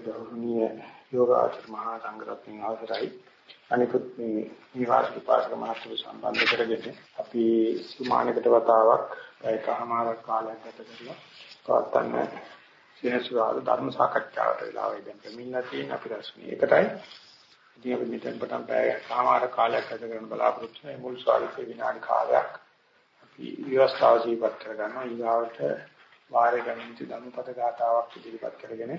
ගෞරවනීය යෝගාචර මහා සංඝරත්නයන් අවසරයි. අනිකුත් මේ නිවාස විපාක මහත්ව සම්බන්ධ කරගෙන අපි සුමානකට වතාවක් ඒකමාරක් කාලයක් ගත කරලා පවත්වන්න සිනසුරාද ධර්ම සාකච්ඡාවට වෙලාවයි දැන් දෙමින්ලා තියෙන අපි රසණී එකටයි ඉතින් අපි මෙතෙන් පටන් පැය සාමාර කාලයක් ගත කරන බලාපොරොත්තු වෙන මුල් ස්වල්ප විනාඩි කාලයක් අපි විවස්ථාව ජීවත් කරගන්නවා. ඊගාවට වාරේ ගණිත ධම්මපද ගාතාවක් ඉදිරිපත් කරගෙන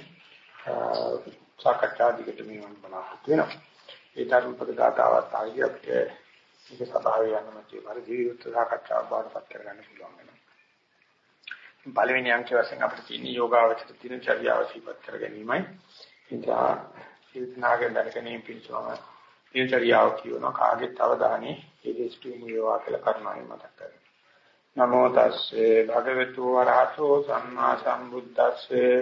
සාකච්ඡා දිගට මේවන් බලාපොරොත්තු වෙනවා. ඒ ධර්මපද ගාතාවත් ආගිය අපිට මේක සභාවේ යන මැදේ පරි ජීවිත සාකච්ඡාවක් බාරපත් කරගන්න පුළුවන් වෙනවා. පළවෙනි අංශය වශයෙන් අපිට තියෙන යෝගාවචර දිනචර්යාව සිපත් කර ගැනීමයි. එදා සිතනාගෙන් දැනගැනීම පිණිසම දිනචර්යාව කියනවා කාගෙත් අවධානය ඒ දෙස්තු මුයවා කියලා කරුණාවෙන් මතක් කරගන්න. නමෝ තස්සේ භගවතු වරහතෝ සම්මා සම්බුද්දස්සේ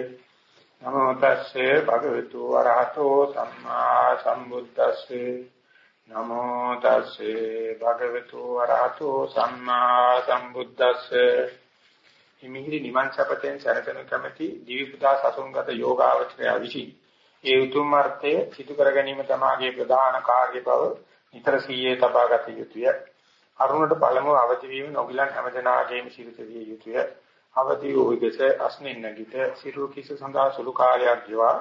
නමෝ තස්සේ භගවතු වරහතෝ සම්මා සම්බුද්දස්සේ නමෝ තස්සේ භගවතු වරහතෝ සම්මා සම්බුද්දස්සේ හිමිහිරි නිවන් සපතෙන් සැරසෙන කැමැති දිවිපුදා සසුන්ගත යෝගාවචරය විසි ඒ උතුම් අර්ථය සිදු කර ගැනීම තමාගේ ප්‍රධාන කාර්ය බව නිතර සීයේ තබා ගත යුතුය. අරුණට පළමුව අවදි වීම නොගිලන් හැමදෙනාගේම සිරිත විය යුතුය. අවදි වූ විගස අස්නෙන් නැගිට සිරු කිස සඳහා සුළු කාලයක් ගෙවා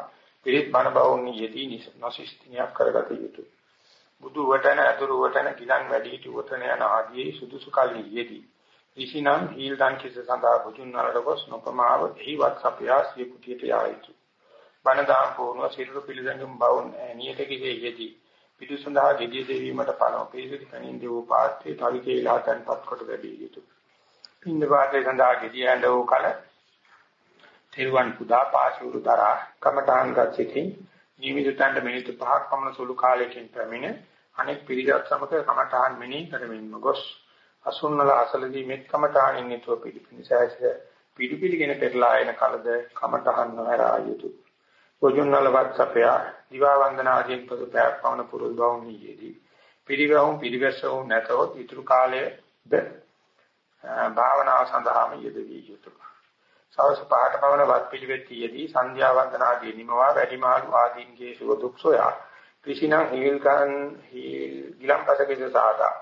පිරිත් බණ බවුන් යෙදී නොසිස්තිනියක් කරගත යුතුය බුදු වටන අතුරු වටන ගිලන් වැඩි හිටි වටන යන ආදී සුදුසු කල්හි යෙදී ඍෂිනම් හීල් දන් කිස සඳහා බුදුන් වලට ගොස් නොපමාව එහිවත් සපයා සිය කුටියට යා යුතුය. බණ දාම් පොණුව සිරුරු පිළිසඟම් බවුන් නියත කිසේ යෙදී පිටු සඳහා ගෙඩිය දෙවීමට පනව පිළිසිත කනින් දෝ පාත්‍රේ තවිකේලා තන්පත් කොට වැඩි යුතුය. පින්න පාත්‍රේ සඳහා ගෙඩිය ඇඳ වූ කල තෙරුවන් පුදා පාසුරු දරා කමඨාන් ගච්ඡති ජීවිතයන්ට මිනිත්තු පහක් පමණ සුළු කාලයකින් පැමිණ අනෙක් පිළිගත් සමග කමඨාන් මෙනෙහි කරමින්ම ගොස් අසුන්නල අසලදී මෙත් කමඨානින් නිතුව පිළිපිනිසෑස පිළිපිලිගෙන පෙරලා එන කලද කමඨහන් නොහැරා යුතුය. පොජුන්නල වත්සපය දිවා වන්දනාදීන් පසු පැයක් පවන පුරුදු බවුන් නියේදී. පිළිවෙවුම් පිළිවෙසවුම් නැතොත් ඊතුරු කාලයේද භාවනාව සඳහාම යෙදවිය යුතුය. සවස් පහට පවන වත් පිළිවෙත්තියේදී සන්ධ්‍යා වන්දනාදී නිමවා වැඩිමාළු ආදීන්ගේ සුව දුක් සොයා කිසිනම් හීල්කන් හීල් ගිලම්පසකේ සාදා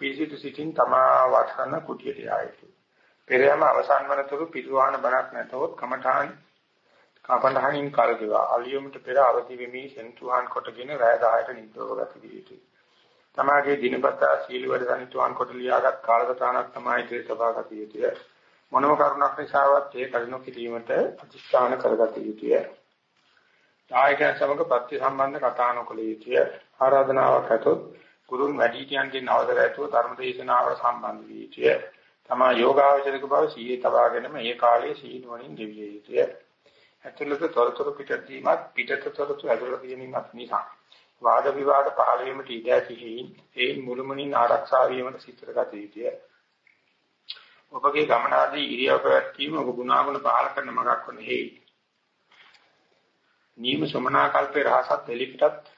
පිරිසිදු සිටින් තමා වටහන කුටියට යයි. පෙරයම අවසන් වනතුරු පිළිවාහන බණක් නැතොත් කමඨාන් කපණහනින් කල් දිවා අලියොමට පෙර අවදි වෙමි සෙන්තුහන් කොටගෙන රැය 10ට නිද්‍රව ගත යුතුය. තමාගේ දිනපතා සීල වැඩ සනිතුහන් කොට ලියාගත් කාලසටහනක් තමයි තේ සභාගත යුතුය. මොනම කරුණක් නිසාවත් ඒ කරුණු කිරීමට අධිෂ්ඨාන කරගත යුතුය. දායකයන් සමග ප්‍රති සම්බන්ධ කතා නොකළ යුතුය. ආරාධනාවක් ඇතොත් ගුරුන් වැඩිහිටියන්ගෙන් අවසර ඇතුව ධර්ම දේශනාවට සම්බන්ධ වී යුතුය. තමා යෝගාවචරික බව සීයේ තබාගෙනම ඒ කාලයේ සීනුවණින් දෙවිය යුතුය. ඇතුළත තොරතුරු පිටත් වීමත් පිටත තොරතුරු ඇතුළත ගැනීමත් නිසා වාද විවාද පහළ වීමට ඉඩ ඇති ඒ මුළුමනින් ආරක්ෂා වීමට සිතර ගත යුතුය. ඔබගේ ගමනාදී ඉරියව් පැවැත්වීම ඔබ ගුණාගුණ පහළ කරන මගක් වන හේයි. නීම සමනා කල්පේ රහසත් එලිපිටත්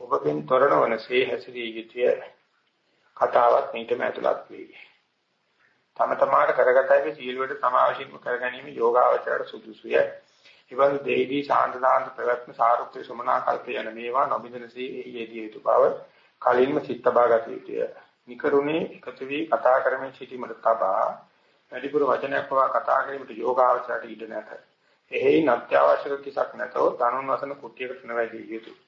ඔබගෙන් තොරණවනසේ හැසිරිය යුතුය කතාවත් මේකම ඇතුළත් වේ. තම තමාට කරගතයි සීලවට සමාවශීන්ම කරගැනීම යෝගාවචරයට සුදුසුය. ඉවන් දෙහිදී සාන්තදාන්ත ප්‍රවත්ම සාරුප්‍ය සමනා කල්පය යන මේවා නොබින්දනසේ යෙදිය යුතු බව කලින්ම සිත්තබාගත යුතුය. නිකරුණේ එකතු වී කතා කරමින් සිටීමට තබා වැඩිපුර වචනයක් පවා කතා කිරීමට යෝගාවචරයට ඉඩ නැත. එහි නත්‍යවශ්‍යක කිසක් නැතොත් අනුන් වසන කුටියකට නොවැදී යුතුය.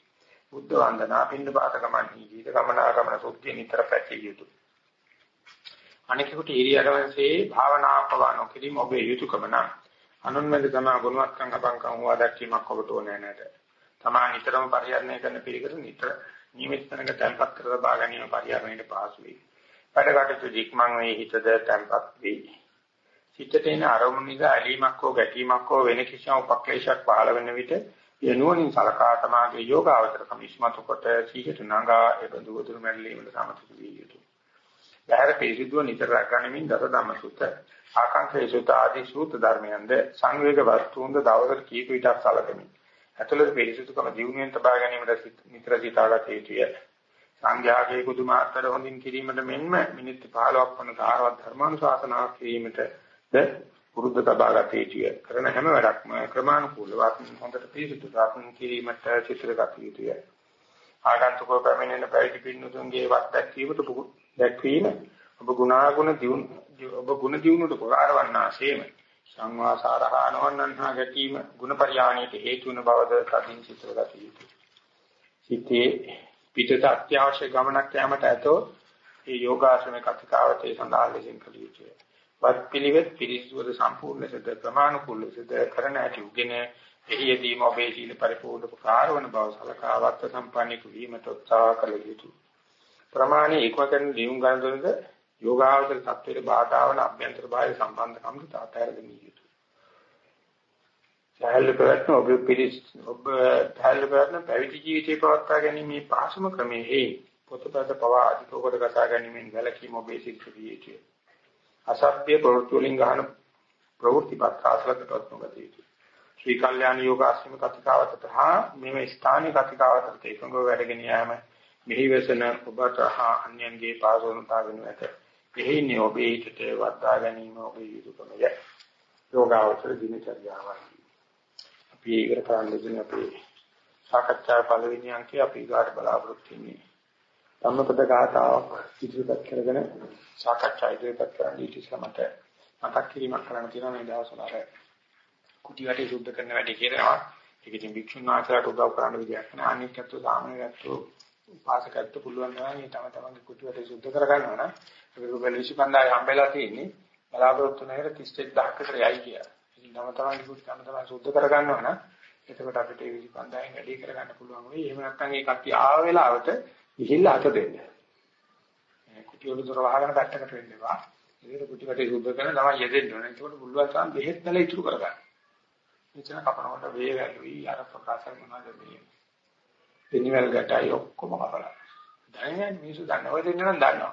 බුද්ධ වන්දනා පින්න පාත ගමන්හි ජීවිත ගමනාගමන සුද්ධිය නිතර පැතිය යුතුය. අනිකෙකුට ඉරියවන්සේ භාවනා පවා නොකිරීම ඔබේ යුතුයකම නම් අනුන්මෙද තමා ගුණවත්කම් අපංකම් හොවා දැක්වීමක් ඔබට ඕනේ නැත. තමා නිතරම පරිහරණය කරන පිළිකර නිතර නියමිත තැනක තැන්පත් කර ලබා ගැනීම පරිහරණයට පහසු වේ. වැඩකටයුතු දික්මන් වේ හිතද තැන්පත් වේ. සිතට එන අරමුණ නිසා ඇලීමක් හෝ ගැටීමක් හෝ වෙන කිසිම උපක්ලේශයක් පහළ වෙන විට යනුවනින් සලකා තමාගේ යෝගාවචරකම ඉස්මතු කොට සීකට නගා එබඳු වතුරු මැල්ලීමට සමථ විය යුතුය. බහැර පිරිසිදුව නිතර රැකගැනීමෙන් දස ධම්මසුත ආකාංක්ෂේ සුත ආදී සූත ධර්මයන්ද සංවේග වස්තුන්ද දවසට කීප විටක් සලකමින් ඇතුළත පිරිසිදුකම ජීවණයෙන් තබා ගැනීමට නිතර සිතාගත යුතුය. සංඝයාගේ කුතුමාත්තර හොඳින් කිරීමට මෙන්ම මිනිත්තු 15ක් වන තාරවත් ධර්මානුශාසනාවක් කිරීමටද පුරුද්ද තබාගත යුතුය. කරන හැම වැඩක්ම ක්‍රමානුකූලව හොඳට පිළිසුදුවත් කිරීමට චිත්‍රගත යුතුය. ආගන්තුකව පැමිණෙන පැවිදි පින්නතුන්ගේ වත් දැක්වීමට දැක්වීම ඔබ ගුණාගුණ දියුණු ඔබ ගුණ දියුණුවට උපකාර වන්නාseම සංවාසාරහානවන්නන්හා ගැටීම ගුණ පරියාණයට හේතු වන බවද කදින් චිත්‍රගත යුතුය. සිතේ පිටත අත්‍යවශ්‍ය ගමනක් යාමට ඇතෝ ඒ යෝගාශ්‍රමයේ කතිකාවතේ සඳහා ලෙසින් කළ යුතුය. වත් පිළිවෙත් පිළිසුවද සම්පූර්ණ ලෙසද ප්‍රමාණිකුල ලෙසද කරන ඇති උගෙන එහියදීම ඔබේ සීල පරිපූර්ණ උපකාර වන බව සලකාවත් සම්පන්නික වීමට උත්සාහ කළ යුතුය. ප්‍රමාණී ඒකවකන දියුම් ගන්නදොනද යෝගාවචර තත්ත්වයට බාධා වන අභ්‍යන්තර බාහිර සම්බන්ධකම් තාතර දෙමිය යුතුය. සාහල ප්‍රවත්න ඔබ පිළිස් ඔබ සාහල ප්‍රවත්න පැවිදි ජීවිතේ පවත්වා ගැනීම මේ පාසම ක්‍රමයේ පොතපත පවා අධික කොට කතා ගැනීමෙන් වැළකීම ඔබේ සිද්ධ විය යුතුය. අසභ්‍ය ප්‍රවෘත්ති වලින් ගන්න ප්‍රවෘත්තිපත් ආසලකටවත් නොගතියි. ශ්‍රී කල්යාණ යෝගාශ්‍රම කතිකාවතට හා මෙම ස්ථානීය කතිකාවතට එකඟව වැඩගෙන යාම මෙහි වෙසන ඔබට හා අන්‍යයන්ගේ පාසෝනතාවෙනු ඇත. එහිනේ ඔබේ හිතට වද්දා ගැනීම ඔබේ යුතුයකමය. යෝගාවචර දිනචර්යාවයි. අපි ඒකට කරන්නේ අපේ සාකච්ඡා පළවෙනි අංකේ අපි ඊගාට බලාපොරොත්තු වෙන්නේ. ධම්මපද ගාථාවක් ඉදිරිපත් කරගෙන සාකච්ඡා ඉදිරිපත් කරන්න ඊට ඉස්සමට මතක් කිරීමක් කරන්න තියෙනවා මේ දවස්වල අර කුටි වැටේ සුද්ධ කරන වැඩේ කියනවා. ඒක ඉතින් භික්ෂුන් වහන්සේලාට උදව් කරන්න විදියක් නෑ. අනිත්‍යත්ව සාමනීයත්ව උපාසකත්ව පුළුවන් නම් මේ තම තමන්ගේ කුටි වැටේ සුද්ධ කරගන්නවා නම් ඒක බැලුසි පන්දාය හම්බෙලා තියෙන්නේ බලාපොරොත්තු නැහැර 31000ක් විතර යයි කියලා. ඉතින් තම තමන්ගේ කුටි තම තමන් සුද්ධ කරගන්නවා නම් එතකොට අපිට ඒ 25000න් වැඩි කරගන්න පුළුවන් වෙයි. එහෙම නැත්නම් ඒ කට්ටිය ආව වෙලාවට ගිහිල්ලා අත දෙන්න. කුටි වල දොර වහගෙන පැත්තකට වෙන්නවා. ඒකට කුටි කටේ සුද්ධ කරන ළමයි යෙදෙන්න ඕනේ. ඒකට පුළුවන් තරම් බෙහෙත් නැල ඉතුරු කරගන්න. මෙතන කපනකොට වේගලුයි අර ප්‍රකාශ මොනවද මේ. දෙනිවල් ගැටයි ඔක්කොම කපලා. දැන් මිනිස්සු දන්නව දෙන්න නම් දන්නවා.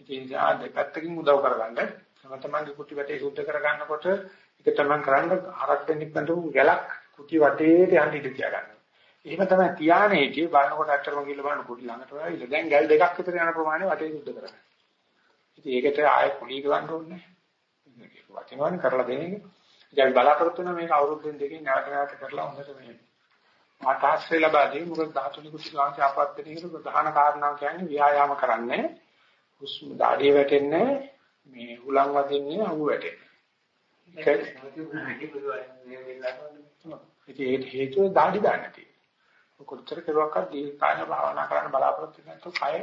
ඉතින් ආ දෙපැත්තකින් උදව් කරගන්න තම තමන්ගේ කුටි වටේ සුද්ධ කරගන්නකොට ඒක තමයි කරන්න හරක් දෙන්නෙක් බඳු ගැලක් කුටි වටේට යන්න ඉඳ තියාගන්න. එහෙම තමයි තියානේ හිටියේ බලනකොට ඇත්තටම කියලා බලන කුටි ළඟට වෙලා දැන් ගැල් දෙකක් විතර යන ප්‍රමාණය වටේ සුද්ධ කරගන්න. ඉතින් ඒකට ආයෙ කුලී ගවන්න ඕනේ. වටිනවනේ කරලා දෙන එක. ඉතින් අපි බලාපොරොත්තු වෙන මේක අවුරුද්දෙන් දෙකකින් නැවත නැවත කරලා හොඳට මේ මාතාශ්‍රය ලබා දෙයි. මොකද ධාතුනි කුටි ලාංශ ආපත්තේකට ප්‍රධාන කාරණාව කියන්නේ ව්‍යායාම කරන්නේ. හුස්ම දාඩිය වැටෙන්නේ මේ උලන් වදින්නේ අහු වැටෙන්නේ. ඒක හේතුව දාඩි දාන්න තියෙනවා. කොච්චර කෙරුවක්වත් දීර්ඝකාලීන භාවනා කරන්න බලාපොරොත්තු නැත්නම් කය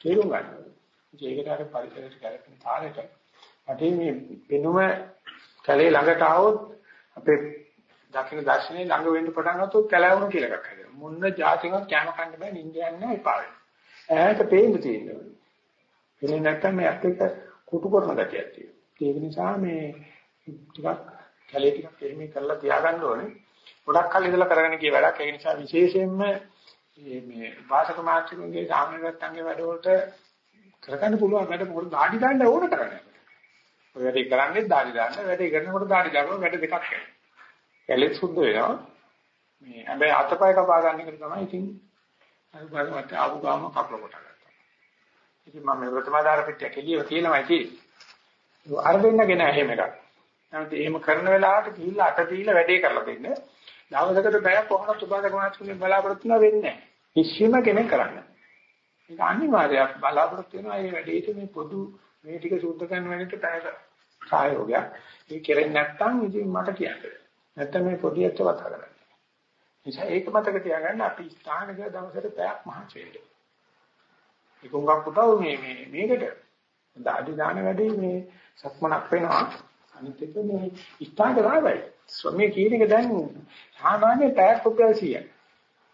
තේරුම් ගන්නවා. ඒකට අර පරිසරයට ගැලපෙන තාලෙට අපි මේ වෙනුම කැලේ ළඟට ආවොත් අපේ දකින්න දර්ශනේ ළඟ වෙන්න පටන් ගත්තොත් කැලවුණු කියලා එකක් හැදෙනවා. මොන්න જાතියක් කැම කන්න බෑ නිින්ද යන්නේ එපා වෙනවා. ඈත පේන්න තියෙනවා. එනේ නැත්තම් මේ ඇස් එක කුටු කරන ගැටියක් තියෙනවා. ඒක නිසා මේ ටිකක් කැලේ ටිකක් එහෙම කරලා තියාගන්න ඕනේ. ගොඩක් කල් ඉඳලා කරගෙන ගිය වැඩක්. ඒක නිසා විශේෂයෙන්ම මේ වාසක මාත්‍රිකගේ සාමනගතන්ගේ වැඩවලට කරගන්න පුළුවන් වැඩ මොකද দাঁඩි දාන්න ඕන කරන්නේ. ඔය වැඩේ කරන්නේ দাঁඩි දාන්න. වැඩේ කරනකොට দাঁඩි දානවා වැඩ දෙකක් කරනවා. කැලේ සුද්ධ වෙනවා. මේ හැබැයි අතපය කපා ගන්න එක තමයි ඉතින් අර බලවත් ආපු ගාම කපල කොට ගන්න. ඉතින් මම මේ ප්‍රථමාදාර පිටිය කෙලියව තියෙනවා ඉතින්. අර දෙන්නගෙන එහෙම එකක්. නැත්නම් එහෙම කරන වෙලාවට ගිහිල්ලා අත දීලා වැඩේ කරලා දෙන්න. දවසකට බෑ කොහොමද උපාදක මාත්‍රිකෙන් බලාපොරොත්තු වෙන්නේ නැහැ. කිසිම කෙනෙක් කරන්නේ නැහැ. ඒක අනිවාර්යයක් බලාපොරොත්තු වෙනවා මේ වැඩේට මේ පොදු මේ ටික සූත්‍ර කරන වෙලෙට පැයක සහයෝගයක්. ඒක කෙරෙන්නේ නැත්නම් ඉතින් මට කියන්න. නැත්නම් මේ පොඩි ඇත්ත කතා කරන්නේ. නිසා ඒක මතක තියාගන්න අපි ස්ථානක දවසට පැයක් මහන්සි වෙන්න. ඒක උඟක් පුතව මේ මේ මේකට දාඩි දාන වැඩේ මේ සක්මනක් වෙනවා. අනිත් එක මේ ස්ථානක රාවයි. ස්වමී කියන එක දැන් සාමාන්‍ය පැයක් රුපියල් 100ක්.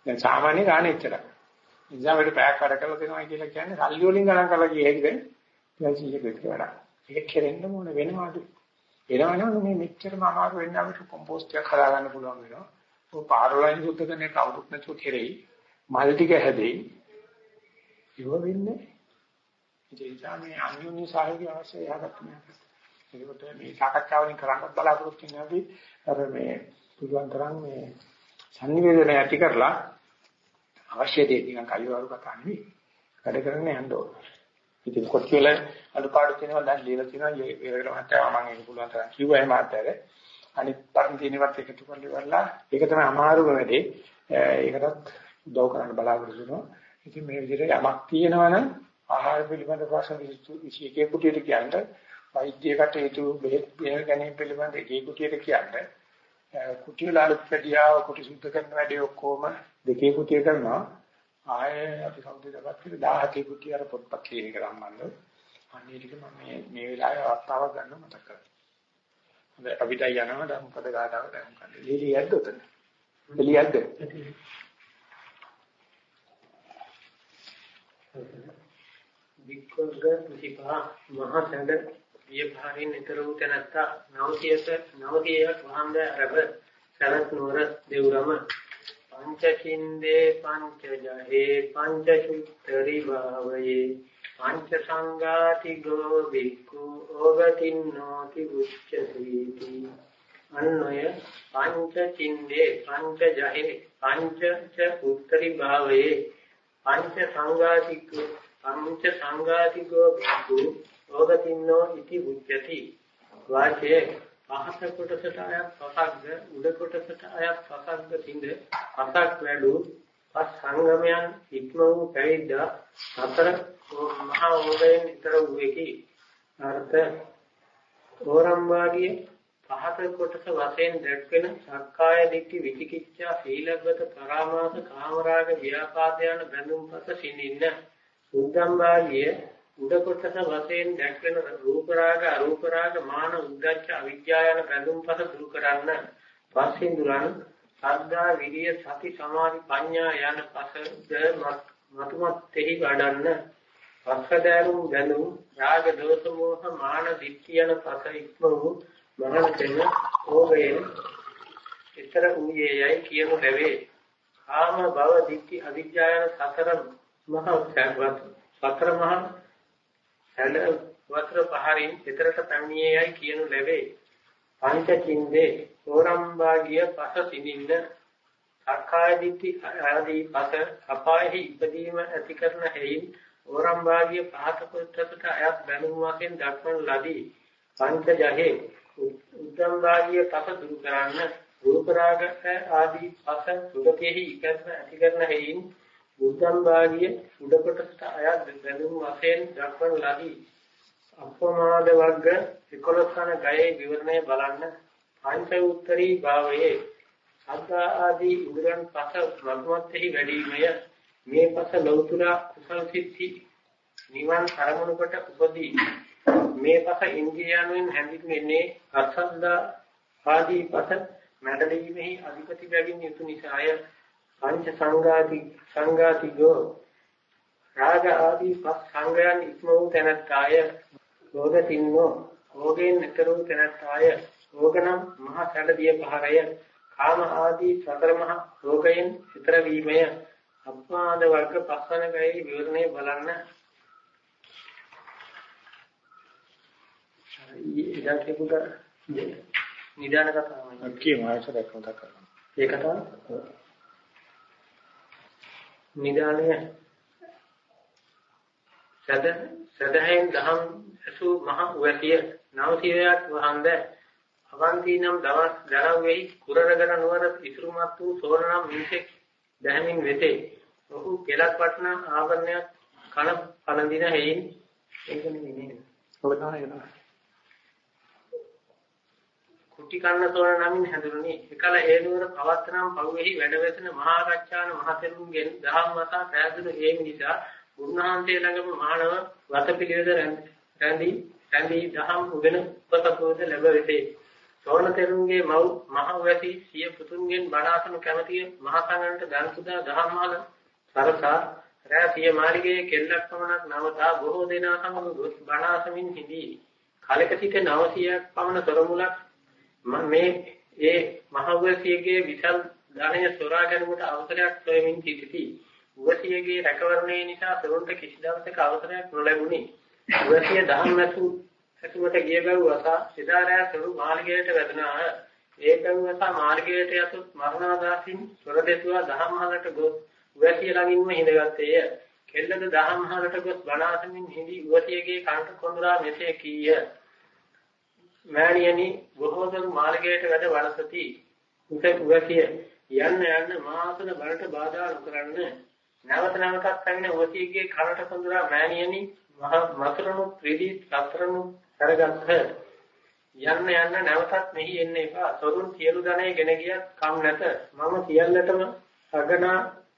දැන් සාමාන්‍ය ගාණ එච්චරයි. නිසා වෙට පැයක් වැඩ කරලා දෙනවා කියලා කියන්නේ සල්ලි වලින් ගණන් කරලා කිය හැකිද? රුපියල් 100ක විතර වැඩක්. ඒක කෙරෙන්න ඕන වෙනවාද? එනවනම් මේ මෙච්චරම අමාරු වෙන්න අපිට කොම්පෝස්ට් එකක් හදාගන්න පුළුවන් වෙනවා. ඔය පාරලයින් සුද්ධ කරන කවුරුත් නැතුව කෙරෙයි. මල් ටික හැදෙයි. ඉව වෙන්නේ. ඒ නිසා මේ අන්‍යෝන්‍ය සහයෝගය අවශ්‍යයි යහපත් මේ. ඒකට මේ සාකච්ඡාවලින් කරන්නත් බලාපොරොත්තු වෙනවා අපි අර මේ පුළුවන් තරම් මේ සංනිවේදනය ඇති කරලා අවශ්‍ය දේ නිකන් කලිවරු කතා නෙවෙයි වැඩ කරන්න යන්න ඕනේ. ඉතින් කොච්චර අඩුපාඩු තියෙනවා දැන් ලියලා තියෙනවා මේ වේරකට මහත්තයා මම ඒක පුළුවන් තරම් කිව්වා ඒ මහත්තයාට. අනිත් පරණ දිනවත් එකතු කරලා ඉවරලා ඒක තමයි අමාරුම වැඩේ. ඒකටත් උදව් කරන්න බලාපොරොත්තු වෙනවා. ඉතින් මේ විදිහට යමක් තියෙනවනම් ආහාර පිළිබඳ ප්‍රශ්න විශ්ීකේ කුටියට කියන්නේ වෛද්‍ය කටයුතු බෙහෙත් ගැනීම පිළිබඳ ඒ කුටියට කියන්නේ කුටිය ලාලුත් පැටියාව කුටි සුද්ධ කරන වැඩේ ඔක්කොම දෙකේ කුටිය කරනවා ආයේ අපි කවුදටවත් කියලා 17 කුටිය අර පොත්පත් ලියන එක සම්බන්ධව අන්නේ ටික මම මේ මේ වෙලාවේ අවස්ථාවක් ගන්න මතක් කරගන්නවා. හොඳයි අපිට යනවා ධම්පද ගාතාව දැන් ගන්න. ලීලි යද්ද උතන. ලීලි යද්ද. වික්කෝග විපා මහා සඳ විභාරින් නිතර වූ තැනත්තා නවතියක නවතියක් වහන්ද රබ සරත් නුවර දෙව්රම පංචකින්දේ පංච ජහේ පංච චුත්තරි භාවයේ පංච සංඝාති ගෝ වික්ඛු ඕගතින්නෝති උච්චසීති අන්නය පංච චින්දේ පංච ජහේ පංච ච උත්තරි භාවයේ පංච සංඝාති පංච සංඝාතිකෝ භික්ඛු ඕගතින්නෝ ඉති උච්චති වාචේ පහත කොටසට අයත් පසක්ද උඩ කොටසට අයත් පසක්ද තින්ද පසක් වැඩු පස් සංගමයන් ඉක්ම වූ පැවිද්දා අතර මහා ඕගයෙන් ඊතර වූකි අර්ථ ඕරම්වාගේ පහත කොටස වශයෙන් දැක්වෙන සක්කාය දිට්ඨි විචිකිච්ඡා සීලබ්බත පරාමාස කාමරාග ව්‍යාපාද යන බැඳුම් පස සිනින්න සුද්ධම්බාගිය උඩ කොටස වශයෙන් දැක්වෙන රූප රාග අරූප රාග මාන උද්දච්ච අවිජ්ජා යන බැඳුම් පස දුරු කරන්න. පස්සින්දුරන් සද්ධා විරිය සති සමාධි ප්‍රඥා යන පසද මතුමත් එහි වඩන්න. පස්සදෑරුම් බැඳුම් රාග දෝෂ මෝහ මාන දික්ඛ යන පස ඉක්ම වූ මරණ දෙන ඕගයෙන් ඊතර ඌයේ යයි කියනු ලැබේ. කාම භව දික්ඛ අවිජ්ජා යන සතර මහ සැගවත් සතර මහ සැල වතර පහරින් ඊතරට පැමිණියේයි කියනු ලැබේ. පංච චින්දේ සෝරම්භාගිය පස සිනින්න සක්කාය දිට්ඨි ආදී පස අපායෙහි ඉපදීම ඇති කරන හේයින් ඕරම්භාගිය පහත කොටසට අයත් බැලුම් වශයෙන් දක්වන ලදී. පංච ජහේ උද්දම්භාගිය පස දුරු කරන්න රූප රාග ආදී පස සුගතෙහි ඉපැත්ම ඇති කරන හේයින් බුද්ධම් භාගිය උඩ කොටසට අයත් බැඳුම් වශයෙන් දක්වන ලදී. අප්‍රමාද වර්ග 11 කන ගයේ විවරණය බලන්න පංච උත්තරී භාවයේ සද්දා ආදී ඉන්ද්‍රයන් පස මතුමත්ෙහි වැඩිමය මේ පස ලෞතුරා කුසල සිද්ධි නිවන් අරමුණු කොට උපදී මේ පස ඉන්ද්‍රියයන්ෙන් හැඳින්වෙන්නේ අසද්දා ආදී පස මැඩලීමෙහි අධිපති බැවින් යුතු නිසාය පංච සංඝාති සංඝාතිගෝ. රාග ආදී පස් සංඝයන් ඉක්ම වූ තැනත්තාය. රෝගතින්නෝ රෝගයෙන් නිතර වූ තැනත්තාය. රෝගනම් මහ සැඩදිය පහරය. කාම ආදී සතර මහ රෝගයෙන් ඊතර වීමය. අප්පාද වර්ග පස්වනකයි විවරණය බලන්න ඉතින් කියපුද නිදාන කතාවයි කියමු ආයතනයක් මතක් කරගන්න ඒ කතාව? නිදානය. සද සදහෙන් දහම් අසු මහ උවැතිය නවසියයක් වහන්ද අවන්ති නම් දවස් දරවෙහි කුරරගන නුවර ඉසුරුමත් වූ සෝරනම් මිනිසෙක් දැහැමින් වෙතේ. ඔහු කෙලක් වටන ආවරණයක් කන පළඳින හේයින්. ඒක නෙමෙයි ඔබ තමයි කුටි කන්න සෝන නමින් හැඳුනුනි. එකල ඒ නුවර පවත්නම් පවුෙහි වැඩවෙසෙන මහා රච්චාන මහතෙරුන්ගෙන් දහම් වතා පැහැදුණු ඒ නිසා උන්වහන්සේ ළඟම මානව වත පිළිවෙත රැඳී රැඳී දහම් උගෙන උපසපෝද ලැබ වෙතේ. සෝන තෙරුන්ගේ මව් මහ වැසි සිය පුතුන්ගෙන් බණාසනු කැමැතිය මහ සංඝන්ට දන් සුදා දහම් මහල සරසා රෑ සිය මාර්ගයේ කෙල්ලක් පමණක් නවතා බොහෝ දෙනා සමග ගොස් බණාසමින් හිඳී. කලක සිට 900ක් පමණ තොරමුලක් මේ ඒ මහවසියගේ විසල් ධනය සොරා ගැනීමට අවසරයක් සොයමින් සිටිති. උවසියගේ රැකවරණය නිසා සොරුන්ට කිසි දවසක අවසරයක් නොලැබුණි. උවසිය දහම් නැතු ඇතුමට ගිය බව වසා එදා රෑ සොරු මාර්ගයට වැදුනාහ. ඒ බව වසා මාර්ගයට යතුත් මරණාදාසින් සොර දෙතුවා දහම් මහලට ගොස් උවසිය ළඟින්ම හිඳගත්තේය. එල්ලද දහම්හලට ගොස් බණාසමින් හිඳි යුවතියගේ කන්ට කොඳුරා මෙසේ කීය මෑණියනි බොහෝසරු මාර්ගයට වැඩ වරසති උස උවතිය යන්න යන්න මාසන බලට බාධා නොකරන්න නැවත නැවතත් පැමිණ උවතියගේ කනට කොඳුරා මෑණියනි මහ මතරණු ප්‍රීති සතරණු කරගත්හ යන්න යන්න නැවතත් මෙහි එන්න එපා. සොරුන් සියලු ධනෙ ගෙන ගියත් කම් නැත. මම සියල්ලටම සගනා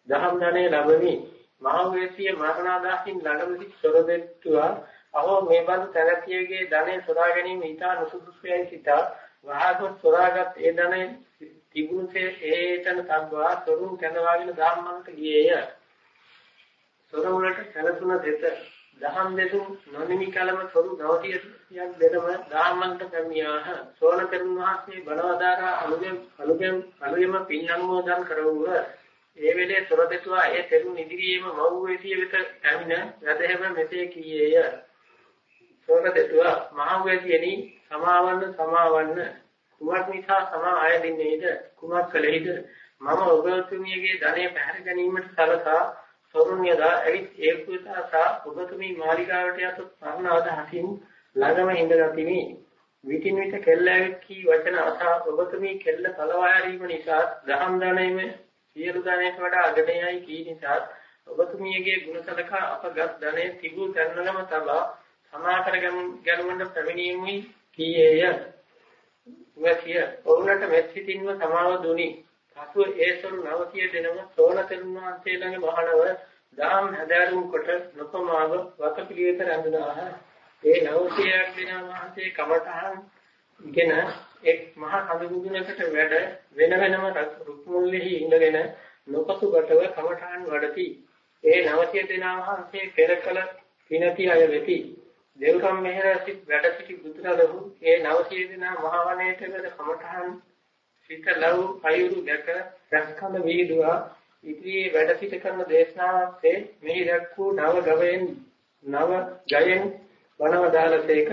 දහම් ධනෙ ලැබෙමි. මහවේසිය මරණාදාසින් ළඟදී සොරදෙත්තුවා අහෝ මේ බඳු තැනැතියගේ ධනෙ සොරා ගැනීම ඉතා නුසුදුසුයයි සිතා වහගොත් සොරාගත් ඒ ධනෙ තිබුණේ ඒතන තබ්වා සොරුන් කැඳවාගෙන ධම්මන්ට ගියේය. සොර වලට සැලසුන දෙත දහම් දෙසුම් නොනිමි කලම සොරු නවතියක් දෙනම ධාමන්ත කමියාහ සෝන තෙරුන් වහන්සේ බලවදාරා අනුගෙන් අනුගෙන් අනුගෙම පින් අනුමෝදන් කරවුව ඒ වෙලේ සොර දෙතුවා ඒ තෙරුන් ඉදිරියේම මව් වේසිය වෙත ඇමින රදහෙම මෙසේ කීයේය සොර දෙතුවා මහ වේසියනි සමාවන්න සමාවන්න. කුමක් නිසා සමා ආයදින්නේද කුමක් කළේද? මම ඔබතුමියගේ ධනෙ පැහැර ගැනීමට සලසා සොරුන් යදා ඇවිත් ඒ පුතා ඔබතුමී මාලිගාවට යතු පරණ අදහසින් ළඟම ඉඳගතිමි. විටින් විට කෙල්ල ඇවිත් කී වචන අසා ඔබතුමී කෙල්ල පළවා හැරීම නිසා දහම් දාණයම සියලු දාණයට වඩා අගටයයි කී නිසා ඔබතුමියගේ ගුණසලකා අපගත් ධනෙ තිබූ තැන්වලම තබා සමා කරගම් ගැනුමට පැමිණීමයි කීයේය. වසිය ඔවුන්ට මෙත්සිතින්ව සමාව දුනි. පසුව ඒ සොරු නවතිය දෙනම සෝන තෙරුන් වහන්සේ ළඟ මහණව දාම් හැදෑරුම් කොට නොපමාව වතපිළිවෙත රැඳුනාහ. ඒ නවතියක් දෙන වහන්සේ කමඨහන් ඉගෙන එක් මහ කඳුමුදුනකට වැඩ වෙන වෙනම රුක්මුල්ලෙහි ඉඳගෙන නොපසුබටව කමඨහන් වඩති. ඒ නවතිය දෙන වහන්සේ පෙර කල පිනති අය වෙති. දෙව්කම් මෙහෙර සිට වැඩ සිටි බුදුරලහු ඒ නවතිය දෙන මහවණේට වැඩ කමඨහන් සිත ලව් අයුරු දැක රැස්කඳ වීදුවා. ඉදිරියේ වැඩ සිට කරන දේශනාවේ මෙහි දැක්වූ නව ගවයෙන් නව ජයෙන් වනවදාලසේක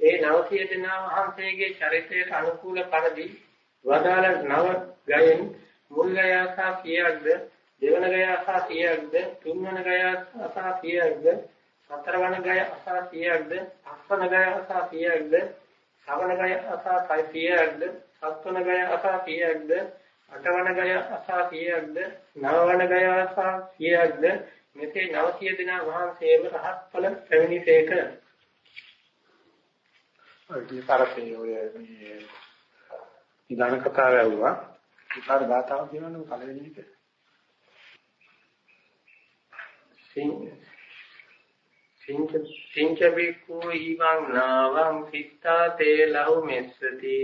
ඒ නවසිය දෙනා වහන්සේගේ චරිතයට අනුකූල පරිදි වදාළ නව ගයෙන් මුල් ගයාසා සියයක්ද දෙවන ගයාසා සියයක්ද තුන්වන ගයාසා සියයක්ද හතරවන ගයාසා සියයක්ද? පස්වන ගයාසා සියයක්ද? සවන ගයාසා සියයක්ද? සත්වන ගය අසා කීයක්ද අටවන ගය අසා කීයක්ද නවවන ගය අසා කීයක්ද මෙසේ 900 දෙනා වහන්සේම රහත් ඵල පැමිණිසේක. ඔය පාරේ ඔය මේ ඉදාන කතාව ඇහුවා. ඉතාල ගාතාව කියනවනේ පළවෙනි එක සිංච සිංච බිකු ඊවං නාවං සිතා තේ ලහු මෙස්සති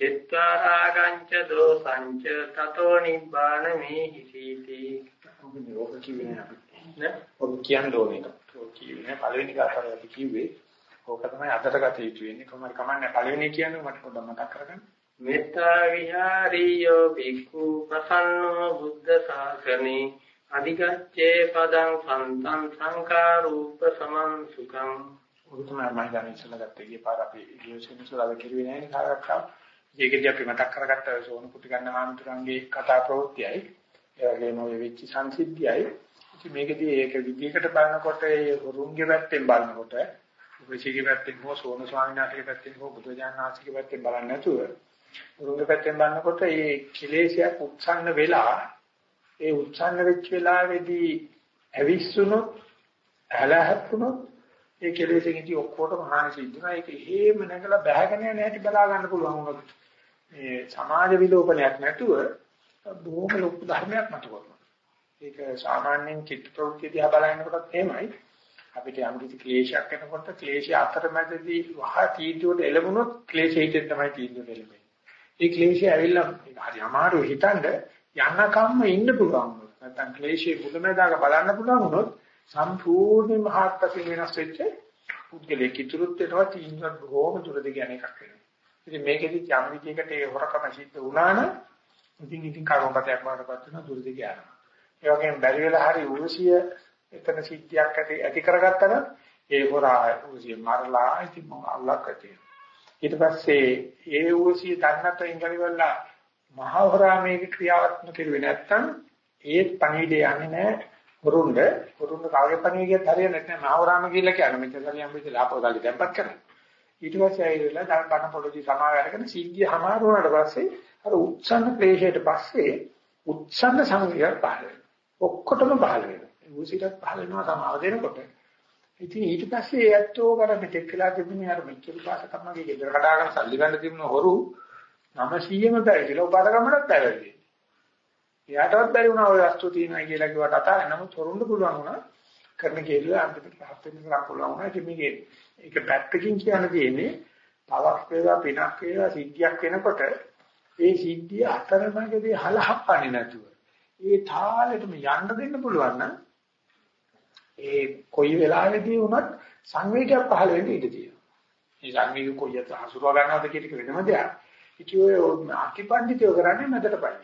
චිත්තාරාගංච දෝසංච තතෝ නිබ්බාන මේ හිසීති ඔබ කිව්වේ නෑ ඔබ කියන්න ඕනේ ඔබ කිව්වේ පළවෙනි කාටද අපි කිව්වේ ඕක තමයි අදට ගත යුතු වෙන්නේ. කොහොමද කමන්නේ පළවෙනි කියන්නේ මට පොඩ්ඩක් මතක් කරගන්න. මෙත්තා විහාරියෝ බික්ඛු ප්‍රසන්නෝ බුද්ධ ශාසනේ අධිගච්ඡේ පදං සම්තං සංකාරූප සමං සුඛං. ඔබ තමයි මම දැන් ඉස්සලා ගත්තේ ගිය පාර අපි ඉලියෝෂන් ඉස්සලා කිරුවේ නෑනේ කාටවත් ඒකෙදී අපි මතක් කරගත්ත සෝන කුටි ගන්න හාමුදුරන්ගේ කතා ප්‍රවෘත්තියයි. ඒ වගේම ඔය වෙච්ච සංසිද්ධියයි. ඉතින් මේකදී ඒක විදිහකට බලනකොට ඒ රුන්ගේ පැත්තෙන් බලනකොට උපේශීගේ පැත්තෙන් හෝ සෝන ස්වාමීන් වහන්සේගේ පැත්තෙන් හෝ බුදුජානක ආශ්‍රිතගේ පැත්තෙන් බලන්නේ නැතුව රුන්ගේ පැත්තෙන් බලනකොට මේ කෙලෙසයක් උත්සන්න වෙලා ඒ උත්සන්න වෙච්ච වෙලාවේදී ඇවිස්සුනොත් ඇලහැප්පුනොත් ඒ කෙලෙසෙන් ඉති ඔක්කොටම හානි සිද්ධ වෙනවා ඒක හේම නැගලා බහගෙන යන හැටි බලා ගන්න පුළුවන් වුණොත් මේ සමාජ විලෝපනයක් නැතුව බොහොම ලොකු ධර්මයක් මත කරනවා. ඒක සාමාන්‍යයෙන් චිත්ත ප්‍රවෘත්ති දිහා බලනකොටත් එහෙමයි. අපිට යම් කිසි ක්ලේශයක් එනකොට ක්ලේශය අතරමැදදී වහ තීන්දුවට එළඹුණොත් ක්ලේශයෙන් තමයි තීන්දුවට එළඹෙන්නේ. ඒ ක්ලේශය ඇවිල්ලා හරි අමාරු හිතනද යන්නකම්ම ඉන්න පුළුවන්. නැත්තම් ක්ලේශයේ මුලමදාග බලන්න පුළුවන් වුණොත් සම්පූර්ණයෙන්ම හාත්පසින් වෙනස් වෙච්ච පුද්ගලෙක් ඉතුරුත් වෙනවා තීන්දුවක් බොහොම දුරදි කියන එකක් වෙනවා. ඉතින් මේකෙදි යම් විදිහකට ඒ හොරකම සිද්ධ වුණා නම් ඉතින් ඉතින් කර්මපතයක් වඩපත් වෙන දුරදි යනවා. ඒ වගේම බැරි වෙලා හරි උරුසිය එතන සිද්ධියක් ඇති ඇති කරගත්තා නම් ඒ හොරා උරුසිය මරලා ඉතින් මම අල්ලක් ඇති. ඊට පස්සේ ඒ උරුසිය දන්නත් ඉංගලිවලා මහ හොරා මේක ක්‍රියාත්මක කරුවේ නැත්තම් ඒත් පණිවිඩය යන්නේ නැහැ. හොරුන්ද හොරුන්ද කාගේ පණිය කියත් හරියන්නේ නැහැ මහවරාම කියලා කියන්නේ. මෙතන හරියම් පිටලා ආපෝ දාලි දැම්පත් කරා ඊට පස්සේ ආයෙලා දැන් බණ පොළොජි සමාව අරගෙන සිද්ධිය හමාර වුණාට පස්සේ අර උත්සන්න ක්ලේශයට පස්සේ උත්සන්න සංගය පහළ වෙනවා. ඔක්කොටම පහළ වෙනවා. ඌසිටත් පහළ වෙනවා සමාව දෙනකොට. ඉතින් ඊට පස්සේ ඇත්තෝ කර මෙතෙක් වෙලා තිබුණේ අර මෙච්චර පාස කම්මගේ ගෙදර කඩාගෙන සල්ලි ගන්න තිබුණ හොරු 900ම පැවිදිලා උපාද ගමනක් පැවිදි. එයාටවත් බැරි වුණා ඔය වස්තු තියෙනවා කියලා කිව්වට අතාර නමුත් හොරුන්ට පුළුවන් වුණා කරන කෙල්ල අන්තිමට පහත් වෙන්න කරා පුළුවන් වුණා. ඉතින් මේකේ ඒක පැත්තකින් කියන්න තියෙන්නේ පවක් වේවා පිනක් වේවා සිද්ධියක් වෙනකොට ඒ සිද්ධිය අතරමඟදී හලහප්පන්නේ නැතුව ඒ තාලෙටම යන්න දෙන්න පුළුවන් නම් ඒ කොයි වෙලාවෙදී වුණත් සංවේගයක් පහළ වෙන්න ඉඩ තියෙනවා. මේ සංවේගය කොයියට හසුරව ගන්නවද කියන එක වෙනම දෙයක්. ඉතින් ඔය අතිපණ්ඩිතයෝ කරන්නේ මැදට පයින්.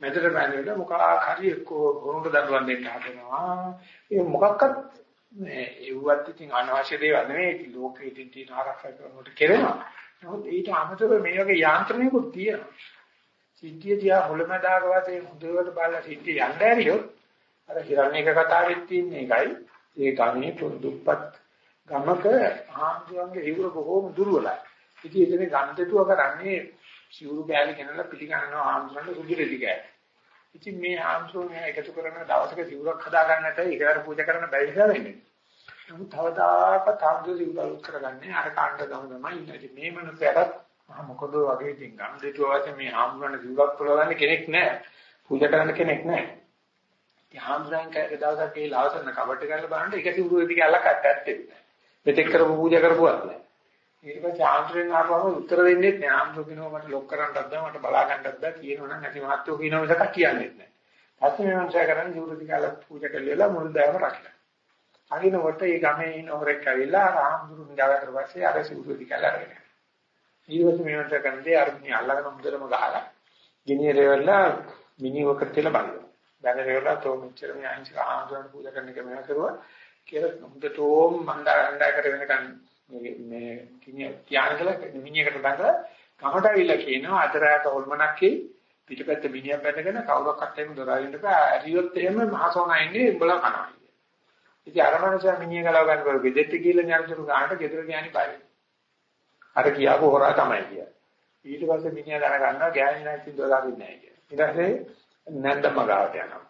මැදට පයින්නට මොකක් හරි එක්ක වරුණට දඬුවම් දෙන්න හදනවා. ඒ මොකක්වත් මේ ඒවත් ඉතින් අනවශ්‍ය දේවල් නෙවෙයි ලෝකෙ ඉතින් තියෙන ආරක්ෂා කරනකොට කෙරෙනවා. නමුත් ඊට අමතරව මේ වගේ යාන්ත්‍රණයකුත් තියෙනවා. සිද්ධිය දිහා හොලමදාග වාසේ හොඳට බලලා සිද්ධිය යන්න ඇරියොත් අර හිරණ්‍යක කතාවෙත් තියෙන එකයි ඒ ගමේ දුප්පත් ගමක ආන්දුවන්ගේ හිවුර බොහෝම දුර්වලයි. ඉතින් එතන ගන්දටුව කරන්නේ සිවුරු බෑලි කෙනලා පිළිගන්නවා ආන්දුරන්ට සුදුරෙදි ගෑ. ඉතින් මේ ආන්දුරන් එකතු කරන දවසක සිවුරක් හදා ගන්න නැත්නම් ඒකට පූජා කරන්න බැරි නිසා වෙන්නේ. නමුත් තවදාක තාන්දු සිවුර අලුත් කරගන්නේ අර කාණ්ඩ ගම තමයි ඉන්නේ. ඉතින් මේ මනුස්සයාට මොකද වගේ ඉතින් ගන්දටුව වාසේ මේ ආන්දුරන්ට සිවුරක් පොළවන්න කෙනෙක් නැහැ. පූජා කරන්න කෙනෙක් නැහැ. යාම්සයන් කයක දවසක් ඒ ලාසන කවට ගන්න බලන්න එක සිවුරු දෙක අල්ලක් ඇත්තේ නැහැ. මෙතෙක් කරපු පූජා කරපුවත් නැහැ. ඊට පස්සේ ආන්තරෙන් ආවම උත්තර දෙන්නේ නැහැ. ආන්තර කියනවා මට ලොක් කරන්නත් බෑ මට බලා ගන්නත් බෑ කියනවනම් නැති මහත්වෝ කියනවා මිසක් කියන්නේ නැහැ. පස්සේ මේ මනුස්සය කරන්නේ සිවුරු දෙක අල්ලක් පූජා කරලා මුළු දෑම රකින්න. අරිනකොට ඒ ගමේ ඉන්න හොරෙක් ඇවිල්ලා ආම්දුරු නිදාගත්තට පස්සේ අර සිවුරු දෙක අල්ලගෙන. ඊට පස්සේ මේ මනුස්සය කරන්නේ අර මිනිහ අල්ලගෙන මුදලම ගහලා ගෙනියරෙවලා මිනිහකට තියලා බලනවා. බැලරේලා තෝ මෙච්චර මේ අහිංසක ආන්දරණ පූජා කරන එක මෙහෙම කරුවා කියලා මුදටෝම් මණ්ඩා අණ්ඩා කර වෙනකන් මේ මේ කිනිය තියානකල මිනිහකට බඳලා කමට අවිල්ලා කියනවා අතරයට හොල්මනක්කේ පිටපැත්ත මිනිහක් බැඳගෙන කවුරක්වත් එහෙම දොර අරින්න බෑ. ඇරියොත් එහෙම මහසෝනා ඉන්නේ උඹලා කනවා ඉතින් අර මනුස්සයා මිනිහ ගලව ගන්නකොට ගෙදෙට්ට කියලා ඥානතුරු ගන්නට ගෙදර ගියානි බයයි අර කියාපු හොරා තමයි කිය. ඊට පස්සේ මිනිහා දැනගන්නවා ගෑණි නැති දොර අරින්නේ නැහැ කියලා. ඊට පස්සේ නැන්දම ගාවට යනවා.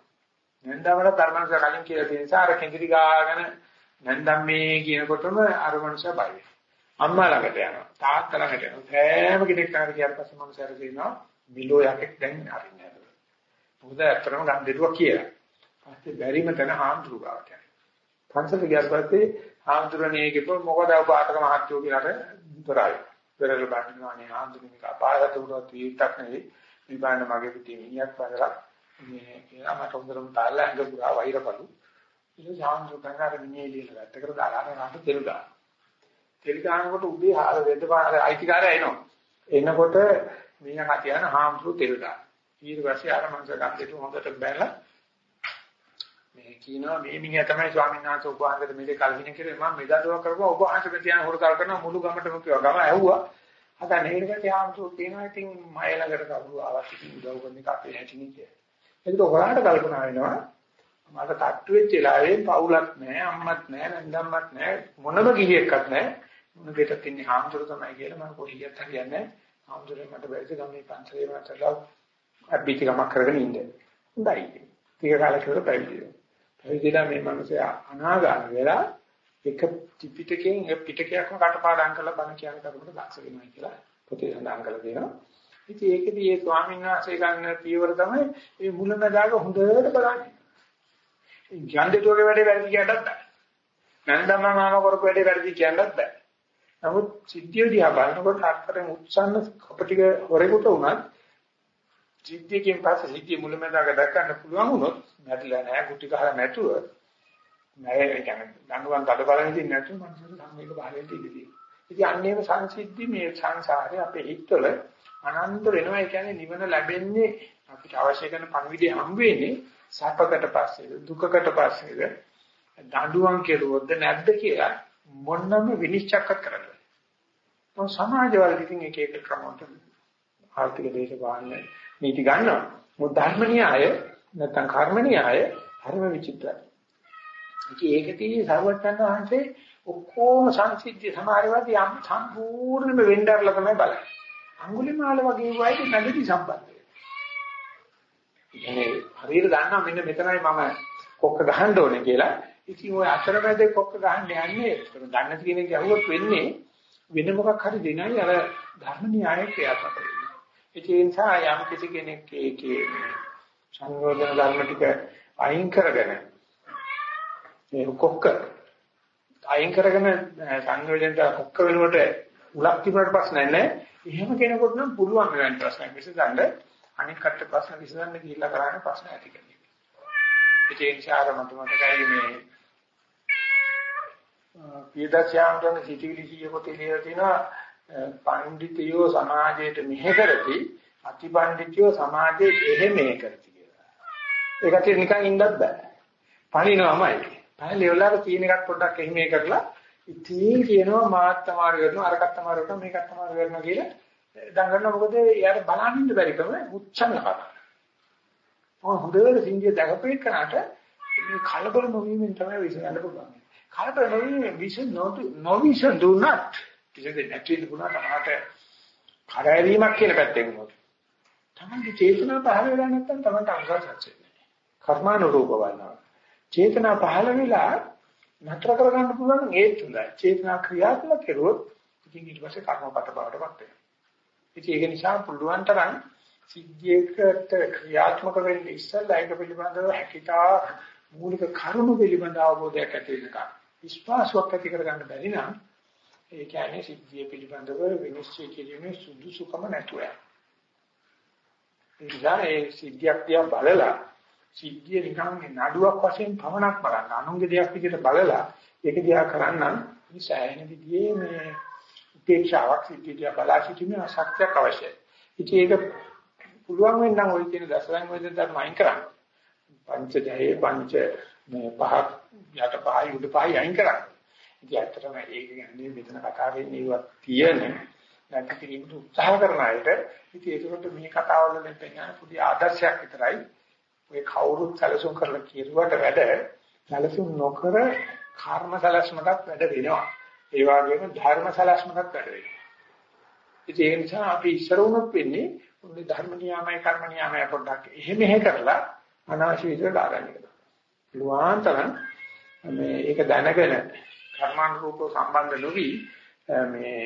නැන්දමල ධර්මංශ කලින් කියලා තියෙන නිසා අර කෙඳිරි ගාගෙන නැන්දම් මේ කියනකොටම අර මනුස්සයා බය වෙනවා. අම්මා ළඟට යනවා. තාත්තා ළඟට යනවා. හැම කෙනෙක් කාට කියන පස්සේ මනුස්සයාට කියනවා මිලෝ යකෙක් දැන් අරින්නේ නැහැ. මොකද අතරම ගම් දෙටුවා කියලා. පස්සේ බැරිම තැන හාමුදුරු ගාවට යනවා. පන්සල ගියාට පස්සේ හාමුදුරනේ කිව්ව මොකද ඔබ ආතක මහත්වෝ කියලාට දොරයි. පෙරල බඳිනවා නේ හාමුදුරනේ කපාරට උඩට විතක් නෙවෙයි. විපාන මගේ පිටේ මිනිහක් වදලා මේ කියලා මට හොඳටම තාල්ලා ඇඟ පුරා වෛරපලු. ඉතින් ශාන්තු කංගාර මිනිහේ ලියලා වැටකට දාලා රාට තෙල් ගන්න. තෙල් ගන්නකොට උදේ ආර වෙද්ද පාර අයිතිකාරය එනවා. එනකොට මීයා කතියන හාම්සු තෙල් ගන්න. ඊට පස්සේ අර මංස ගන්නට හොඳට බැලලා මේ කියනවා මේ මිනිහා තමයි ස්වාමීන් වහන්සේ ඔබ වහන්සේට මේක කල්හින කියලා මම මෙදාදව කරපුවා ඔබ වහන්සේ මෙතියන හොරකල් කරන මුළු ගමටම කිව්වා ගම ඇහුවා අද නේරකට යාමතු කියනවා ඉතින් මය ළඟට කවුරු ආවත් ඉතින් උදව් කරන එක අපේ හැටිනේ කියලා. ඒක ඔයාලට කල්පනා වෙනවා මට තට්ටු වෙච්ච වෙලාවේ පවුලක් නැහැ අම්මත් නැහැ නන්දම්මත් නැහැ මොනම ගිහියෙක්වත් නැහැ. මොන දෙයක් තින්නේ හාමුදුර තමයි කියලා මම කොහේවත් හරියන්නේ හාමුදුරේ මට බැරිද ගමේ පන්සලේ මටලා අබ්බිති ගමක් කරගෙන ඉන්න. හොඳයි. ටික කාලයකට පැවිදි පැවිදිලා මේ මිනිස්සයා අනාගාමී වෙලා එක ත්‍රිපිටකයෙන් ඒ පිටකයක්ම කටපාඩම් කරලා බණ කියන කරුණට දක්ෂ වෙනවා කියලා පොතේ සඳහන් කරලා තියෙනවා. ඉතින් ඒකෙදී ඒ ස්වාමීන් වහන්සේ ගන්න පියවර තමයි මේ මුලමදාග හොඳට බලන්නේ. ඥාන්දේතෝගේ වැඩේ වැරදි කියන්නත් බෑ. නන්දම මාම කරපු වැඩේ වැරදි කියන්නත් බෑ. නමුත් සිද්ධිය දිහා බලනකොට අත්තරෙන් උත්සන්න කපටික හොරෙකුට උනත් සිද්ධියකින් පස්සේ සිද්ධිය මුලමදාග දක්වන්න පුළුවන් වුණොත් නැතිලා නෑ කුටි ගහලා නැතුව නෑ ඒ කියන්නේ දඬුවම් කඩ බලන ඉතින් නැතුව මනසට සම්මේක පහලෙන් ඉඳී. ඉතින් අන්නේම සංසිද්ධි මේ සංසාරේ අපේ හිතවල අනන්ත වෙනවා ඒ කියන්නේ නිවන ලැබෙන්නේ අපිට අවශ්‍ය කරන පණවිඩය හම්බ වෙන්නේ සැපකට පස්සේද දුකකට පස්සේද දඬුවම් කෙරුවොත්ද නැද්ද කියලා මොනම විනිශ්චයක්වත් කරන්න බෑ. සමාජවල ඉතින් එක එක ක්‍රමවලට ආර්ථික දේශපාලන නීති ගන්නවා. මොකද ධර්ම න්‍යාය නැත්නම් කර්ම න්‍යාය හරිම විචිත්‍රයි. ඉතින් ඒකදී සර්වඥාන් වහන්සේ ඔක්කොම සංසිද්ධිය සමාරවදී යම් සම්පූර්ණයෙන්ම වෙන්ඩර්ලා තමයි බලන්නේ. අඟුලිමාල වගේ වයිද නැගටි සම්බන්ධ වෙනවා. හරියට දන්නවා මෙන්න මෙතනයි මම කොක්ක ගහන්න ඕනේ කියලා. ඉතින් ওই අතරමැද කොක්ක ගහන්න යන්නේ දන්නේ නැති කෙනෙක් ඇහුවොත් වෙන්නේ වෙන මොකක් හරි දෙනයි අර ධර්ම න්‍යාය ක්‍රියාත්මක වෙන්නේ. ඒ නිසා යම් කිසි කෙනෙක් ඒකේ සංයෝජන ධර්ම ටික අයින් කරගෙන මේ කොක්ක අයින් කරගෙන සංයෝජනට කොක්ක වෙනුවට උලක් තිබුණාට ප්‍රශ්න නැහැ. එහෙම කෙනෙකුට නම් පුළුවන් වෙන ප්‍රශ්නයක් විසඳන්න අනිත් කට්ට ප්‍රශ්න විසඳන්න ගිහිල්ලා කරන්නේ ප්‍රශ්න ඇති කරන එක. ඒ නිසා මට මතකයි මේ පියදස්යාන්තන සිටිවිලි කිය පොතේ ලියලා තිනවා පඬිතියෝ සමාජයට මෙහෙ කරති අතිපඬිතියෝ සමාජයේ එහෙ මෙහෙ කරති කියලා. ඒකට නිකන් ඉන්නත් බෑ. පණිනවමයි. පහලෙවලාට තියෙන එකක් පොඩ්ඩක් එහෙ මෙහෙ කරලා ඉතින් කියනවා මාත් තමාරු කරනවා අරකට තමාරු කරනවා මේකත් තමාරු කරනවා කියලා දඟලන මොකද එයාට බලන්න ඉන්න බැරිකම උච්චන්න කරා. මොකද හොඳට සිංහය දැකපේ කරාට මේ කලබල නොවීමෙන් තමයි විසඳන්න පුළුවන්. කලබල නොවීම විස නොවිසඳ දුන්නත් ඉතින් නැති වෙන්න පුළුවන් තමයි කරෑරීමක් කියන පැත්තෙන් උනොත්. තමන්ගේ චේතනා පහළ වෙලා නැත්නම් තමන්ට අංගසත් වෙන්නේ. කර්මානුරූප වන්නවා. චේතනා පහළ වෙලා නතර කරගන්න පුළුවන් ඒත් හොඳයි. චේතනා ක්‍රියාත්මක කරුවොත් ඉතින් ඊට පස්සේ කර්මපත බවටපත් වෙනවා. ඉතින් ඒක නිසා පුළුවන් තරම් සිද්ධියකට ක්‍රියාත්මක වෙන්න ඉස්සෙල්ලා ඒක පිළිබඳව හැකිතා මූලික කරුණු පිළිබඳ අවබෝධයක් ඇති වෙනකම් විශ්වාසයක් ඇති කරගන්න බැරි නම් ඒ කියන්නේ සිද්ධිය පිළිබඳව විනිශ්චය කිරීමේ සුදුසුකම නැතුව යනවා. ඒ නිසා ඒ සිද්ධියක් දිහා බලලා සිද්ධිය නිකන් නඩුවක් වශයෙන් පමණක් බලන්න අනුන්ගේ දෙයක් විදිහට බලලා ඒක දිහා කරන්නම් මේ සෑහෙන විදිහේ මේ උපේක්ෂාවක් සිද්ධිය දිහා බලා සිටීමේ ශක්තියක් අවශ්‍යයි. ඉතින් ඒක පුළුවන් වෙන්නම් ওই කියන දසලන් වේදෙන් ධර්ම අයින් කරන්න. පංච ජයේ පංච මේ පහ යට පහයි උඩ පහයි අයින් කරන්න. ඉතින් ඇත්තටම ඒක කියන්නේ මෙතන කතා වෙන්නේ ඒවත් තියෙන නැති කිරීමට උත්සාහ කරන අයට ඉතින් ඒකට මේ කතාවල දෙන්න පුදු ආදර්ශයක් විතරයි. ඔය කවුරුත් සැලසුම් කරලා කියුවට වැඩ සැලසුම් නොකර කර්ම සැලසුමකට වැඩ වෙනවා. ඒ වගේම ධර්ම සැලසුමකට වැඩ වෙනවා. ඉතින් ඒ නිසා අපි ඉස්සර වුණොත් වෙන්නේ උන්නේ ධර්ම නියාමයි කර්ම නියාමයි පොඩ්ඩක් එහෙම එහෙ කරලා අනාශි විදිහට දාගන්න එක. ලුවාන්තරන් මේ ඒක දැනගෙන කර්මානුරූපව සම්බන්ධ නොවි මේ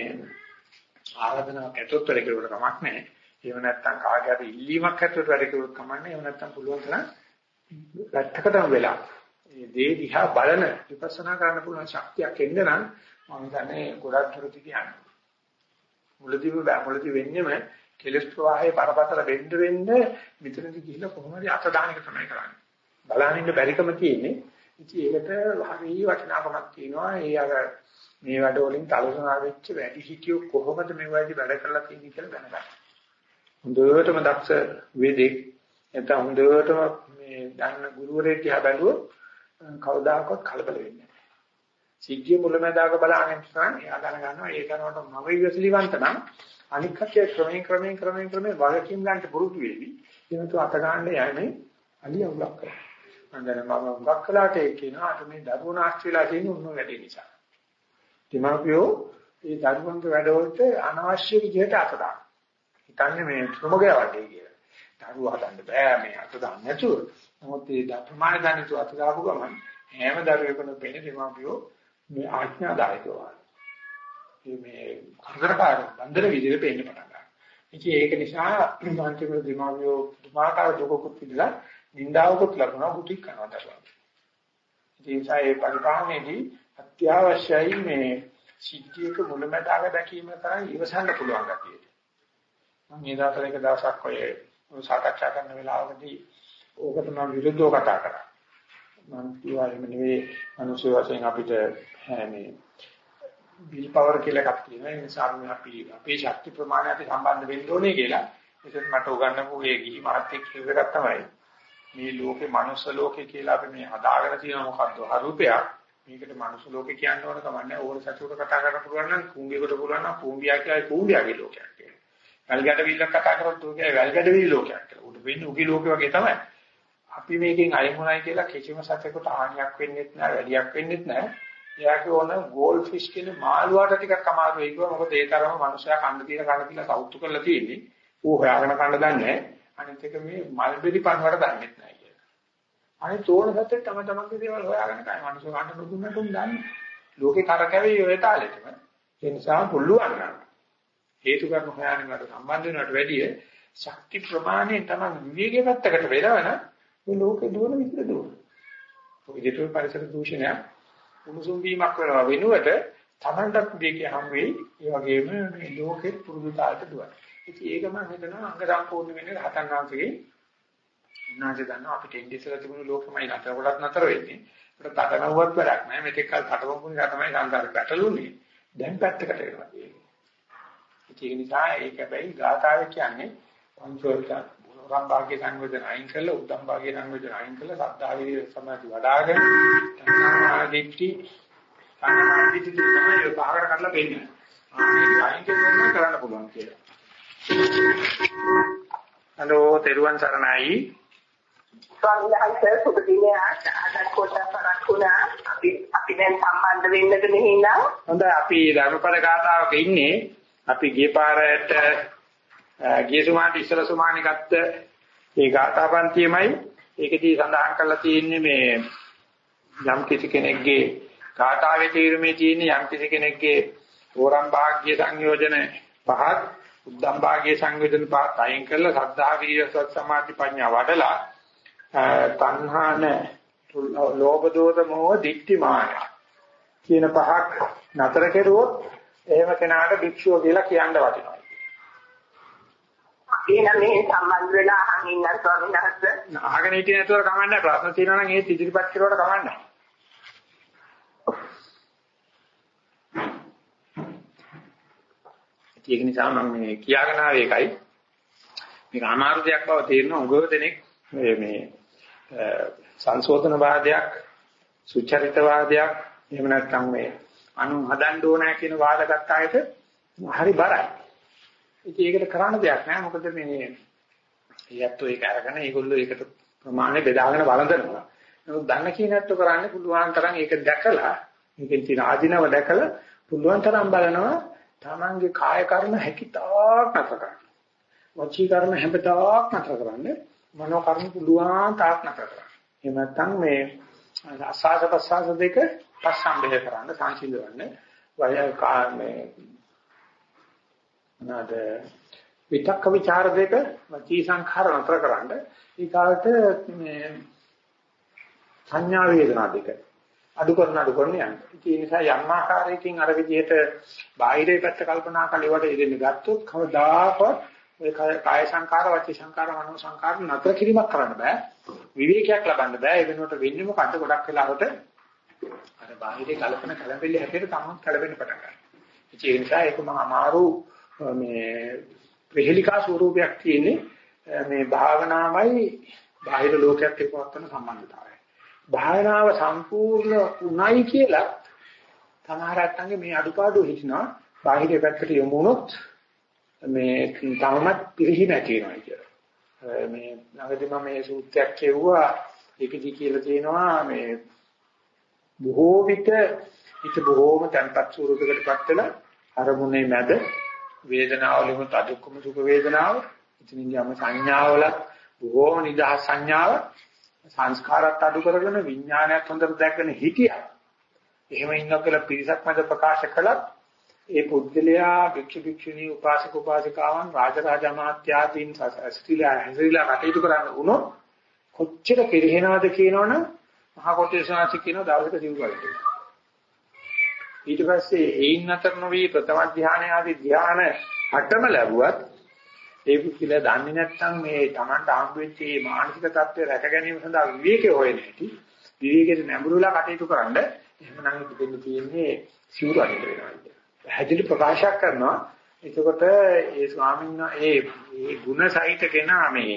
ආරාධනාවක් ඇතොත් වැඩ කරුවට කමක් නැහැ. එහෙම නැත්නම් කාගේ හරි ඉල්ලීමක් ඇතුළත වැඩ කරුවොත් කමන්නේ. එහෙම නැත්නම් පුළුවන් තරම් වැත්තකටම වෙලා මේ දේ දිහා බලන විපස්සනා කරන්න පුළුවන් ශක්තියක් එන්න නම් මම හිතන්නේ ගොඩක් දුරට කියන්නේ. මුලදීම මුලදී වෙන්නේම කෙලස් ප්‍රවාහයේ පරපතල වෙන්න වෙන්න මෙතනදි ගිහිල්ලා කොහොම හරි අත දාන එක තමයි කරන්නේ. බලන්න ඉන්න බැරිකම තියෙන්නේ. ඉතින් ඒකට හරි වටිනාකමක් තියෙනවා. ඒ අර මේ වැඩ වලින් තලසනා වෙච්ච වැඩි හිටියෝ කොහොමද මේ වැඩි වැඩ කරලා තියෙන්නේ කියලා දැනගන්න. හොඳටම දක්ෂ වේදෙක් නැත්නම් හොඳටම මේ දන්න ගුරුවරයෙක් දිහා බැලුවොත් කවදාකවත් කලබල වෙන්නේ නැහැ. සිද්ධිය මුලමඳාක බලන්නේ නැත්නම් එයා දැනගන්නවා ඒ කරනකොට මම ඉවසලිවන්ත නම් අනික් කච්චේ ක්‍රමයෙන් ක්‍රමයෙන් ක්‍රමයෙන් ක්‍රමයෙන් වගකීම් ගන්නට පුරුදු වෙවි. එනතු අත ගන්න යන්නේ අලිය උලක් කරනවා. මම දැන් මම උගක් කළාට ඒ කියනවා අද මේ දරුවෝ නාස්ති වෙලා තියෙන උන්නු වැඩේ නිසා. දෙමාපියෝ ඒ දරුවන්ගේ වැඩවලට අනවශ්‍ය විදිහට අත දානවා. හිතන්නේ මේ ප්‍රමුඛය වගේ කියලා. දරුවා හදන්න බෑ මේ අත දාන්න නැතුව. නමුත් ඒ ප්‍රමාණ දාන්න නැතුව අත දාපු ගමන් හැම දරුවෙකුම වෙන දෙමාපියෝ මේ ආඥාදායකව. මේ කරදරකාර බන්දර විදිහට පේන්න පටන් ගන්නවා. ඉතින් ඒක නිසා අන්තිම දෙමාපියෝ දුමාකාර දුකකුත් පිළිලා නින්දාවකුත් ලබනවා බුද්ධි කරනවා දරුවා. ඉතින් ඒ පරිපාලනයේදී අත්‍යවශ්‍යයි මේ සිද්ධියක මුලැමැදාග දැකීම තරම් ඉවසන්න පුළුවන් ගැතියි. මම මේ දාතර එක දවසක් ඔය සාකච්ඡා කරන වෙලාවකදී ඕකට මම විරුද්ධව කතා කරා. මම කියවා එහෙම නෙවෙයි අනුසය වශයෙන් අපිට මේ බිල් පවර් කියලා එකක් තියෙනවා. ඒ නිසා අපි අපේ ශක්ති ප්‍රමාණයට සම්බන්ධ වෙන්න ඕනේ කියලා. ඒකත් මට උගන්වපු ඒ ගිහි මහත්තයෙක් කියව එකක් තමයි. මේ ලෝකේ මනුස්ස ලෝකේ කියලා අපි මේ හදාගෙන තියෙන මොකද්ද? හරුපයක්. මේකට මනුස්ස ලෝකේ කියන්න ඕන කමන්නේ. ඕන සතුට කතා කරන්න පුළුවන් නම් කුඹියකට පුළුවන් නම් කුඹියා කියයි කුඹියාගේ ලෝකයක් කියලා. වැල්ගඩ විල්ලක් කතා කරොත් උගේ වැල්ගඩ විල් ලෝකයක් කියලා. උඩ වෙන්නේ උගේ ලෝකේ වගේ තමයි. අපි මේකෙන් අයමුණයි කියලා කිසිම සතෙකුට හානියක් වෙන්නේ නැහැ වැඩියක් වෙන්නේ නැහැ. එයාගේ ඕන ගෝල් ෆිෂ් කියන මාළුවාට ටිකක් අමාරු වෙයි කිව්වා. මොකද ඒ තරම මනුස්සයා කන්න තියෙන කන්න කියලා සවුත්තු කරලා තියෙන්නේ. ඌ හොයාගෙන කන්න දන්නේ නැහැ. අනිත් එක මේ මල්බෙරි පණුවට දන්නේ නැහැ කියලා. අනිත් ඕන සතෙක් තම තමන්ගේ දේවල් හොයාගෙන කයි. මනුස්සය කන්න දුන්නට උන් දන්නේ. ලෝකේ කරකැවේ ඔය තාලෙටම. ඒ නිසා පුළුවන් නම් හේතු කර්ම හොයාගෙන මට සම්බන්ධ වෙනවට වැඩිය ශක්ති ප්‍රමාණයෙන් තමයි විවේකයේ පැත්තකට වෙනවන මේ ලෝකේ දුවන විදිහට දුවන. ඔය විදිහට පරිසර දූෂණය උණුසුම් වීමක් වෙනවා වෙනුවට තමන්ටත් විවේකයේ හම් වෙයි. ඒ වගේම මේ ලෝකෙත් පුරුදු තාලට දුවන. ඉතින් ඒක මම හිතනවා අංග සම්පූර්ණ වෙන්නේ රහතන් වහන්සේගේ උන්වහන්සේ දන්නවා අපිට ඉන්දියසල තිබුණු ලෝකමයි නතර කොටත් නතර වෙන්නේ. ඒකට තකනවුවත් වැඩක් නැහැ. මෙතෙක් කල් තටවපු නිසා තමයි සංසාරේ පැටළුනේ. දැන් පැත්තකට වෙනවා. ඒක නිසා ඒක හැබැයි ගාථාවේ කියන්නේ පංචවර්ග මොනරම් භාග්‍ය සංවේදන අයින් කරලා උද්දම් භාග්‍ය සංවේදන අයින් කරලා සද්ධා විරිය සමාධි වඩ아가න තණ්හාදිට්ඨි තණ්හාදිට්ඨි තමයි ඒ පහකට කඩලා දෙන්නේ. ආන්නේ අයින් කරනවා කරන්න පුළුවන් කියලා. හලෝ තෙරුවන් සරණයි. ස්වාමීන් වහන්සේ සුබ දිනයක් අද කොට පරක්ුණා අපි අපි දැන් සම්බන්ධ වෙන්නද මෙහිනම් හොඳයි අපි ධර්මපද ගාථාවක ඉන්නේ අපි ගිය පාරට ගිය සුමාට ඉස්සර සුමානේ ගත්ත ඒ ගාථාපන්තියමයි ඒකදී සඳහන් කරලා තියෙන්නේ මේ යම් කිසි කෙනෙක්ගේ ගාථාවේ තීරමේ තියෙන යම් කිසි කෙනෙක්ගේ ඕරම් භාග්‍ය සංයෝජන පහත් උද්දම් භාග්‍ය සංයෝජන පහත් අයින් කරලා සද්ධා විරිය සත් සමාධි ප්‍රඥා වඩලා තණ්හාන ලෝභ දෝෂ මොහ දික්ටි මාන කියන පහක් නතර කෙරුවොත් එහෙම කෙනාට භික්ෂුව කියලා කියන්න වටිනවා. එහෙනම් මේ සම්බන්ධ වෙලා අහන් ඉන්න ස්වාමීන් වහන්සේ. අහගෙන හිටියේ නැතුව කමන්නේ ප්‍රශ්න තියෙනවා නම් ඒ ඉදිරිපත් කරුවට කමන්නේ. ඒක නිසා මම මේ කියාගෙන ආවේ ඒකයි. මේක අමාරු දෙයක් බව තේරෙන උගව දෙනෙක් මේ මේ සංශෝධන වාදයක් සුචරිත වාදයක් එහෙම නැත්නම් මේ අනු හදන්න ඕනෑ කියන වාද ගත්තාට හරි බරයි. ඉතින් ඒකට කරන්න දෙයක් නෑ මොකද මේ යැත්තෝ ඒක අරගෙන ඒගොල්ලෝ ඒකට ප්‍රමාණය බෙදාගෙන වළඳනවා. නමුත් දන්න කියනත්තු කරන්නේ පුළුවන් තරම් ඒක දැකලා මේකෙන් තියෙන ආධිනව දැකලා පුළුවන් තරම් බලනවා තමන්ගේ කාය කර්ම හැකිතාක් නතර කරන්න. වචී කර්ම හැබතාක් නතර කරන්න. මනෝ කර්ම පුළුවන් තාක් නතර කරන්න. එහෙම නැත්නම් මේ අසාස ප්‍රසාස දෙක පස්සම්බේ කරන්න සංසිඳවන්න. වය මේ නේද විතක්ක ਵਿਚාර දෙක වචී සංඛාර නතර කරන්න. ඊකාට මේ සංඥා වේදනා දෙක අඩු කරන අඩු කරන යනවා. ඒ නිසා යම් ආකාරයකින් අර විදිහට බාහිරේ පැත්ත කල්පනා කළේවට ඉඳින්න ගත්තොත් කවදාකවත් ඔය කාය සංකාර, වචී සංකාර, මනෝ සංකාර නතර කිරීමක් කරන්න බෑ. විවේකයක් ලබන්න බෑ. ඒ වෙනුවට වෙන්නේ මොකද්ද? ගොඩක් වෙලාවට අර බාහිරේ කල්පන කලබෙල්ල හැටියට තමයි කලබෙන්න පටන් ගන්නවා. ඒ නිසා ඒක මම අමාරු මේ ප්‍රහෙලිකා ස්වරූපයක් තියෙන්නේ මේ භාවනාවයි බාහිර ලෝකයක් එක්ක වත්තන සම්බන්ධතාවය. භාවනාව සම්පූර්ණ උණයි කියලා සමහරටන්ගේ මේ අඩුපාඩු හිතනවා බාහිර පැත්තට යොමු වුණොත් මේ තවමත් පිරිහි නැති වෙනවා කියලා. මේ ළඟදී මම මේ සූත්‍රයක් කියුවා ඒකදී කියලා තියෙනවා මේ බොහෝ විට හිත බොහෝම තැන්පත් ස්වරූපයකටපත් වෙලා අරමුණේ මැද වේදනාවලින් තදුක්කම සුඛ වේදනාව ඉතින් යම සංඥාවල බොහෝම නිදහස් සංඥාව සංස්කාරات අඩු කරගෙන විඥානයත් හොඳට දැක්ගෙන හිටියා. එහෙම ඉන්නවා කියලා පිරිසක් මැද ප්‍රකාශ කළත් ඒ පුද්ගලයා භික්ෂු භික්ෂුණී උපාසක උපාසිකාවන් රාජරාජ අමාත්‍යාදීන් සස්තිලා හැසිරීලා කටයුතු කරන්න වුණොත් කොච්චර කෙරෙනවද කියනවනම් මහා කොටේශනාචි කියන දවසක දිනුවා. ඊට පස්සේ ඒයින් අතර නොවි ප්‍රථම ධානය ආදී ධාන හටම ලැබුවත් ඒ පුද්ගලයා දන්නේ නැත්නම් මේ Tamanට හම්බ වෙච්ච මේ මානසික தත්ත්වය රැක ගැනීම සඳහා විවේකයේ හොයන හැටි විවේකයේ නැඹුරුලා කටයුතු කරන්න එහෙමනම් දෙන්න තියෙන්නේ සිවුරු අදින්න වෙනවා කියන්නේ. හැදිලි ප්‍රකාශ කරනවා. එතකොට ඒ ස්වාමීන් වහන්සේ ඒ ගුණ සහිත කෙනා මේ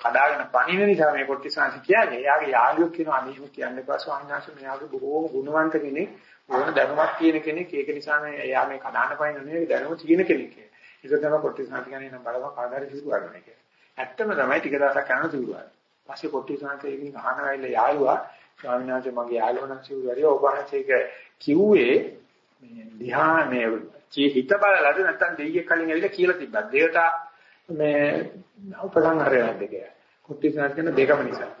කඩාගෙන පණින නිසා මේ කොට්ටිසාංශ කියන්නේ. එයාගේ යාළුවෙක් කියන අනිහිම කියන්නේ පස්සේ ස්වාමීන් වහන්සේ. මෙයාගේ බොහෝම ගුණවන්ත කෙනෙක්. ඕන දැනුමක් තියෙන කෙනෙක් ඒක නිසා මේ එයා මේ කඩාන පයින් නෙවෙයි දැනුම තියෙන කෙනෙක් කියලා. ඒක තමයි කොට්ටිසාංශ කියන්නේ නම් බලව කාදාරි සිදුවන්නේ කියලා. ඇත්තම තමයි ටික දවසක් කරන සිදුවන්නේ. පස්සේ කොටි සංකේතකින් අහන වෙලාවේ යාළුවා ස්වාමීන් වහන්සේ මගේ යාළුවා නම් සිවුරේ ඔබ වහන්සේක කිව්වේ මේ ධ්‍යාන මේ හිත බලලාද නැත්නම් දෙයියෙක් කලින් ඇවිල්ලා කියලා තිබ්බා. දේවතා මේ උපසංහරය නැද්ද කියලා. කොටි සංකේතන දෙකම නිසා.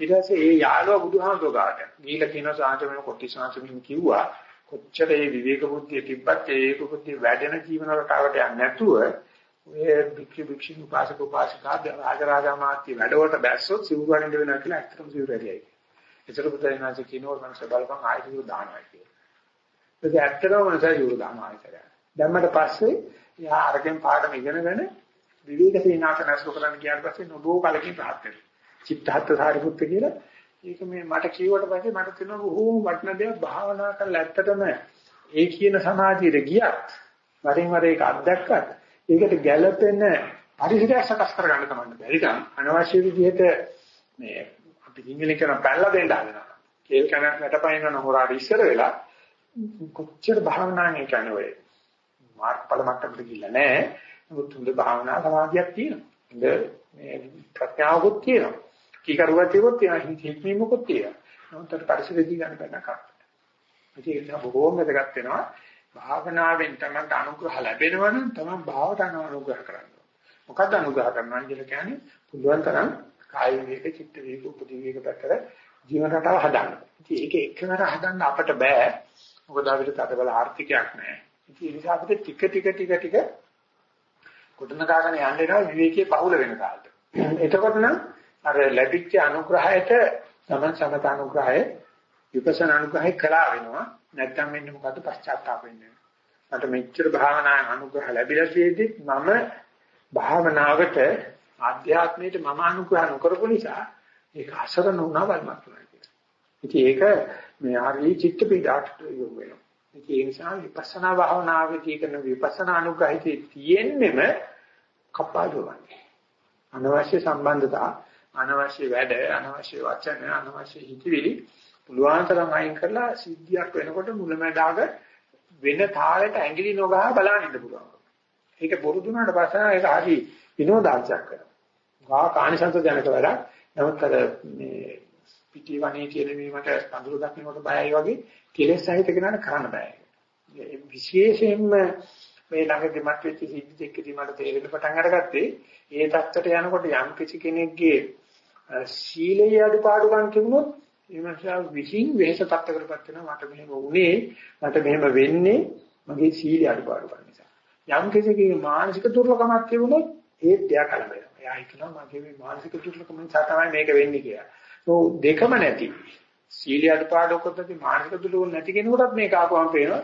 ඊට පස්සේ ඒ යාළුවා බුදුහාමුදුරුවෝ ගාට ගිහිල්ලා කියනවා සාන්තමන කොටි සංකේතකින් කිව්වා කොච්චර මේ විවේක බුද්ධිය තිබ්බත් ඒ ඒක බුද්ධිය වැඩෙන ජීවන රටාවට යන්නේ නැතුව ඔය භික්ෂු භික්ෂුණී උපාසක උපාසිකා රාජරාජා මාත්‍ය වැඩවලට බැස්සොත් සිවුරු වඩින්න වෙනවා කියලා ඇත්තටම සිවුරු ඇරියයි. ඒතර බුදුරජාණන්සේ කියනවා මනස බලපන් ආයෙත් සිවුරු දානවා කියලා. ඒක ඇත්තටම මනස සිවුරු දානවා ආයෙත්. දැම්මට පස්සේ යා අරගෙන පාඩම ඉගෙනගෙන විවේක සීනාසන අසු කරන්න ගියාට පස්සේ නොබෝ කලකින් පහත් වෙනවා. චිත්තහත් සාරිපුත්ත කියලා ඒක මේ මට කියවට පස්සේ මට තියෙන බොහෝම වටින දෙයක් භාවනා කරලා ඇත්තටම ඒ කියන සමාධියට ගියත් වරින් වර ඒක අත්දැක්කත් ඒකට ගැළපෙන පරිසරයක් සකස් කරගන්න තමයි බැරි නම් අනවශ්‍ය විදිහට මේ අපි ඉංග්‍රීසි කරන පැනලා දෙන්න හදනවා. කේල් කන වැටපයින් යන හොරාට ඉස්සර වෙලා කොච්චර භාවනාන්නේ කියන්නේ ඔය මාර්ගඵල මට්ටමට ගිහිල්ලා නැහැ. නමුත් හොඳ භාවනා සමාධියක් තියෙනවා. හොඳ මේ ප්‍රඥාවකුත් තියෙනවා. කීකරුවක් තිබොත් තියෙනවා හික්මීමකුත් තියෙනවා. නමුත් අර පරිසරදී ගන්න බෑ කරා. ඒක නිසා බොහෝම වැදගත් වෙනවා. භාවනාවෙන් තමයි අනුග්‍රහ ලැබෙනවා නම් තමයි භාවට අනුග්‍රහ කරන්නේ. මොකක්ද අනුග්‍රහ කරනවා කියලා කියන්නේ පුළුවන් තරම් කාය විවේක, චිත්ත විවේක, උපදි විවේක පැත්තට ජීවන රටාව හදන්න. ඉතින් ඒක එකවර හදන්න අපට බෑ. මොකද අපිට තදබල ආර්ථිකයක් නැහැ. ඉතින් ඒ නිසා අපිට ටික ටික ටික ටික කොටනකාගෙන යන්න වෙනවා විවේකයේ පහුල වෙන කාලෙට. එතකොට නම් අර ලැබිච්ච අනුග්‍රහයට තමන් සමත අනුග්‍රහය විපස්සනා අනුග්‍රහය කළා වෙනවා නැත්නම් වෙන්නේ මොකද්ද පශ්චාත්තාප වෙන්නේ මට මෙච්චර භාවනා අනුග්‍රහ ලැබිලා තියෙද්දි මම භාවනාවට ආධ්‍යාත්මයට මම අනුග්‍රහ නොකරපු නිසා ඒක අසරණ වුණා වල්මත් වුණා කියලා. ඉතින් ඒක මේ හරි චිත්ත පීඩාට යොමු වෙනවා. ඉතින් ඒ නිසා විපස්සනා භාවනාවේදී කරන විපස්සනා අනුග්‍රහිතේ තියෙන්නෙම කපාදුවන්නේ. අනවශ්‍ය සම්බන්ධතා අනවශ්‍ය වැඩ, අනවශ්‍ය වචන, අනවශ්‍ය හිතවිලි පුළුවන් තරම් අයින් කරලා සිද්ධියක් වෙනකොට මුලැමැදාග වෙන තාලෙට ඇඟිලි නොගහ බලන්න ඉන්න පුළුවන්. ඒක බොරු දුන්නාට පස්සේ ඒක හරි විනෝදාංශයක් කරනවා. ගා කාණිසංස දැනක වැඩක්. නමුත් අර මේ පිටිවනේ කියන මේකට අඳුර දක්නකොට බයයි වගේ කෙලෙස් සහිත කෙනාට කරන්න බෑ. විශේෂයෙන්ම මේ ළඟදී මත් වෙච්ච සිද්ධි දෙකදී මට තේරෙන්න පටන් අරගත්තේ ඒ தත්තට යනකොට යම් කිසි කෙනෙක්ගේ ශීලයේ අඩුපාඩුකම් තිබුණොත් ඒ මාසා විහිං වෙහස තත්ත්වකටපත් වෙනවා. මට මෙහෙම වුණේ මට මෙහෙම වෙන්නේ මගේ ශීලයේ අඩුපාඩුකම් නිසා. යම් කෙනෙකුගේ මානසික දුර්ලභමක් තිබුණොත් ඒත් එයා කලබලයි එයා හිතනවා මගේ මේ මානසික දුර්ලභම නිසා තමයි මේක වෙන්නේ කියලා. ඒ දෙකම නැති. ශීලයේ අඩුපාඩුකකදී මානසික දුර්ලභම නැති කෙනෙකුටත් මේක ආපුවම පේනවා.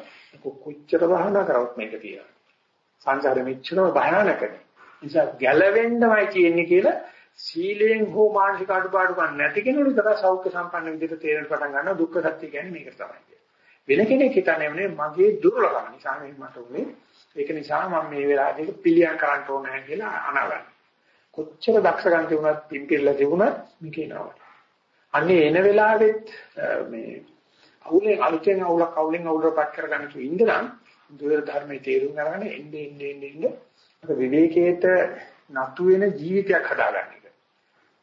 කොච්චර වහනා කරවත් මේක තියෙනවා සංසාරෙ මෙච්චරම භයානකයි නිසා ගැලවෙන්නමයි කියන්නේ කියලා සීලයෙන් හෝ මානසික අඩුපාඩුකම් නැති කෙනෙකුට විතර සෞඛ්‍ය සම්පන්න විදිහට තේරෙන්න පටන් ගන්නවා දුක්ඛ සත්‍ය කියන්නේ මේක තමයි. වෙන කෙනෙක් හිතන්නේ මගේ දුර්ලභම නිසා මේ මට උනේ ඒක නිසා මම මේ වෙලාවේ පිළියම් කරන්න ඕනේ කියලා අනාගන්න. කොච්චර දක්ෂකම් තිබුණත් පිම්පිරලා තිබුණත් මේක එනවා. අන්නේ එන වෙලාවෙත් මේ අවුලෙන් අලුතෙන් අවුලක් අවුලෙන් අවුලකට කරගන්න තු ඉඳලා දුර ධර්මයේ තේරුම් අරගෙන එන්නේ එන්නේ එන්නේ අර විවේකයේට නතු වෙන ජීවිතයක් හදාගන්න එක.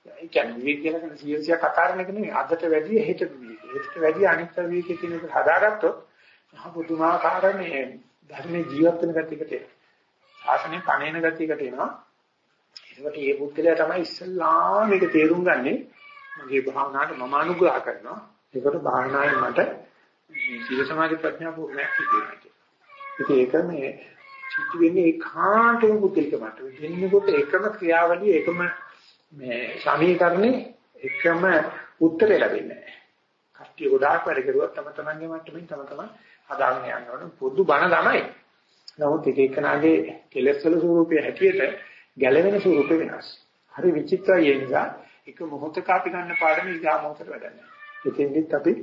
ඒ කියන්නේ විවේක කියලා කියන සියල්සියක් අකාරණ එක නෙවෙයි අදට වැඩිය හෙට විවේක. හෙට වැඩිය අනිත් විවේක කියන එක හදාගත්තොත් මහ පුදුමාකාර මේ ධර්මයේ ජීවත් වෙන ගතියකට එනවා. ශාසනය කණේන ගතියකට එනවා. ඒකට මේ පුද්ගලයා තමයි ඉස්සල්ලාම මේක තේරුම් ගන්නේ මගේ භාවනාවට මම අනුග්‍රහ කරනවා. ඒකට භාවනාවෙන් මට සීල සමාධි ප්‍රඥා පූර්ණයක් තියෙනවා. ඒක මේ සිද්ධ වෙන්නේ ඒකාන්තම පුද්ගලික මට්ටමේ. දෙන්නකොට එකම ක්‍රියාවලිය එකම මේ සමීකරණේ එකම උත්තරය ලැබෙන්නේ නැහැ. කට්ටිය ගොඩාක් වැඩ කරුවත් තම තමන්ගේ මට්ටමින් තම තමන් හදාගෙන යන්න ඕන පොදු බණ තමයි. නමුත් එක එකනාගේ කෙලෙස් වල ස්වරූපය හැටියට ගැළවෙන ස්වරූප වෙනස්. හරි විචිත්‍රයි ඒ නිසා එක මොහොතක අපි ගන්න පාඩම ඊගා මොහොතට වැඩන්නේ. එතෙන්දිත් අපි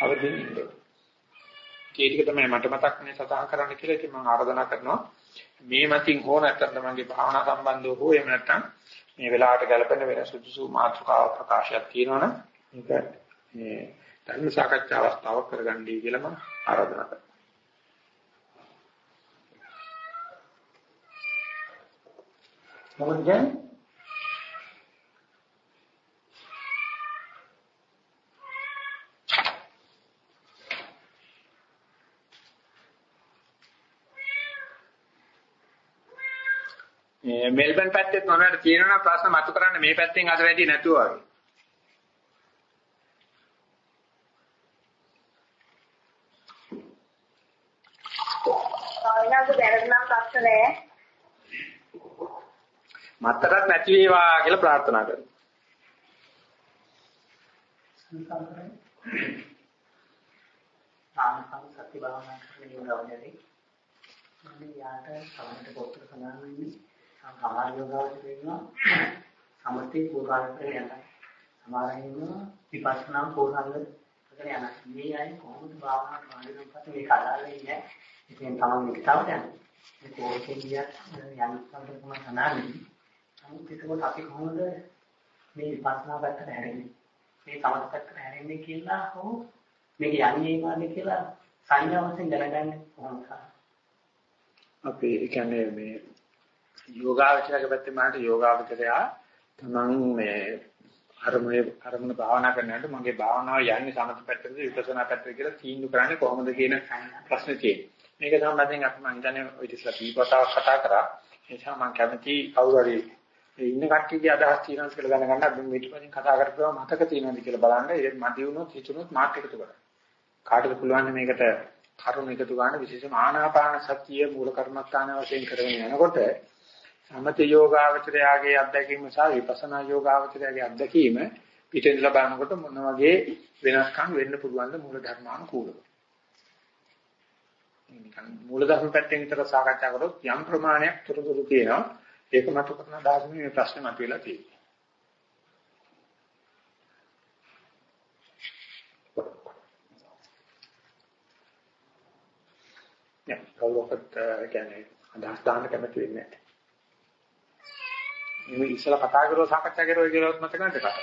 අවදින් ඉන්න ඕනේ. ඒ ටික තමයි මට මතක් වෙන්නේ සතහන් කරන්න කියලා ඉතින් මම ආරාධනා කරනවා මේ මතින් හෝ නැත්නම් තමන්ගේ භාවනා සම්බන්ධව හෝ එහෙම නැත්නම් මේ වෙලාවට ගැලපෙන වෙන සුදුසු මාතෘකාව ප්‍රකාශයක් තියෙනවනම් ඒක මේ ධර්ම සාකච්ඡා අවස්ථාවක් කරගන්නයි කියලා මම ආරාධනා කරනවා. මොකද කියන්නේ? මෙල්බන් පැත්තේ මොනවද තියෙනවා ප්‍රශ්න මතු කරන්න මේ පැත්තෙන් අද වැඩි නැතුව වගේ. ආයෙත් දැනගන්න ප්‍රශ්න නැහැ. මත්තරත් නැති වේවා කියලා ප්‍රාර්ථනා කරනවා. ආනපන සති භාවනා කරන යෝගාවචරේ මම යාට සමහරට පොත්වල සඳහන් වෙන්නේ සමාන යෝගාවචරේ ඉන්නවා සමථේ පූර්වාංගය යන සමහර ඉන්නවා විපස්සනා පූර්වාංග කරගෙන යන මේ අය කොහොමද භාවනා කරන්නේ පස්සේ මේ කඩාවේ ඉන්නේ ඉතින් තමයි මේක තව යන්නේ මේ කෝර්සේ ගියත් යන සම්පූර්ණ සනානි නමුත් ඒකත් අපි කොහොමද මේ විපස්සනා පැත්තට හැරෙන්නේ? මේ සමථ පැත්තට හැරෙන්නේ කියලා හෝ මේක යන්නේ මොනවද කියලා සංඥා වශයෙන් දැනගන්නේ කොහොමද? අපි කියන්නේ මේ යෝගාවචරක පැත්තේ මාට යෝගාවචරයා තමන් මේ අරමුණේ අරමුණ භාවනා කරනකොට මගේ භාවනාව යන්නේ සමථ පැත්තටද විපස්සනා පැත්තටද කියලා තීන්දුව කරන්නේ කොහොමද කියන ප්‍රශ්නේ තියෙනවා. මේක සම්බන්ධයෙන් අපි මම හිතන්නේ ඔය ඉතිස්ලා දීපතාවක් කතා කරා. ඒ නිසා මම කැමති කවුරු හරි ඉන්න කට්ටියගේ අදහස් තියෙනවද කියලා දැනගන්න අපි මෙතනින් කතා කරපුවා මතක තියෙනවද කියලා බලන්න. ඒ මදි වුණොත් හිතුනොත් මාත් එකතු කරන්න. කාටද පුළුවන් මේකට කරුණ එකතු ගන්න විශේෂම ආනාපාන සතිය මූල කර්මස්ථාන වශයෙන් කරගෙන යනකොට සමත යෝගාවචරයාගේ අත්දැකීම සහ විපස්සනා යෝගාවචරයාගේ අත්දැකීම පිටින් ලබනකොට මොන වගේ වෙනස්කම් වෙන්න පුළුවන්ද මූල ධර්මානුකූලව? නිකන් මූල ධර්ම පැත්තෙන් විතර සාකච්ඡා කරොත් යම් ප්‍රමාණයක් තුරුතුරු තියෙනවා. ඒක මතු කරන දාර්ශනික මේ ප්‍රශ්නේ මතුවලා තියෙනවා. නෑ කවුරුත් කියන්නේ අදහස් දාන්න කැමති වෙන්නේ නැහැ. මේ ඉස්සලා කතා කරලා සාකච්ඡා කරුවා කියලාත් මතක නැද්ද කතා?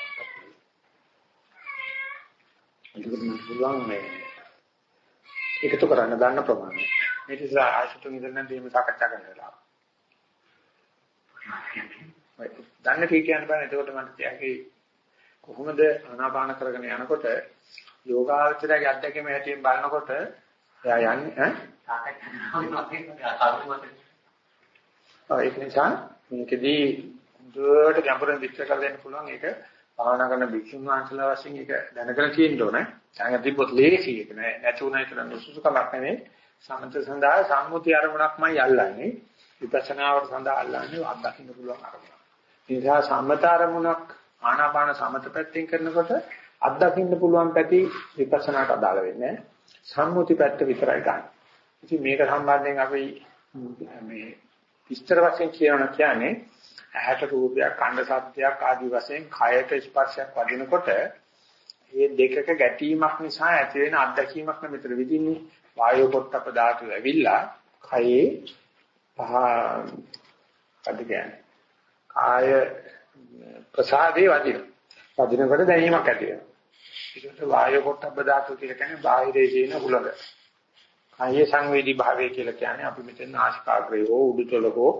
ඒක මම පුළුවන් මේ එකතු කරන්න ගන්න ප්‍රමාණය. මේ නිසා ආශිතුන් ඉඳන් දීම සාකච්ඡා කරන්න වෙලාව. දන්න කී කියන්න බෑ එතකොට මට තියගේ කොහොමද ආනාපාන කරගෙන යනකොට යෝගාචරයේ අධ්‍යක්ෂකම හැටියෙන් බලනකොට එයා යන්නේ ඈ ඒක නිසා මේකෙදී දුරට ගැඹුරින් විස්තර කර දෙන්න පුළුවන් ඒක භාවනා කරන භික්ෂුන් වහන්සේලා වශයෙන් ඒක දැනගෙන තියෙන්න ඕනේ. දැනගෙන තිබ්බොත් ලේසි ඒක නෑ නැතුණයි කියලා නුසුසුකමක් නෙමෙයි. සමත සඳහා සම්මුති අරමුණක්මයි අල්ලන්නේ. විපස්සනාවට සඳහා අල්ලන්නේ අත්දකින්න පුළුවන් අරමුණක්. ඒ නිසා සම්මත අරමුණක් ආනාපාන සමත පැත්තෙන් කරනකොට අත්දකින්න පුළුවන් පැති විපස්සනාට අදාළ වෙන්නේ නෑ. සම්මුති පැත්ත විතරයි ගන්න. ඉතින් මේක සම්බන්ධයෙන් අපි මේ විස්තර වශයෙන් කියනවා කියන්නේ ඇහැට රූපයක්, කණ්ඩ සත්‍යයක් ආදී වශයෙන් කයට ස්පර්ශයක් වදිනකොට මේ දෙකක ගැටීමක් නිසා ඇති වෙන අත්දැකීමක් නෙමෙතර විදින්නේ වායෝ පොට්ටප ධාතු ඇවිල්ලා කයේ පහ අධිකයන් කාය ප්‍රසාදේ වදින. වදිනකොට දැනීමක් ඇති වෙනවා. ඒකට වායෝ පොට්ටබ්බ ධාතු කියලා කියන්නේ බාහිරේ තියෙන උලඟ. කාය සංවේදී භාවය කියලා කියන්නේ අපි මෙතන නාසිකාග්‍රේ හෝ උඩුතල හෝ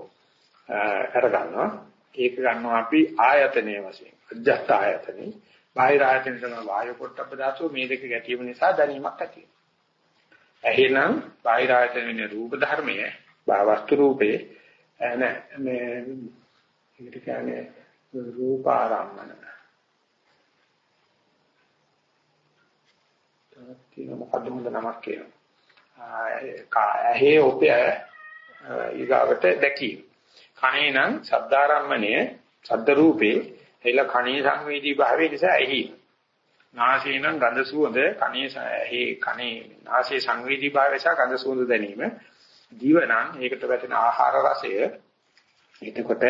අර ගන්නවා. ඒක ගන්නවා අපි ආයතනයේ වශයෙන්. අධ්‍යාත්ම ආයතනේ. බාහිර ආයතන තමයි වායෝ පොට්ටබ්බ ධාතු මේ දෙක ගැටීම නිසා දැනීමක් ඇති වෙනවා. එහෙනම් බාහිර ආයතන වෙන රූප ධර්මය, වස්තු රූපේ එන මේ ඒකට කියන්නේ රූපාරම්මන තියෙන මොකද්ද හොඳ නමක් කියනවා. ඇහි ඔපේ ඊගාවට දැකීම. කනේ නම් ශබ්දාරම්මණය ශබ්ද රූපේ එල කණී සංවේදී භාවයේ නිසා ඇහි. නාසයේ නම් ගඳ සුවඳ කනේ ඇහි කනේ නාසයේ සංවේදී භාවය සහ ගඳ සුවඳ දැනීම. දිව නම් ඒකට වැටෙන ආහාර රසය එතකොට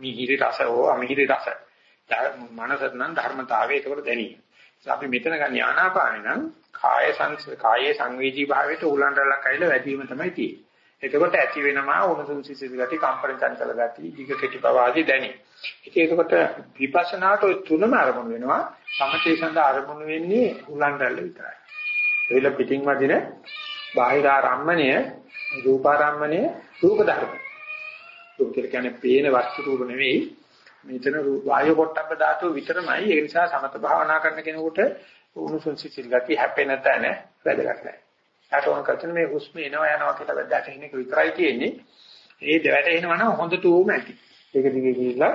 මිහිරි රස හෝ අමිහිරි රස. මනසත් නම් ධර්මතාවය ඒකට දැනීම. අපි මෙතන ගන්න ආනාපානේ නම් කාය සංස් කායේ සංවේදී භාවයට උලන්ඩලක් ඇවිල්ලා වැඩිවීම තමයි තියෙන්නේ. එතකොට ඇති වෙනවා උණුසුම් සිසිල් ගති, කම්පන චංචල ගති, දිග කෙටි පවාදී දැනේ. ඉතින් ඒකට විපස්සනාට ඔය තුනම අරමුණු වෙනවා. සමථේ සඳහා අරමුණු වෙන්නේ උලන්ඩල විතරයි. ඒල පිටින් වදින බාහිර ආරම්මණය, රූපාරම්මණය, රූප ධර්ම. රූප කියන්නේ පේන වස්තු රූප නෙවෙයි මෙතන වායු පොට්ටබ්බ ධාතුව විතරමයි ඒ නිසා සමත භාවනා කරන කෙනෙකුට උණුසුම් සිසිල් ගතිය හැපෙන තැන වැදගත් නැහැ. ඒට ඕන කරන්නේ මේ හුස්ම එනවා යනවා කියලා වැදගත් එක විතරයි තියෙන්නේ. ඒ වැටෙනවා නම් හොඳට ඕම ඇති. ඒක දිගේ ගිහිල්ලා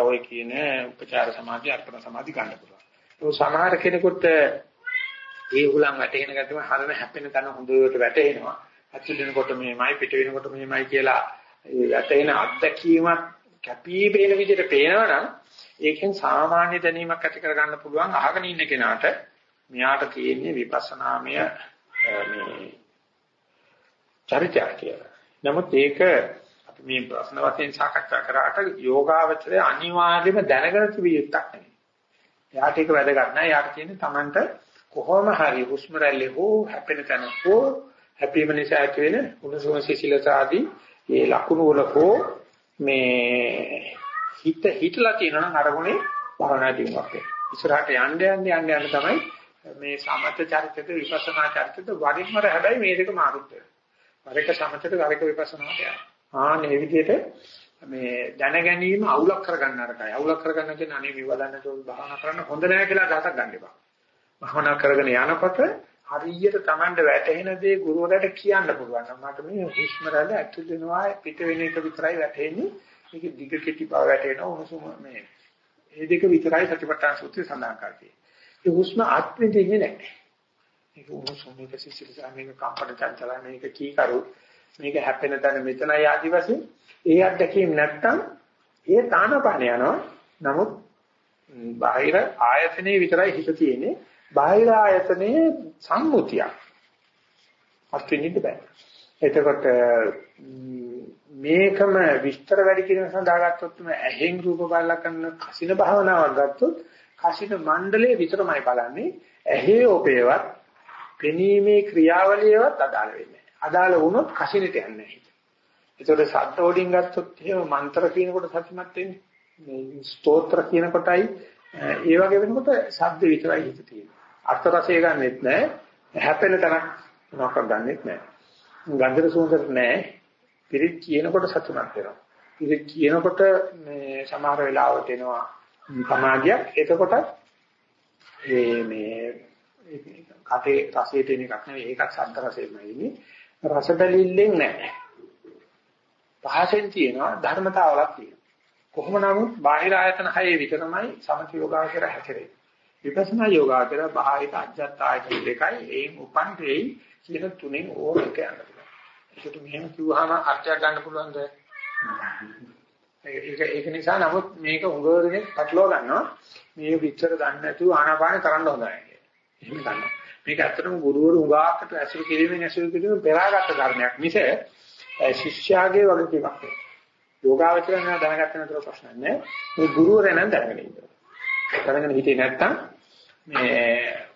ඔය කියන උපචාර සමාධි අර්පණ සමාධි ගන්න පුළුවන්. ඒ සමහර කෙනෙකුට ඒ උලන් වැටෙන ගැටම හරන හැපෙන තැන හොඳට වැටෙනවා. ඇතුල් වෙනකොට මෙහෙමයි පිට වෙනකොට මෙහෙමයි කියලා ඒ වැටෙන අත්දැකීමක් කැපී පෙනෙන විදිහට පේනවනම් ඒකෙන් සාමාන්‍ය දැනීමක් ඇති කරගන්න පුළුවන් අහගෙන ඉන්න කෙනාට මෙයාට තියෙන්නේ විපස්සනාමය මේ චරිතය කියලා. නමුත් ඒක අපි මේ ප්‍රශ්න වශයෙන් සාකච්ඡා කරාට යෝගාවචරය අනිවාර්යයෙන්ම දැනගෙන තිබිය යුත්තක් නෙවෙයි. එයාට ඒක වැදගත් නෑ. එයාට තියෙන්නේ Tamanට කොහොම හරි හුස්ම රැල්ලේ හෝ හැපෙන තැන හෝ හැපීම නිසා ඇති වෙන උණුසුම සිසිලස ආදී ඒ ලකුණු වල හෝ මේ හිත හිතලා තියෙනවා නම් අරමුණේ භවනා දිනුවක්. ඉස්සරහට යන්න යන්න යන්න යන්න තමයි මේ සමත චරිතද විපස්සනා චරිතද වරින් වර හැබැයි මේ දෙක මාරුත් වෙනවා. වරක සමතට වරක විපස්සනාට යනවා. ආ මේ විදිහට මේ දැන ගැනීම අවුලක් කරගන්න අරකයි. අවුලක් කරගන්න කියන අනේ මේ වදන්නට භාවනා කරන්න හොඳ නැහැ කියලා අදහසක් ගන්න එපා. භාවනා කරගෙන යනකොට හරියට Tamande වැටෙන දේ ගුරුවරයාට කියන්න පුළුවන්. මට මේ හුස්ම රැල්ල ඇතුල් වෙනවා පිට වෙන එක විතරයි වැටෙන්නේ. මේක දිග කෙටි බව වැටෙනවා උණුසුම මේ. මේ දෙක විතරයි සතිපට්ඨාන සූත්‍රය සඳහන් කරන්නේ. ඒ හුස්ම අත්විඳින්නේ නැහැ. මේක උණුසුම මේක සිසිලස මේක කම්පන චංචල මේක කීකරු මේක හැපෙන තැන මෙතනයි ආදි වශයෙන් ඒ අත්දැකීම් නැත්තම් ඒ තානපණ යනවා. නමුත් බාහිර ආයතනයේ විතරයි හිත තියෙන්නේ. බාහිර ආයතනයේ සම්මුතියක්. අත්විඳින්න බෑ. එතකොට මේකම විස්තර වැඩි කිරීම සඳහා ගත්තොත් මේ ඇහෙන් රූප බලලා කරන කසින භාවනාවක් ගත්තොත් කසින මණ්ඩලයේ විතරමයි බලන්නේ ඇහි ඔපේවත් පෙනීමේ ක්‍රියාවලියවත් අදාළ වෙන්නේ නැහැ. අදාළ වුණොත් කසිනට යන්නේ නැහැ. ඒතකොට සද්ද වලින් ගත්තොත් එහෙම මන්ත්‍ර කියනකොට සත්‍යමත් වෙන්නේ. මේ ස්තෝත්‍ර කියන කොටයි ඒ වගේ වෙනකොට ශබ්ද විතරයි හිත තියෙන්නේ. අර්ථ රසය ගන්නෙත් නැහැ. හැපෙන තරක් මොනවක් ගන්නෙත් නැහැ. ගන්ධර සුවඳට නැහැ. පිරිත් කියනකොට සතුටක් වෙනවා. පිරිත් කියනකොට මේ සමහර වෙලාවට එනවා සමාධියක්. එතකොට මේ මේ කටේ රසයේ තියෙන එකක් නෙවෙයි ඒකත් සද්ද රසයෙන්මයි ඉන්නේ. රස බැලිල්ලෙන් නැහැ. පහසෙන් තියෙනවා ධර්මතාවලක් තියෙනවා. කොහොම නමුත් බාහිර ආයතන හයේ විතරමයි සමථ යෝගාචර හැතරේ. විපස්සනා යෝගාචර බාහිර අජ්ජත් ආයතන දෙකයි ඒන් උපන් දෙයි කියන තුනෙන් ඕන එක යන්න පුළුවන්. ඒකට මෙහෙම කිව්වහම අර්ථයක් ගන්න පුළුවන්ද? ඒක ඒක නිසා නමුත් මේක උගෝරනේ පටලවා ගන්නවා. මේ විතර දන්නේ නැතුව ආනාපාන කරන්න හොඳයි කියලා. එහෙම ගන්නවා. මේක ඇත්තටම ගුරුවරු උගාකට ඇසුරු කිරීමෙන් ඇසුරු කිරීමෙන් පෙරාගත්ත ධර්මයක් මිස ශිෂ්‍යයාගේ වගකීමක් නෙවෙයි. යෝගාවචරණ දැනගත්ත නතර ප්‍රශ්න නැහැ. මේ ගුරුවරයා නම් දැනගෙන ඉන්නවා. දැනගෙන හිටියේ නැත්තම් මේ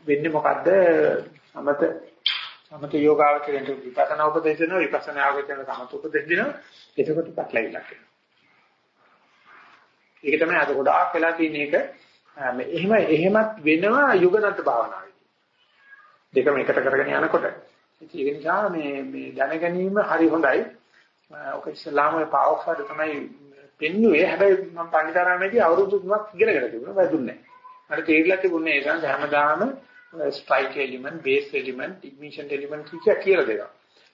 වෙන්නේ මොකද්ද? සමත සමත යෝගාවචරයට විපස්සනා උපදෙස් දෙනවා විපස්සනා යෝගාවචරයට සමත උපදෙස් දෙනවා එතකොට පැටලවිලක් වෙනවා. ඒක තමයි අද ගොඩාක් වෙලා තියෙන එක මේ එහෙම එහෙමත් වෙනවා යුගනත් භාවනාවේ. දෙකම එකට කරගෙන යනකොට ඒක නිසා මේ මේ දැන ගැනීම හරි හොඳයි. ඔක ඉස්ලාමයේ පාවොක්සාද තමයි පෙන්නුවේ. හැබැයි මම පණ්ඩිතාරාමේදී අවුරුදු 3ක් ඉගෙනගෙන තිබුණා වැදුන්නේ නැහැ. මට තේරිලා තිබුණේ ඒක හැමදාම strike element, base element, ignition element කිය කියලා දෙනවා.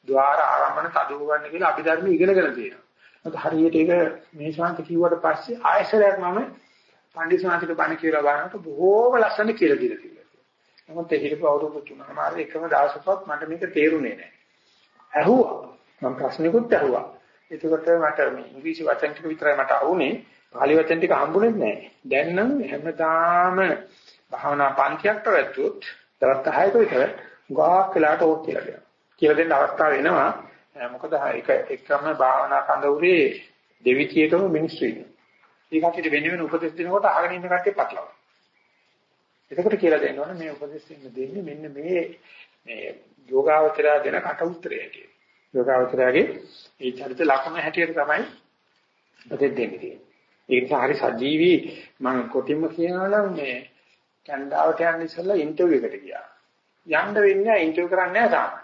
ద్వාර ආරම්භන තදුව ගන්න කියලා අපි ධර්ම ඉගෙනගෙන තියෙනවා. මොකද හරියට ඒක මේ ශාන්ත කිව්වට පස්සේ ආයසරයක් මම පණ්ඩිත ශාන්තිට බණ කියලා බලනකොට බොහෝම ලස්සන කියලා දීලා තියෙනවා. නමුත් ඒ හිතපු අවුරුදු තුනකම ආර එකම දවසකවත් මට මේක තේරුනේ නැහැ. ඇහුවා. මම ප්‍රශ්නිකුත් ඇහුවා. එතකොට මට මේ ඉංග්‍රීසි වචන ටික විතරයි මට අහුනේ. පාලි වචන ටික හම්බුනේ නැහැ. දැන් නම් හැමදාම භාවනා පන්තියක් පැවැත්වුවොත් දවස් 10ක විතර ගාක් වෙලාට ඕක කියලා දෙනවා. කියලා දෙන්න අවස්ථාව එනවා. මොකද ඒක එකම භාවනා කඳවුරේ දෙවිතියකම මිනිස්සු ඉන්නවා. ඒ කට්ටියට වෙන වෙන උපදෙස් දෙනකොට අහගෙන ඉන්න කට්ටිය පටලවා. එතකොට කියලා දෙන්න ඕනේ මේ උපදෙස් දෙන්නේ මෙන්න මේ මේ යෝගාවචරය දෙන කට උත්තරය කියලා. යෝගාවචරයේ ඒ චරිත ලක්ෂණ හැටියට තමයි උපදෙස් දෙන්නේ. ඒ නිසා හරි සජීවී මම කොටින්ම කියනවා නම් මේ කැනඩාවට යන්න ඉස්සෙල්ලා ඉන්ටර්විව් එකට ගියා. යන්න වෙන්නේ ඉන්ටර්විව් කරන්නේ නැහැ තාම.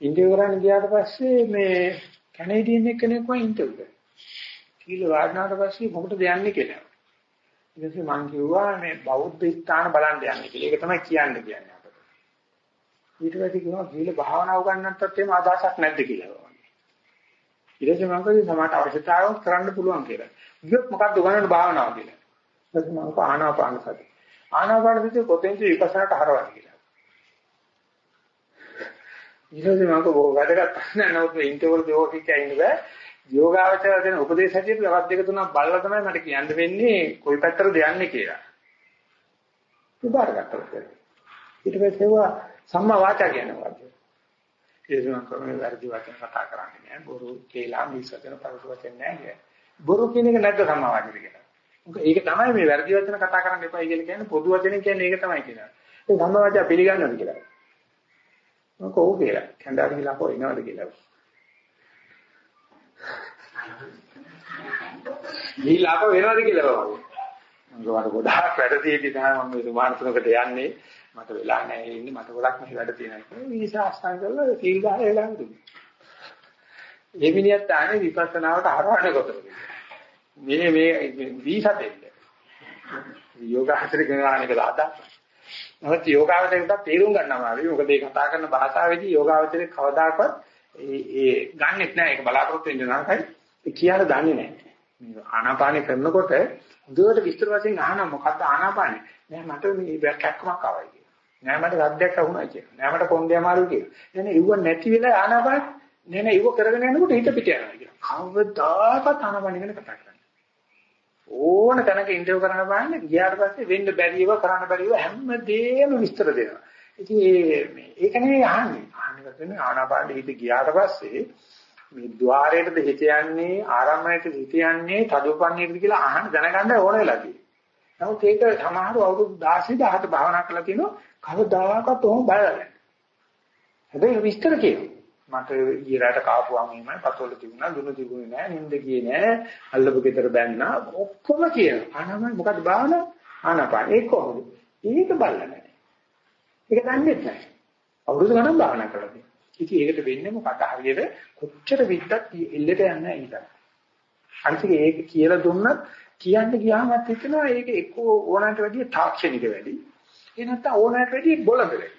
ඉන්ටර්විව් කරන්න ගියාට පස්සේ මේ කැනේඩියන් එක්කෙනෙක්ව ඉන්ටර්විව් කරා. කීල වාඩනාට පස්සේ මොකටද යන්නේ කියලා. ඊට පස්සේ මං කිව්වා මේ බෞද්ධ ස්ථාන බලන්න යන්නේ කියලා. ඒක තමයි කියන්න කියන්නේ අපිට. ඊට පස්සේ කිව්වා කීල භාවනා උගන්නන්නත් එහෙම අදහසක් නැද්ද කියලා. ඊට පස්සේ මම කිව්වා සමාට අවශ්‍යතාවක් කරන්න පුළුවන් කියලා. ගියොත් මොකක්ද උගන්වන්න භාවනාව කියලා. ඊට පස්සේ මම ආනාපාන සති. ආනාපාන සතිය කොතෙන්ද විපස්සනාට හරවන්නේ කියලා. ඊට පස්සේ මම කිව්වා වැඩකට නෑ නමුත් ඉන්ටර්වල් දෝෂිකයි ඉන්න බෑ. යෝගාවචර දෙන උපදේශ හැටියට දවස් දෙක තුනක් බලලා තමයි මට කියන්න වෙන්නේ කොයි පැත්තටද යන්නේ කියලා. උදාර ගත්තා. ඊට පස්සේ ඒවා සම්මා වාචා කියනවා. ඒසම කරන්නේ වැරදි වචන කතා කරන්නේ නෑ. බොරු කියලා මිස් වචන පරස වචන නෑ. බොරු කියන එක නැද්ද සම්මා වාචිත කියලා. මොකද ඒක තමයි මේ වැරදි වචන කතා කරන්න එපා කියලා කියන්නේ පොදු වචනෙන් කියන්නේ ඒක තමයි කියලා. ඒ සම්මා වාචා පිළිගන්නවද කියලා. මොකෝ ඔව් කියලා. කැඳාරි කියලා කොයිනවද කියලා. දීලාක වෙනවද කියලා බලන්න. මම ගොඩක් ගොඩාක් වැඩ තියෙදි තමයි මම මේ සුමාන තුනකට යන්නේ. මට වෙලා නැහැ ඉන්නේ මට ගොඩක් මෙහි වැඩ තියෙනවා. වීසා අස්තන් කරලා සීල් ගහලා එළාම දුන්නා. ඒ මිනිහත් ආනේ විපස්සනාවට හරවන්නේ කොතනද? මේ මේ වීසා දෙන්න. යෝගාචර ගණනානික දාදා. නමුත් යෝගාවචරයට තේරුම් ගන්නවා වගේ. මොකද මේ කතා කරන භාෂාවේදී යෝගාවචරේ කවදාකවත් ඒ ඒ ගන්නෙත් නැහැ. ඒක බලාපොරොත්තු වෙන්න නරකයි. ඒ කියන දන්නේ නැහැ. මේ ආනාපානෙ කරනකොට හොඳට විස්තර වශයෙන් අහන මොකද්ද ආනාපානෙ? නෑ මට මේ කැක්කමක් ආවයි කියලා. නෑ මට රද්දයක් අහුණා කියලා. නෑ මට කොන්දේ අමාරුයි කියලා. නෑ නෑ ඉව නැති වෙලා ආනාපාන නෑ නෑ ඉව කරගෙන යනකොට හිත පිට යනවා කියලා. කවදාකවත් ආනාපානෙ ගැන කතා කරන්නේ. ඕන තැනක ඉන්ටර්විව් කරන්න බලන්න ගියාට පස්සේ වෙන්න බැරිව කරන්න බැරිව හැමදේම විස්තර දෙනවා. ඉතින් මේ ඒක නෙවෙයි අහන්නේ. අහන්නේ කියන්නේ ආනාපානෙ හිත ගියාට පස්සේ මේ ద్వාරයටද හිත යන්නේ ආරම්භයටද හිත යන්නේ තදුපන්නේද කියලා අහන්න දැනගන්න ඕන වෙලා තියෙනවා. නමුත් ඒක සමහරව අවුරුදු 16 17 භාවනා කරලා තිනෝ කවදාකවත් ඔහොම බලලා නැහැ. හැබැයි විස්තර කියනවා. මට ඊරාට කාපුවාම එමය පතොල තිබුණා දුනු තිබුණේ නැහැ නින්ද ගියේ නැහැ අල්ලපු ගෙදර බැන්නා ඔක්කොම කියනවා. අනම මොකද භාවනා ආනපාන ඒක කොහොමද? ඒක බලලා නැහැ. ඒක දන්නේ නැහැ. අවුරුදු ගණන් භාවනා කරලා තියෙනවා. ඉතින් ඒකට වෙන්නේ මොකක්ද? හරියට කොච්චර විද්දක් එල්ලෙට යන්නේ නැහැ ඊට. අනිත් ඒක කියලා දුන්නත් කියන්න ගියාමත් හිතනවා ඒක එක්ක ඕනකට වැඩිය තාක්ෂණික වැඩි. ඒ නැත්නම් ඕනකට වැඩිය බොළඳ වැඩි.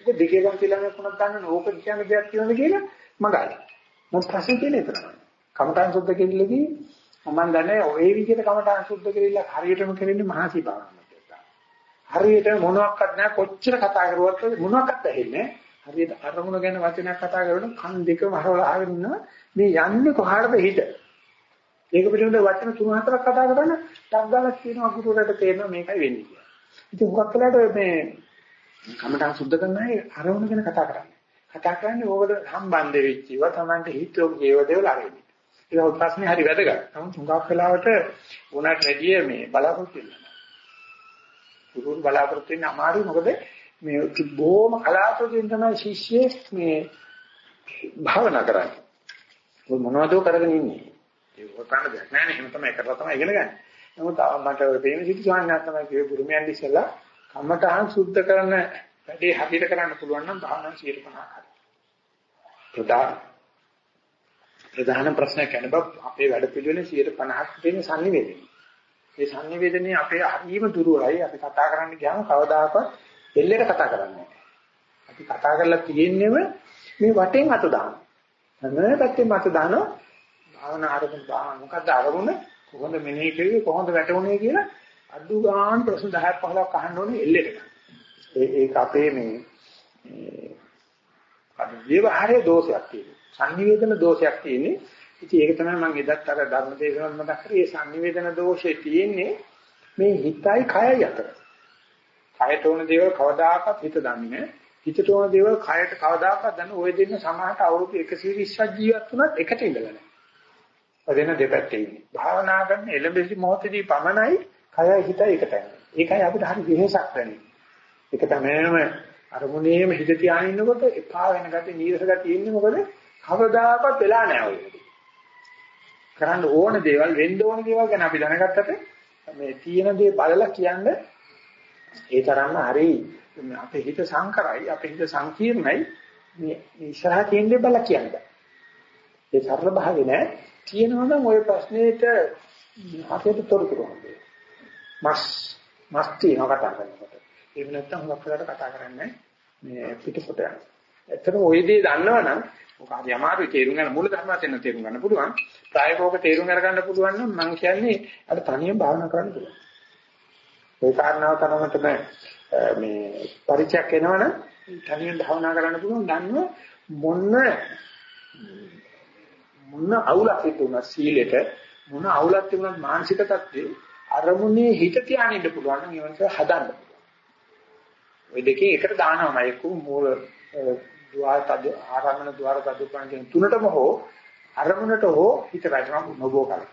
ඒක දෙකේම කියලා මොනවද ගන්න ඕක කියන දෙයක් කියනද කියලා මගයි. මොකක් ප්‍රශ්නේ කියලා එතනයි. කමඨාන් සුද්ධ කෙරෙල්ලදී මම දන්නේ ඔය විදිහට කමඨාන් සුද්ධ කෙරෙල්ල හරියටම කරන්නේ මහසි භාවනාවක්. හරියට මොනවත් නැහැ කොච්චර කතා කරුවත් මොනවත් ඇහෙන්නේ නැහැ. හරියට අරමුණ ගැන වචනයක් කතා කරනකොට කන් දෙකම හරවලා අහගෙන ඉන්නවා මේ යන්නේ කොහාටද හිත ඒක පිළිබඳව වචන තුන හතරක් කතා කරන ටක් ගාලා කියනවා ගුරුවරට තේරෙනවා මේකයි වෙන්නේ කියලා. ඉතින් හුඟක් වෙලාවට මේ කමටහන් සුද්ධ කරන අය අරමුණ ගැන කතා කරන්නේ. කතා කරන්නේ ඕකට සම්බන්ධ වෙච්ච ඒවා Tamante හිතෝ ගේව දේවල් අරගෙන. ඒක ප්‍රශ්නේ හරි වැදගත්. නමුත් හුඟක් වෙලාවට උනාට වැඩිය මේ බලාපොරොත්තු වෙනවා. ගුරුවරු බලාපොරොත්තු වෙන්නේ අමාරුයි මොකද මේ බොහොම කලාතුරකින් තමයි ශිෂ්‍යයෙක් මේ භාවනා කරන්නේ. මොන මොනවදෝ කරගෙන ඉන්නේ. ඒක කරන්න දෙයක් නෑ නේ. එහෙම තමයි කරලා තමයි ඉගෙන ගන්න. නමුත් මට ඔය ප්‍රේම සිටි ස්වාමීන් තමයි කිව්වේ බුරුමයන් ඉස්සලා කම්මටහන් සුද්ධ කරන වැඩේ හරියට කරන්න පුළුවන් නම් භාවනා 150ක් හරි. ප්‍රධාන ප්‍රධාන ප්‍රශ්නයක් ගැන අපේ වැඩ පිළිවෙලේ 150ක් තියෙන sannivedana. ඒ sannivedanaye අපේ හරීම දුරවයි අපි කතා කරන්න ගියාම කවදාකවත් එල්ලේට කතා කරන්නේ අපි කතා කරලා තියෙන්නේම මේ වටෙන් අත දාන. හැම පැත්තෙම අත දානවා. භාවනා ආරම්භ භාවනා මොකද්ද අරමුණ කොහොමද මෙනෙහි කරුවේ කොහොමද වැටුනේ කියලා අඩු ගන්න ප්‍රශ්න 10ක් 15ක් අහන්න ඕනේ එල්ලේට. ඒ ඒක අපේ මේ අද විවහාරයේ දෝෂයක් තියෙනවා. සංනිවේදන දෝෂයක් තියෙන්නේ. ඉතින් ඒක තමයි මම එදත් අර ධර්ම දේශනාවක් මතක් කරේ. මේ සංනිවේදන දෝෂේ තියෙන්නේ මේ හිතයි කයයි අතර. කයට ඕන දේවල් කවදාකවත් හිත දන්නේ නැහැ. හිතට ඕන දේවල් කයට කවදාකවත් දන්නේ ඔය දෙන්න සමහරට අවුරුදු 120ක් ජීවත් වුණත් එකට ඉඳලා නැහැ. ඔය දෙන්න දෙපැත්තේ ඉන්නේ. භාවනා කරන එළඹෙසි මොහොතේදී පමණයි කයයි හිතයි එකට යන්නේ. ඒකයි අපිට හරි වෙහෙසක් වෙන්නේ. ඒක තමයිම අරමුණේම හිත තියාගෙන ඉන්නකොට එපා වෙන ගැටේ නීරස ගැටේ ඉන්නේ මොකද? කවදාකවත් වෙලා නැහැ ඔය. කරන්න ඕන දේවල් වෙන්න ඕන දේවල් ගැන අපි දැනගත්තට මේ තියෙන දේ බලලා කියන්නේ ඒ තරම්ම හරි අපේ හිත සංකරයි අපේ හිත සංකීර්ණයි මේ ඉස්සරහා තියෙන්නේ බල කියන්නේ. ඒ සරල භාවය නෑ තියෙනවා නම් ওই ප්‍රශ්නෙට අපිට තොරතුරු හම්බෙයි. මස් මස් තියෙනවා කතා කරනකොට. ඒක නැත්තම් හුඟක් වෙලාවට කතා කරන්නේ මේ පිටපොත යන. ඇත්තටම ওই දේ දන්නවනම් ඔක හරි අමාරුයි තේරුම් ගන්න මූල ධර්ම වශයෙන් තේරුම් ගන්න පුළුවන්. ප්‍රායෝගිකව තේරුම් අරගන්න පුළුවන් නම් මම කියන්නේ අර තනියම භාවනා කරන්න පුළුවන්. ඒ කාරණාව තරමටම මේ පරිචයක් එනවනම් තනියෙන් භාවනා කරන්න පුළුවන් දන්නව මොන මොන අවුලක් තිබුණා සීලෙට මොන අවුලක් තිබුණත් මානසික තත්ත්වේ අරමුණේ හිත තියාගෙන ඉන්න පුළුවන් නම් ඒවන්ට හදන්න පුළුවන්. ওই දෙකේ එකට දානවමයි එක්ක මූල ద్వාරතද ආරම්භන ద్వාරතද කියන තුනටම හෝ අරමුණට හෝ හිත රැඳවන්න නොබෝ කරේ.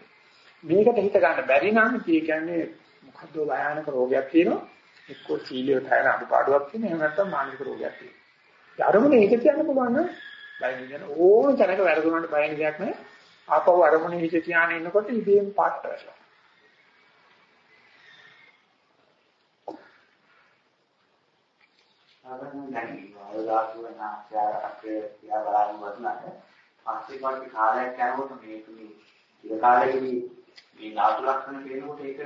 මේකට හිත ගන්න බැරි නම් කියන්නේ මොකද්ද භයානක රෝගයක් තියෙනවා. එක්ක සීලිය තයන අඩුපාඩුවක් තියෙන එහෙම නැත්නම් මානසික රෝගයක් තියෙනවා. අරමුණේ හිත තියාගෙන පුළුවන් නම් බය නිදන ඕන තැනක වැරදුනට බය නිදයක් නැහැ. ආපහු අරමුණේ හිත තියාගෙන ඉන්නකොට ඉබේම පාට වෙනවා. සාමාන්‍යයෙන් දැන් අවදාසු වෙන ආශ්‍රය තියා බලන්න වුණාට පස්සේ පස්සේ කාලයක් යනකොට මේක මේ ඉර කාලෙකදී මේ ධාතු ලක්ෂණ කියනකොට ඒක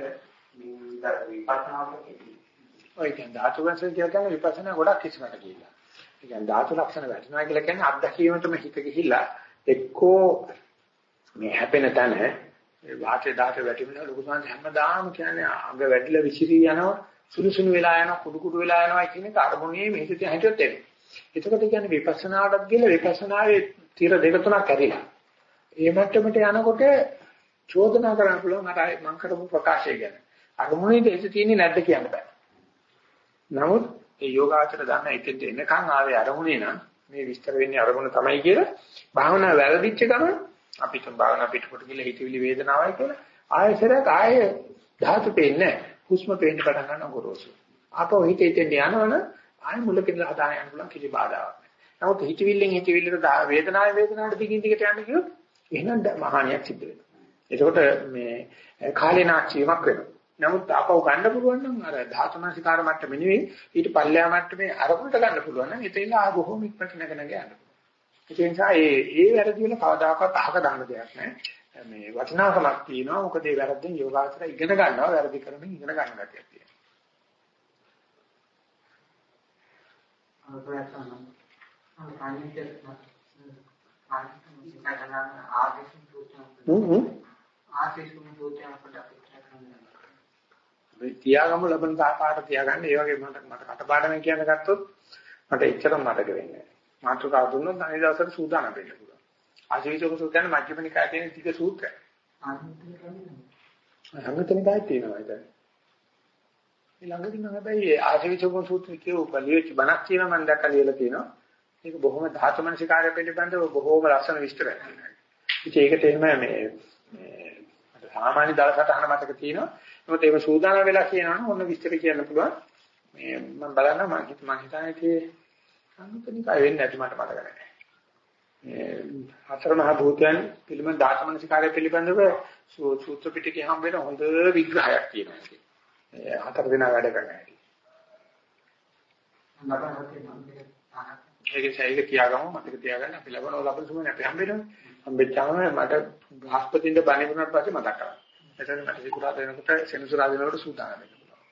මේ විපස්සනාවට කෙටි. ඔය කියන්නේ ධාතු ලක්ෂණ කියලා කියන්නේ විපස්සනා ගොඩක් ඉස්සරහට ගිහිල්ලා. ඒ කියන්නේ ධාතු ලක්ෂණ වැටෙනවා කියලා කියන්නේ අත්දැකීමටම හිත ගිහිල්ලා එක්කෝ මේ හැපෙන තැන වාතේ ධාතු වැටෙන්න ලොකු සංස හැමදාම කියන්නේ අඟ වැඩිලා විසිරී යනවා සුළු සුළු වෙලා යනවා කුඩු කුඩු වෙලා යනවා කියන එක අරමුණේ මෙහෙට තියා හිටියොත් එන්නේ. එතකොට කියන්නේ විපස්සනාටත් ගිහලා විපස්සනාවේ තීර දෙක තුනක් ඇරිලා. ඒ මට්ටමට යනකොට චෝදනා කරන්න පුළුවන් අර මම කරපු ප්‍රකාශය ගැන. අරමුණේ දෙහිත තියෙන්නේ නැද්ද කියන්න බෑ. නමුත් ඒ යෝගාචර දන්න ඉතින් එනකන් ආවේ අරමුණේ නම් මේ විස්තර වෙන්නේ අරමුණ තමයි කියලා භාවනා වැරදිච්ච ගමන් අපිට භාවනා පිටකොට ගිහලා හිතවිලි වේදනාවයි කියලා ආයෙසරක් ආයෙ ධාතු පේන්නේ නැහැ. හුස්ම පේන්න පටන් ගන්න ගොරෝසු. ආපහු හිතේ තෙන් යනවනම් ආයෙ මුලක ඉඳලා හදාන යන්න පුළුවන් කිසි බාධාවක් නැහැ. නමුත් හිතවිල්ලෙන් හිතවිල්ලට වේදනාවේ වේදනාවට දිගින් දිගට යන්න කිව්වොත් එහෙනම් මහානියක් සිද්ධ වෙනවා. එතකොට මේ කාලේනාක්ෂියමක් වෙනවා. නමුත් ආපහු ගන්න පුළුවන් නම් අර ධාතුමාසිකාර මට්ටමේ නෙවෙයි ඊට පල්ලෙහා මට්ටමේ අරමුණට ගන්න පුළුවන් නම් එතෙන් ආ බොහොම ඉක්මනට නැග නැග යන්න පුළුවන්. ඒ නිසා ඒ ඒ වැරදි වල කවදාකවත් අහක දාන්න දෙයක් නැහැ. මේ වටිනාකමක් තියෙනවා. මොකද ඒ වැරද්දෙන් යෝගාචර ඉගෙන ගන්නවා. වැරදි කරමින් ඉගෙන ගන්න ගැතියක් තියෙනවා. මේ තියාගමු ලබන තාපාට තියාගන්න ඒ වගේ මට මට කටපාඩම් කියන ගත්තොත් මට එච්චරම මතක වෙන්නේ නැහැ. මාතෘකාව දුන්නොත් අනිත් දවසට සූදානම් වෙන්න පුළුවන්. ආශීර්වාදක සූත්‍රය කියන්නේ මජ්ක්‍ධිම නිකායේ තියෙන ටික සූත්‍රය. අංගතනිකායේ තියෙනවා ඒක. ඊළඟට නම් හැබැයි ආශීර්වාදක සූත්‍රය කියව බලියෙච්ච බණක් තියෙනවා මම දැක්කලා ලියලා තියෙනවා. ඒක බොහොම ධාතු මනසිකාරය පිළිබඳව බොහොම ලස්සන විස්තරයක්. ඉතින් ඒකට එහෙම මේ සාමාන්‍ය දවසට අහන මතක තියෙනවා. මොකද ඒක සූදානම් වෙලා කියනවනම් ඔන්න විස්තර කියන්න පුළුවන්. මේ මම බලන්න මම හිත මම හිතන්නේ ඒ අනුතනිකයි වෙන්නේ නැති මට මතක නැහැ. හතර මහ භූතයන් පිළිබඳ දාසමනසිකාරය පිළිබඳව සූත්‍ර පිටකේ හම් වෙන හොඳ විග්‍රහයක් තියෙනවා ඒකේ. හතර දෙනා වැඩ කරන හැටි. ඒක සයික කියාගමු මතක තියාගන්න අපි ලබන ලබන සුමනේ අපි හම්බෙනවා. හම්බෙච්චාම මට බ්‍රහස්පතින්ද බණි වුණාට පස්සේ මතක් කරගන්න. එතන මට සිකුරාද වෙනකොට සෙනසුරාද වෙනකොට සූදානම් වෙන්න පුළුවන්.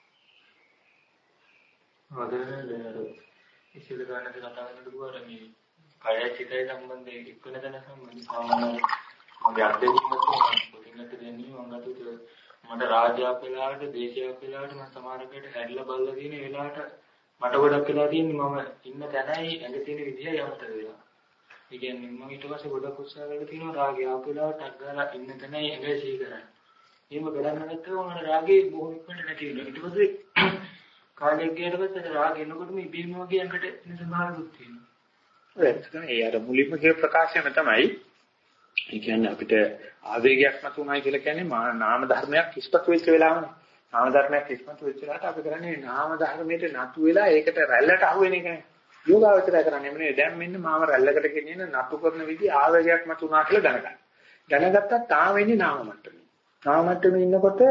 හදන්නේ ඉතින් ගන්න කතා කරනකොට මේ කය චිතය සම්බන්ධයෙන් එක්වෙන තැන සම්බන්ධ සාමාන්‍ය මගේ අත්දැකීමත් පොතින්කට දෙන්නේ මම ගත්තොත් මට රාජ්‍යයක් වෙලාවට දේශයක් වෙලාවට මම සමහරකට හැරිලා බලලා තියෙන වෙලාවට මට ගොඩක් වෙලා තියෙන්නේ මම ඉන්න තැනයි ඇඟ තියෙන විදිහයි අමතක වෙලා. ඒ කියන්නේ මම ඊට පස්සේ ගොඩක් උත්සාහ කරලා තියෙනවා රාගය ආපු වෙලාවට ටක් ගාලා ඉන්න තැනයි ඇඟ සී කරන්නේ. එහෙම කරන්නේ නැත්නම් මම රාගේ බොහොම ඉක්මනට නැති වෙනවා. ඊට පස්සේ කාලයක් ගියට පස්සේ රාග එනකොටම ඉබේම වගේ ඇඟට එන ස්වභාවයක් තියෙනවා. ඒ අර මුලින්ම කිය ප්‍රකාශයම තමයි ඒ කියන්නේ අපිට ආවේගයක් මතුනායි කියලා කියන්නේ නාම ධර්මයක් ඉස්පතු වෙච්ච වෙලාවනේ. නාම ධර්මයක් ඉස්පතු වෙච්ච වෙලාවට අපි කරන්නේ නාම ධර්මයට නතු වෙලා ඒකට රැල්ලට අහු වෙන එකනේ. යෝගාවචරය කරන්නේ එමනේ දැන් මෙන්න මාව රැල්ලකට ගෙනියන නතු කරන විදි ආවේගයක් මතුනා කියලා දැනගන්න. දැනගත්තා තාම වෙන්නේ නාම මට්ටමේ. නාම මට්ටමේ ඉන්නකොට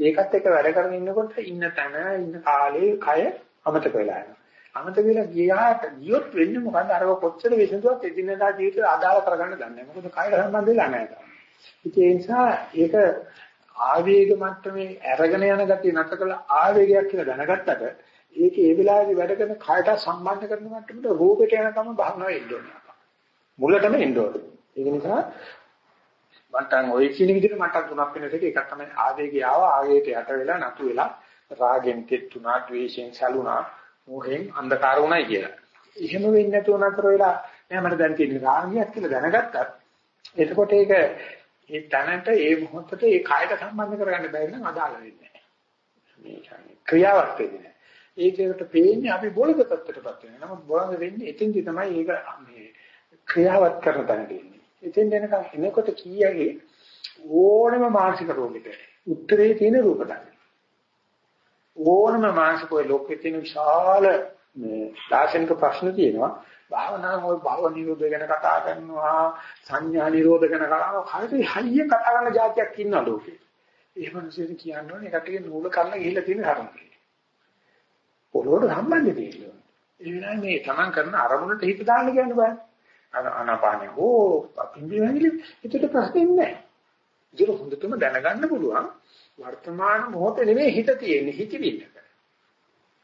ඒකත් එක්ක වැඩ කරගෙන ඉන්නකොට ඉන්න තැන ඉන්න කාලේ කය අමතක වෙලා යනවා. අමතක වෙලා ගියාට ගියොත් වෙන්නේ මොකද්ද අරව කොච්චර විසඳුවත් එදිනෙදා ජීවිතේ අදාළ කරගන්න දන්නේ නැහැ. මොකද කයර සම්බන්ධ වෙලා නැහැ තාම. ඒ නිසා ඒක ආවේග මට්ටමේ අරගෙන යන ගතිය නැත කළ ආවේගයක් කියලා දැනගත්තට ඒක ඒ වෙලාවේ වැඩ කරන කයට සම්බන්ධ කරන මට්ටමට රූපයට යනකම භාවනාව එන්න ඕනේ. මුලටම එන්න ඕනේ. ඒක නිසා මටන් ওই කියන විදිහට මටන් තුනක් වෙන එක එකක් තමයි ආවේගය ආව ආවේගයට යට වෙලා නතු වෙලා රාගෙන් තෙත්ුණා, ද්වේෂයෙන් සැලුණා, මොහෙන් අන්ධකාර වුණයි කියලා. එහෙම වෙන්නේ නැතුව නතර වෙලා නෑ මට දැන් තියෙන රාගයක් කියලා දැනගත්තත් එතකොට ඒක ඒ තැනට ඒ මොහොතට ඒ කායට සම්බන්ධ කරගන්න බැරි නම් අදාළ වෙන්නේ නෑ. මේ කියන්නේ ක්‍රියාවක් වෙන්නේ නෑ. ඒකකට පේන්නේ අපි බොළඳ තත්ත්වයටපත් වෙනවා. නමුත් බොළඳ වෙන්නේ එතෙන්දි තමයි ඒක මේ ක්‍රියාවත් කරන තැනට එන්නේ. එතෙන් දෙනකන් එනකොට කීයගේ ඕනම මානසික රෝගයකට උත්තරේ තියෙන රූප ධර්ම. ඕනම මානසික ලෝකයේ තියෙන විශාල මේ දාර්ශනික ප්‍රශ්න තියෙනවා. භාවනාව ඔය භව නිරෝධ ගැන කතා කරනවා සංඥා නිරෝධ ගැන කතා කරනවා හරියට හයියෙන් කතා කරන જાතියක් ඉන්නවා ලෝකේ. ඒ මිනිස්සුන්ට කියන්න ඕනේ කටියේ නූල කරලා ගිහිල්ලා තියෙන ධර්මයි. පොළොවට සම්බන්ධ තියෙනවා. ඒ වෙනායි මේ තමන් කරන අරමුණට හිත දාන්න කියන්න බෑ. අර අනපානේ හෝ පිම්බි වැగిලි ඒකට ප්‍රශ්නේ නැහැ. ඒක හොඳටම දැනගන්න පුළුවන් වර්තමාන මොහොතේ නෙමෙයි හිත තියෙන්නේ හිතවිල්ලක.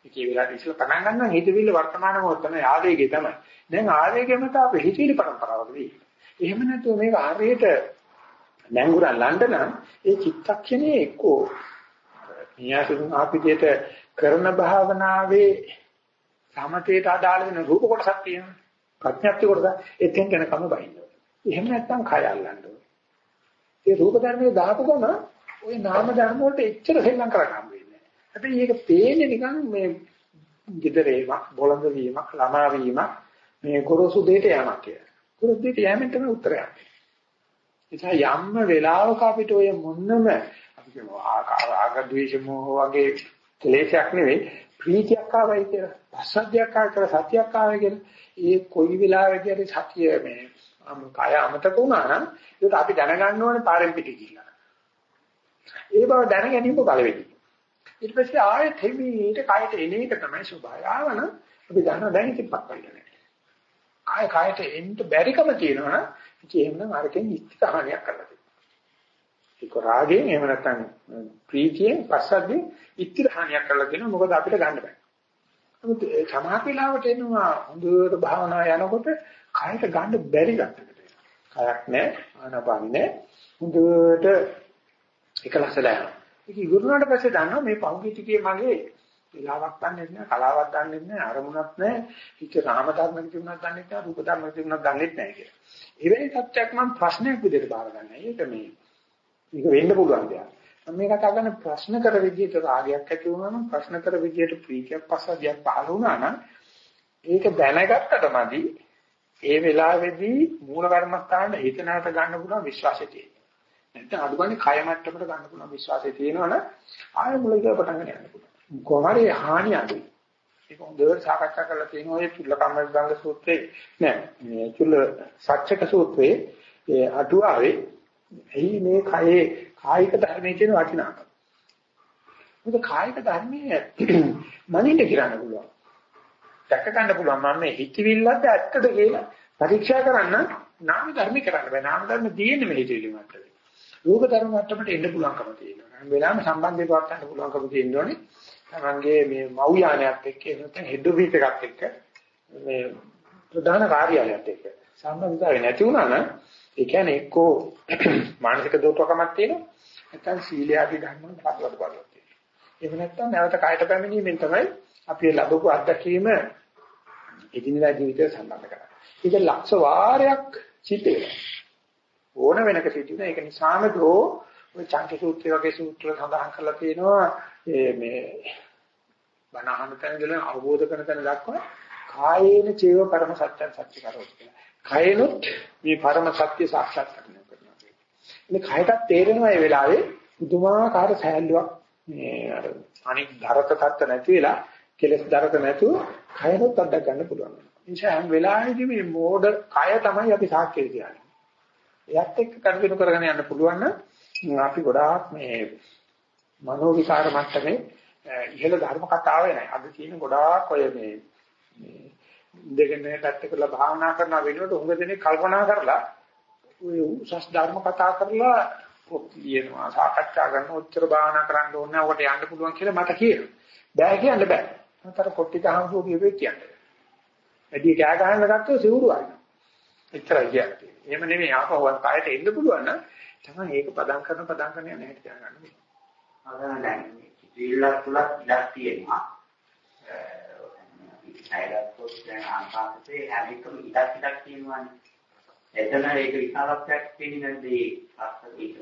ඒකේ වෙලාවට ඉස්සෙල්ලා පටන් ගන්නවා හිතවිල්ල වර්තමාන මොහොත තමයි ආවේගය තමයි. දැන් ආවේගයම තමයි හිතවිලි පරම්පරාවක වෙන්නේ. එහෙම නැතුව මේක හරියට නැංගුරන් ලණ්ඩන ඒ චිත්තක්ෂණයේ එක්කෝ නියාසුන් ආපිතේට කරන භාවනාවේ සමතේට අදාළ වෙන රූප කොටසක් තියෙනවා. ප්‍රඥාප්ති කොටස එතෙන් යනකම බහිනවා. එහෙම නැත්නම් කය අල්ලන්න ඕනේ. ඒ රූප ධර්මයේ දාපු ගම ওই නාම ධර්ම වලට එච්චර සෙල්ලම් කරගන්න වෙන්නේ නැහැ. හැබැයි මේක පේන්නේ නිකන් මේ giderේමක්, බොළඳ වීමක්, ළමා වීමක්, මේ ගොරෝසු දෙයට යamak කියලා. ගොරෝසු දෙයට යෑමෙන් තමයි උත්තරයක්. එතන යම්ම වෙලාවක අපිට ඔය මොන්නම අපි කියනවා ආග ද්වේෂ මොහ වගේ ක්ලේශයක් නෙවෙයි ප්‍රීතියක් ආවයි කියලා. පස්සද්ධියක් ආව කියලා සතියක් ආවයි කියලා. ඒ කොයි වෙලාවෙදී හරි සතිය මේ කය අමතක වුණා නම් ඒක අපි දැනගන්න ඕනේ පාරෙන් පිට ගිහිල්ලා. ඒ බව දැන ගැනීම බලවෙන්නේ. ඊට පස්සේ ආයෙත් හිමීට කයට එන එක තමයි ස්වභාවය. ආවන අපි දන්නවා දැන් ඉතින් පක්කල්ල නැහැ. ආයෙ කයට එන්න බැරිකම තියෙනවා ඉතින් එහෙනම් අරකින් ඉස්තිකහණයක් කරලා තියෙනවා. ඒක රාගයෙන් එහෙම නැත්නම් ප්‍රීතියෙන් පස්සද්දී ඉස්තිකහණයක් කරලා තියෙනවා මොකද අපිට ගන්න බෑ. නමුත් සමහර වෙලාවට එනවා හොඳට භාවනා යනකොට කයට ගන්න බැරි ගැටකට කයක් නැහැ ආනපාන නැහැ හොඳට එකලසලා යනවා. ඒක ඉවරුනාට පස්සේ දන්නවා මේ පෞද්ගලික ටිකේ මගේ වෙලාවක් දන්නේ නැහැ කලාවක් දන්නේ නැහැ අරමුණක් නැහැ හිත රාම ධර්මක තිබුණක් දන්නේ නැහැ රූප ධර්මක තිබුණක් දන්නේ නැහැ කියලා. එවැනි තත්ත්වයක් මම ප්‍රශ්නයක් විදිහට බාර ගන්නවා. ඒක මේ මේක වෙන්න පුළුවන් දෙයක්. මම මේ කතා කරන ප්‍රශ්න කර විදිහට රාගයක් ඇති වුණා නම් ප්‍රශ්න කර විදිහට ප්‍රීතියක් පස්සදියක් පහළ වුණා නම් ඒක දැනගත්තට මදි ඒ වෙලාවේදී මූල කර්මස්ථානයේ හිත නැවත ගන්න පුළුවන් විශ්වාසය තියෙනවා. නැත්නම් අඩුගානේ කය මට්ටමට ගන්න පුළුවන් විශ්වාසය තියෙනවනේ ආයෙ මුල ඉඳලා පටන් ගන්න යන්න පුළුවන්. කොහොමරි හානිය අඩුයි. ඒක හොඳට සාකච්ඡා කරලා තියෙනවා ඒ චුල්ල කම්මග්ගංග සූත්‍රයේ නෑ මේ චුල්ල සත්‍යක සූත්‍රයේ ඒ අටුවාවේ එහි මේ කයේ කායික ධර්මයේ තියෙන වටිනාකම. මොකද කායික ධර්මයේ මනින්න කියන්න පුළුවන්. දැක ගන්න පුළුවන් මම මේ හිතවිල්ලත් ඇත්තද කියලා පරීක්ෂා කරන්න නාම ධර්ම කරන්න බෑ. නාම ධර්ම තියෙන්නේ මේ හිතවිලි මට්ටමේ. රූප ධර්ම මට්ටමට එන්න පුළුවන්කම තියෙනවා. හැම වෙලාවෙම සම්බන්ධය පවත්වන්න පුළුවන්කම තියෙනෝනේ. තමන්ගේ මේ මව් යානයත් එක්ක නැත්නම් හෙඩ් ඔෆිස් එකත් එක්ක මේ ප්‍රධාන කාර්යාලයත් එක්ක සම්බන්ධතාවය නැති වුණා නම් ඒ කියන්නේ එක්කෝ මානසික දෝෂකමක් තියෙනවා නැත්නම් සීලයාදී ධර්ම පටලවල බලවත් තියෙනවා. එහෙම නැත්නම් නැවත කායට පැමිණීමෙන් තමයි අපි ලැබපු අත්දැකීම එදිනදා ජීවිතය සම්බන්ධ කරන්නේ. ඒක ලක්ෂ වාරයක් සිද්ධ වෙනවා. ඕන වෙනක සිද්ධ වෙනවා. ඒක නිසාම දෝ ඔය චංක සූත්‍රය වගේ සූත්‍ර සඳහන් කරලා තියෙනවා මේ බණහන තැනදලා අවබෝධ කරන තැන දක්වා කායේන චේව පරම සත්‍යං සත්‍ය කරොත් කියලා. කයනොත් මේ පරම සත්‍ය සාක්ෂාත් කරගන්න කරනවා. ඉතින් කයටත් තේරෙනවා මේ වෙලාවේ පුදුමාකාර සෑහලුවක් මේ අර අනික් ධරක තත්ත නැති වෙලා කෙලස් ධරක නැතුව කයනොත් අඩ ගන්න පුළුවන්. නිසා හැම වෙලාවෙදී මේ මෝඩ කය තමයි අපි සාක්ෂි කියන්නේ. එයත් එක්ක කටයුතු කරගෙන යන්න පුළුවන් නම් අපි ගොඩාක් මේ මනෝ විකාර මට්ටමේ ඉහළ ධර්ම කතාව නෑ. අද තියෙන ගොඩාක් ඔය මේ මේ දෙගෙන පැත්ත කරලා භාවනා කරන වෙනුවට උඟ දෙනේ කල්පනා කරලා ඔය උසස් ධර්ම කතා කරලා පොත් ලියනවා සාකච්ඡා කරන උත්තර භාවනා කරන්න ඕනේ ඔකට යන්න පුළුවන් කියලා මට කියනවා. බෑ කියන්න බෑ. මතර කොට්ටි තහංසෝ කියවේ කියන්නේ. වැඩි කෑ ගහන්න ගත්තොත් සිවුරු ආනවා. එච්චරයි කියන්නේ. එහෙම නෙමෙයි ආපහු කායට එන්න පුළුවන් නම් තමයි ඒක පදම් කරන පදම් කරන යන හැටි දැනගන්න ඕනේ. අදන දැන් සිල්ලක් තුලක් ඉඩක් තියෙනවා. අයලත්ොත් දැන් ආකාශයේ හැම එකම ඉඩක් ඉඩක් තියෙනවානේ. එතන ඒක විශාලත්වයක් ඒ අස්තීක?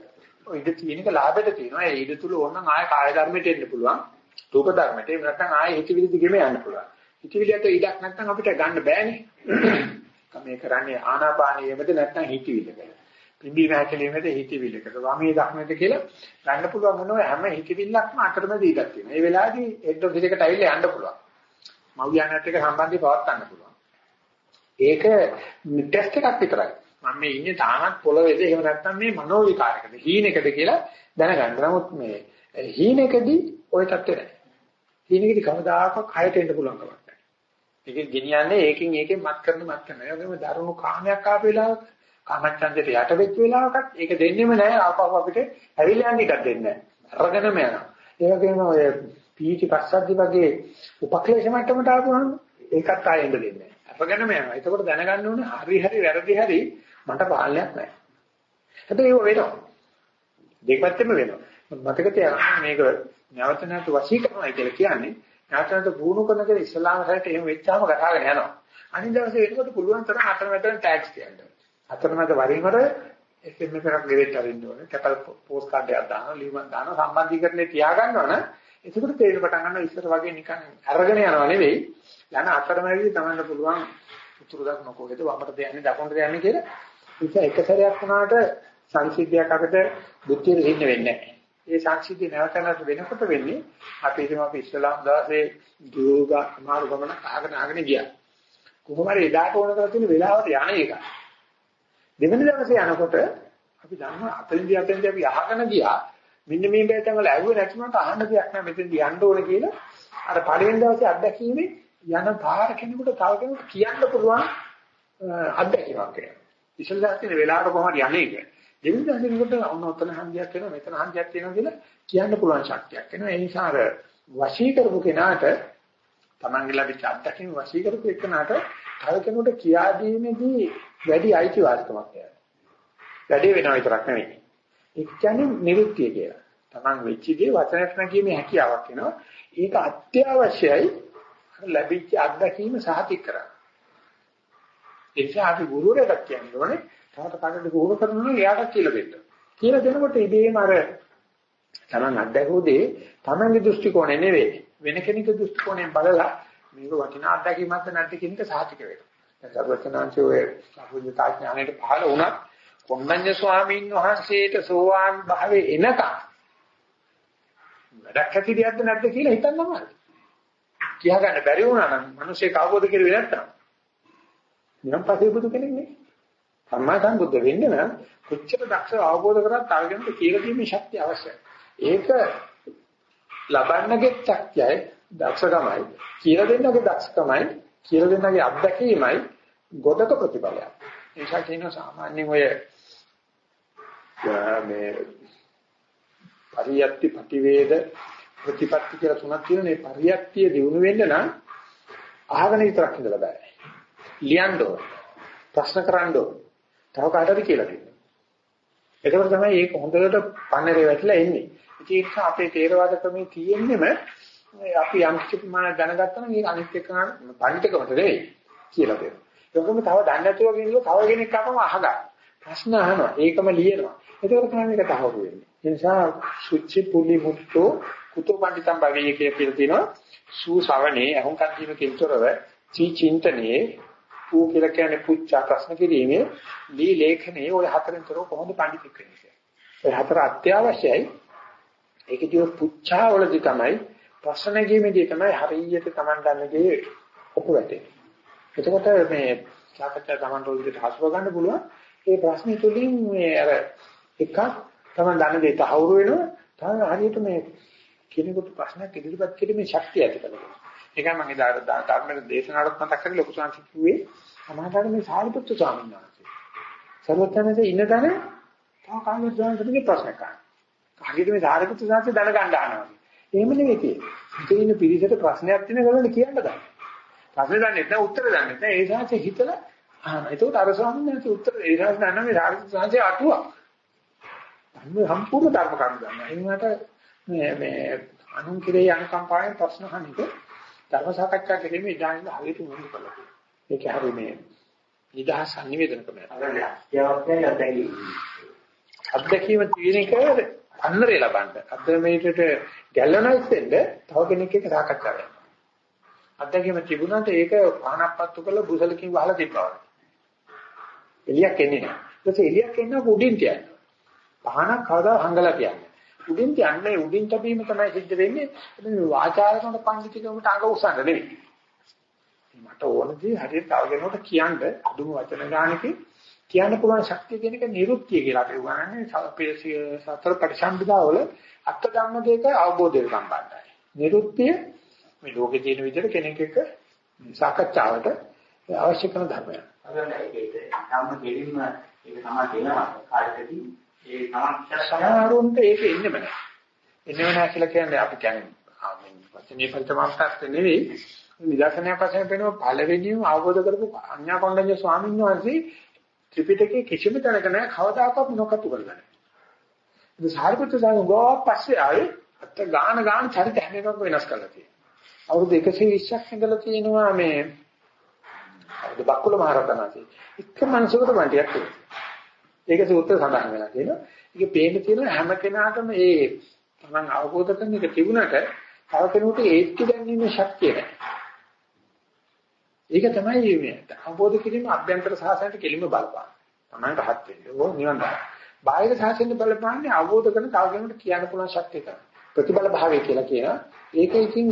ඔය ඉඩ තියෙන එක ලාභෙට තියෙනවා. ඒ ඉඩ තුල ඕනනම් ආය කාය ධර්මයට එන්න පුළුවන්. රූප ධර්මයට. එහෙම නැත්නම් ආය හිතවිලි දිගෙම යන්න පුළුවන්. හිතවිලියට ඉඩක් නැත්නම් අපිට ගන්න බෑනේ. මේ කරන්නේ ආනාපානියෙමද නැත්නම් හිතවිල්ලකද? පිම්බි වැහැකලීමේද හිතවිල්ලකද? වමේ දක්නද කියලා ගන්න පුළුවන් මොනවා හැම හිතවිල්ලක්ම අතරමැද ඉඩක් තියෙනවා. ඒ වෙලාවේදී හෙඩ් ඔෆිස් එකට ඇවිල්ලා යන්න පුළුවන්. මව්යානත් එක්ක සම්බන්ධය පවත් ගන්න පුළුවන්. ඒක ටෙස්ට් එකක් විතරයි. මම මේ ඉන්නේ තාමත් පොළවේද එහෙම නැත්නම් මේ මනෝ විකාරකද හීනෙකද කියලා දැනගන්න. නමුත් මේ හීනෙකදී ওই තත්ත්වේ නැහැ. හීනෙකදී කවදාකවත් හයට එන්න පුළුවන් කමක් නැහැ. ඒක ගෙනියන්නේ ඒකින් ඒකෙන් මත් කරන මත් කරන. ඒ වගේම දරුණු කාමයක් ආපු වෙලාවක කාමච්ඡන්දයට යට වෙච්ච වෙලාවකත් ඒක දෙන්නෙම නැහැ. ආපහු අපිට ඇවිල්ලා යන්න එකක් දෙන්නේ නැහැ. අරගෙනම යනවා. ඒ වගේම ඔය පීටි පස්සද්දි වගේ උපක්ලේශ මට්ටමට ආපුවම ඒකත් ආයෙ එන්න දෙන්නේ නැහැ. අරගෙනම යනවා. එතකොට දැනගන්න ඕනේ හරි හරි වැරදි හරි මට පාලනයක් නැහැ. හැබැයි ඒක වෙනවා. දෙකපැත්තෙම වෙනවා. මතක තියාගන්න මේක නැවත නැවත වශී කරනවා කියලා කියන්නේ නැවත නැවත පුහුණු කරන කෙනා ඉස්ලාම සැරට එහෙම වෙච්චාම කතාගෙන යනවා. අනිත් දවසේ එතකොට පුළුවන් තරම් අතර මැදට ටැග්ස් කියන්න. අතර මැද වරින් වර SMS එකක් ගෙවෙන්න අරින්න ඕනේ. කැපල් පෝස්ට් කාඩ් එකක් දානවා, ලියුමක් දානවා, සම්බන්ධීකරණේ තියාගන්නවනේ. එතකොට තේරෙන්න පටන් ගන්නවා ඉස්සර වගේ නිකන් අරගෙන යනවා නෙවෙයි. යන අතරමැදි තමන්න පුළුවන් උතුරු දකුණ කොහෙද වමට දෙන්නේ දකුණට දෙන්නේ කියලා ඒක එක සැරයක් වුණාට සංසිද්ධියක් අපිට බුද්ධිය දෙන්න වෙන්නේ නැහැ. ඒ සංසිද්ධිය නැවත නැවත වෙනකොට වෙන්නේ අපි හිතමු අපි ඉස්ලාම් දාසේ දුර්ග අමාරු ගමන අහගෙන අහගෙන ගියා. කොහොම හරි එදාට ඕන කරලා තියෙන වෙලාවට යන එක. දෙවෙනි දවසේ යනකොට අපි දන්නවා අතෙන්දී අතෙන්දී අපි අහගෙන ගියා. මෙන්න මේ බෑතන් වල ඇහුවේ නැතිනොත් අහන්න දෙයක් නැහැ මෙතෙන්දී යන්න ඕනේ කියලා. අර පළවෙනි දවසේ අත්දැකීමේ යන පාර කෙනෙකුට තව කෙනෙකුට කියන්න පුළුවන් අත්දැකීමක් වෙනවා. ඉස්සෙල්ලා තියෙන වෙලාවට කොහොමද යන්නේ දෙවෙනි දවසේකට ඔන්න ඔතන හන්දියක් වෙනවා මෙතන හන්දියක් තියෙනවා කියලා කියන්න පුළුවන් ශක්තියක් එනවා. ඒ නිසා අර වශී කරපු කෙනාට තමන්ගේ ලැබිච්ච අත්දැකීම් වශී කරපු එකනට තව කෙනෙකුට කියා දීමේදී වැඩි අයිතිවාසිකමක් එනවා. වැඩි වෙනවා විතරක් නෙවෙයි. ඒ කියන්නේ නිරුක්තිය කියලා. තමන් වෙච්ච දේ වචනයක් නැගීමේ හැකියාවක් එනවා. ඒක අත්‍යවශ්‍යයි. ලැබිච්ච අත්දැකීම සාතික කරගන්න. ඒ නිසා අපි ගුරුවරයෙක් කියන්නේ ඕනේ තවට කාටද ගුරු කරනවා එයාට කියලා දෙන්න. කියලා දෙනකොට ඉබේම අර තමන් අත්දැකෝ දේ තමන්ගේ දෘෂ්ටි කෝණය නෙවෙයි වෙන කෙනෙකුගේ දෘෂ්ටි කෝණයෙන් බලලා මේක වටිනා අත්දැකීමක්ද නැද්ද කියන එක සාතික වෙනවා. දැන් සර්වචනාංශයේ ඔය සාහෘදතා ඥාණයට පහළ වුණා කොණ්ඩඤ්ඤ ස්වාමීන් වහන්සේට සෝවාන් භාවයේ එනකම් වැඩක් ඇති දෙයක්ද නැද්ද කියලා හිතන්නම කියා ගන්න බැරි වුණා නම් මිනිස්සේ කවබෝධ කෙරුවේ නැත්තම් නිකන් පස්සේ බුදු කෙනෙක් නේ. සම්මා සම්බුද්ධ වෙන්න නම් කොච්චර දක්ෂ අවබෝධ කරත් තවගෙනට කියලා දීමේ ශක්තිය අවශ්‍යයි. ඒක ලබන්නගේ ශක්තියයි දක්ෂකමයි කියලා දෙන්නගේ දක්ෂකමයි කියලා දෙන්නගේ අත්දැකීමයි ගොඩක ප්‍රතිඵලයක්. ඒසා කියන සාමාන්‍යයෙන් ඔය මේ පරියත්ති ප්‍රතිවේද ප්‍රතිපත්ති කියලා තුනක් තියෙන මේ පරියත්තිය දිනු වෙන්න නම් අහගෙන විතරක් ඉඳලා බෑ. ලියන්න ඕන. ප්‍රශ්න කරන්න ඕන. තව කාටද කියලා දෙන්න. එතකොට තමයි මේක හොඳට පන්නරේ වැටලා එන්නේ. ඒක අපේ තේරවාද ක්‍රමයේ තියෙන්නේම අපි යම් කිසි ප්‍රමාණයක් දැනගත්තා නම් ඒක අනිත් එක්කන පඬිතුකමට නෙවෙයි කියලා දෙනවා. ඒකම තව දන්නේ නැතුව ගෙනියලා තව කෙනෙක් අහම අහගන්න. ප්‍රශ්න අහනවා. ඒකම ලියනවා. එතකොට තමයි මේක තහවුරු වෙන්නේ. ඒ නිසා සුචි පුලි මුත්තෝ කුතෝ පඬිතම් භවයේ කියලා තියෙනවා. සූ ශවණේ අහුම්කන් දීම කිල්තරව චී චින්තනේ ඌ කියලා කියන්නේ පුච්චා ප්‍රශ්න කිරීමේ දී ලේඛනයේ ওই හතරෙන් තොරව කොහොමද පඬිතුක් වෙන්නේ කියලා. ඒ හතර අත්‍යවශ්‍යයි. ඒකදී පුච්චා වලදී තමයි ප්‍රශ්න කිරීමේදී තමයි හරියට Taman දන්නගේ ඔප්පු වැටෙන්නේ. එතකොට මේ සාකච්ඡා Taman රෝගිට හසුව ගන්න පුළුවන්. ඒ ප්‍රශ්නේ තුලින් මේ අර එකක් Taman දන්න දේ තහවුරු වෙනවා. තව හරියට මේ කෙනෙකුට ප්‍රශ්නයක් ඉදිරිපත් කිරීමේ ශක්තිය ඇති කරගන්නවා. ඒකයි මම එදා ධර්මයේ දේශනාවට මතක් කරලා ලොකු සංසි කිව්වේ සමාජාට මේ සාරිපුත්තු ස්වාමීන් වහන්සේ. සර්වඥාන්සේ ඉන්න තැන තව කාගෙත් ජානකගේ ප්‍රශ්නයක් අහනවා. කාගෙද මේ සාරිපුත්තු සංසි දැනගන්න අහනවා. එහෙම නෙවෙයි තියෙන්නේ. ඉතින් පිළිසෙට ප්‍රශ්නයක් තියෙන ගමන් කියන්න ගන්න. ප්‍රශ්නේ දන්නේ නැත්නම් උත්තර දන්නේ නැහැ. ඒ සංසි හිතලා ආ ඒකට අර ස්වාමීන් වහන්සේ උත්තර ඒ ශාස්ත්‍ර දන්නා මේ සාරිපුත්‍ර සංසේ අටුවක්. අන්න සම්පූර්ණ ධර්ම කරුණු දන්නා. එන්නට මේ මේ අනුන් කෙරෙහි අනුකම්පාවෙන් ප්‍රශ්න අහන්නක ධර්ම සාකච්ඡා කිරීමේ ඉදානින් හරියට මුහුණු කළා. ඒක හරි මේ නිදහස්. අත්‍යවශ්‍යයි අත්දැකීම. තියෙන එක අන්නරේ ලබන්න. අත්දැකීමේට ගැලනයිස් වෙන්න තව කෙනෙක් එක්ක සාකච්ඡා කරන්න. අත්දැකීම තිබුණාට ඒක පහනක්පත්තු කරලා බුසලකින් වහලා තිබ්බා. එලියක් එන්නේ නැහැ. ඊට පස්සේ එලියක් එන්න උඩින් තියන්න. පහනක් කවදා හංගලා තියන්නේ. උඩින් තියන්නේ උඩින් තැබීම තමයි සිද්ධ වෙන්නේ. මේ වාචාරකමට පඬිතිකමට අඟ උසන්න නෙවෙයි. මට ඕනදී හරියට තව කෙනෙකුට කියන්න අදුම වචන ගානකින් කියන්න පුළුවන් ශක්තිය කියන එක නිරුක්තිය කියලා අපි උගන්වන්නේ සතර පරිසම්පදාවල අත්ත ධම්ම දෙක අවබෝධයට සම්බන්ධයි. නිරුක්තිය මේ ලෝකේ තියෙන විදිහට කෙනෙක් එක්ක සාකච්ඡාවට අවශ්‍ය කරන ධර්මයක්. අරන්නේ ඒක ධම්ම දෙලින්ම ඒක තමයි කියනවා කාර්යකදී ඒ තමයි සමහරුන්ට ඒක එන්නෙම නැහැ. එන්නෙම නැහැ කියලා කියන්නේ අපි කියන්නේ වචනේ පරිතමාර්ථත් නෙවෙයි නිදර්ශනයක් වශයෙන් පෙනුව පළවෙනිම අවබෝධ කරපු අඤ්ඤා කොණ්ඩඤ්ඤ ස්වාමීන් වහන්සේ ත්‍රිපිටකයේ කිසිම තැනක නැහැ කවදාකවත් නොකතු කරලා නැහැ. ඒ සාරිපුත්‍ර සාමණේර ගෝ පස්සේ ආයේ අත්ත ගාන ගාන චරිත හැම එකක්ම වෙනස් කරලා තියෙනවා. අවුරුදු 120ක් ඉඳලා තියෙනවා මේ අවුරුදු බක්කුල මහරතනසේ. එක මනසකට වන්ටියක් තියෙනවා. ඒක සූත්‍ර සඳහන් වෙලා තියෙනවා. ඒක පේන්න තියෙන හැම කෙනාටම ඒ තමන් අවබෝධ කරන එක තිබුණට තව කෙනෙකුට ඒත්ති ගැනීමේ ශක්තිය නැහැ. ඒක තමයි මේ අවබෝධ කිරීම අභ්‍යන්තර සාසනයට කෙලින්ම බලපාන. තමයි රහත් වෙන්නේ. ඕක නිවන් දා. බාහිර සාසනයට බලපාන්නේ අවබෝධ කරන තව කෙනෙකුට කියන්න පුළුවන් ශක්තිය තමයි. ප්‍රතිබල භාවය කියලා කියනවා. ඒක ඉතින්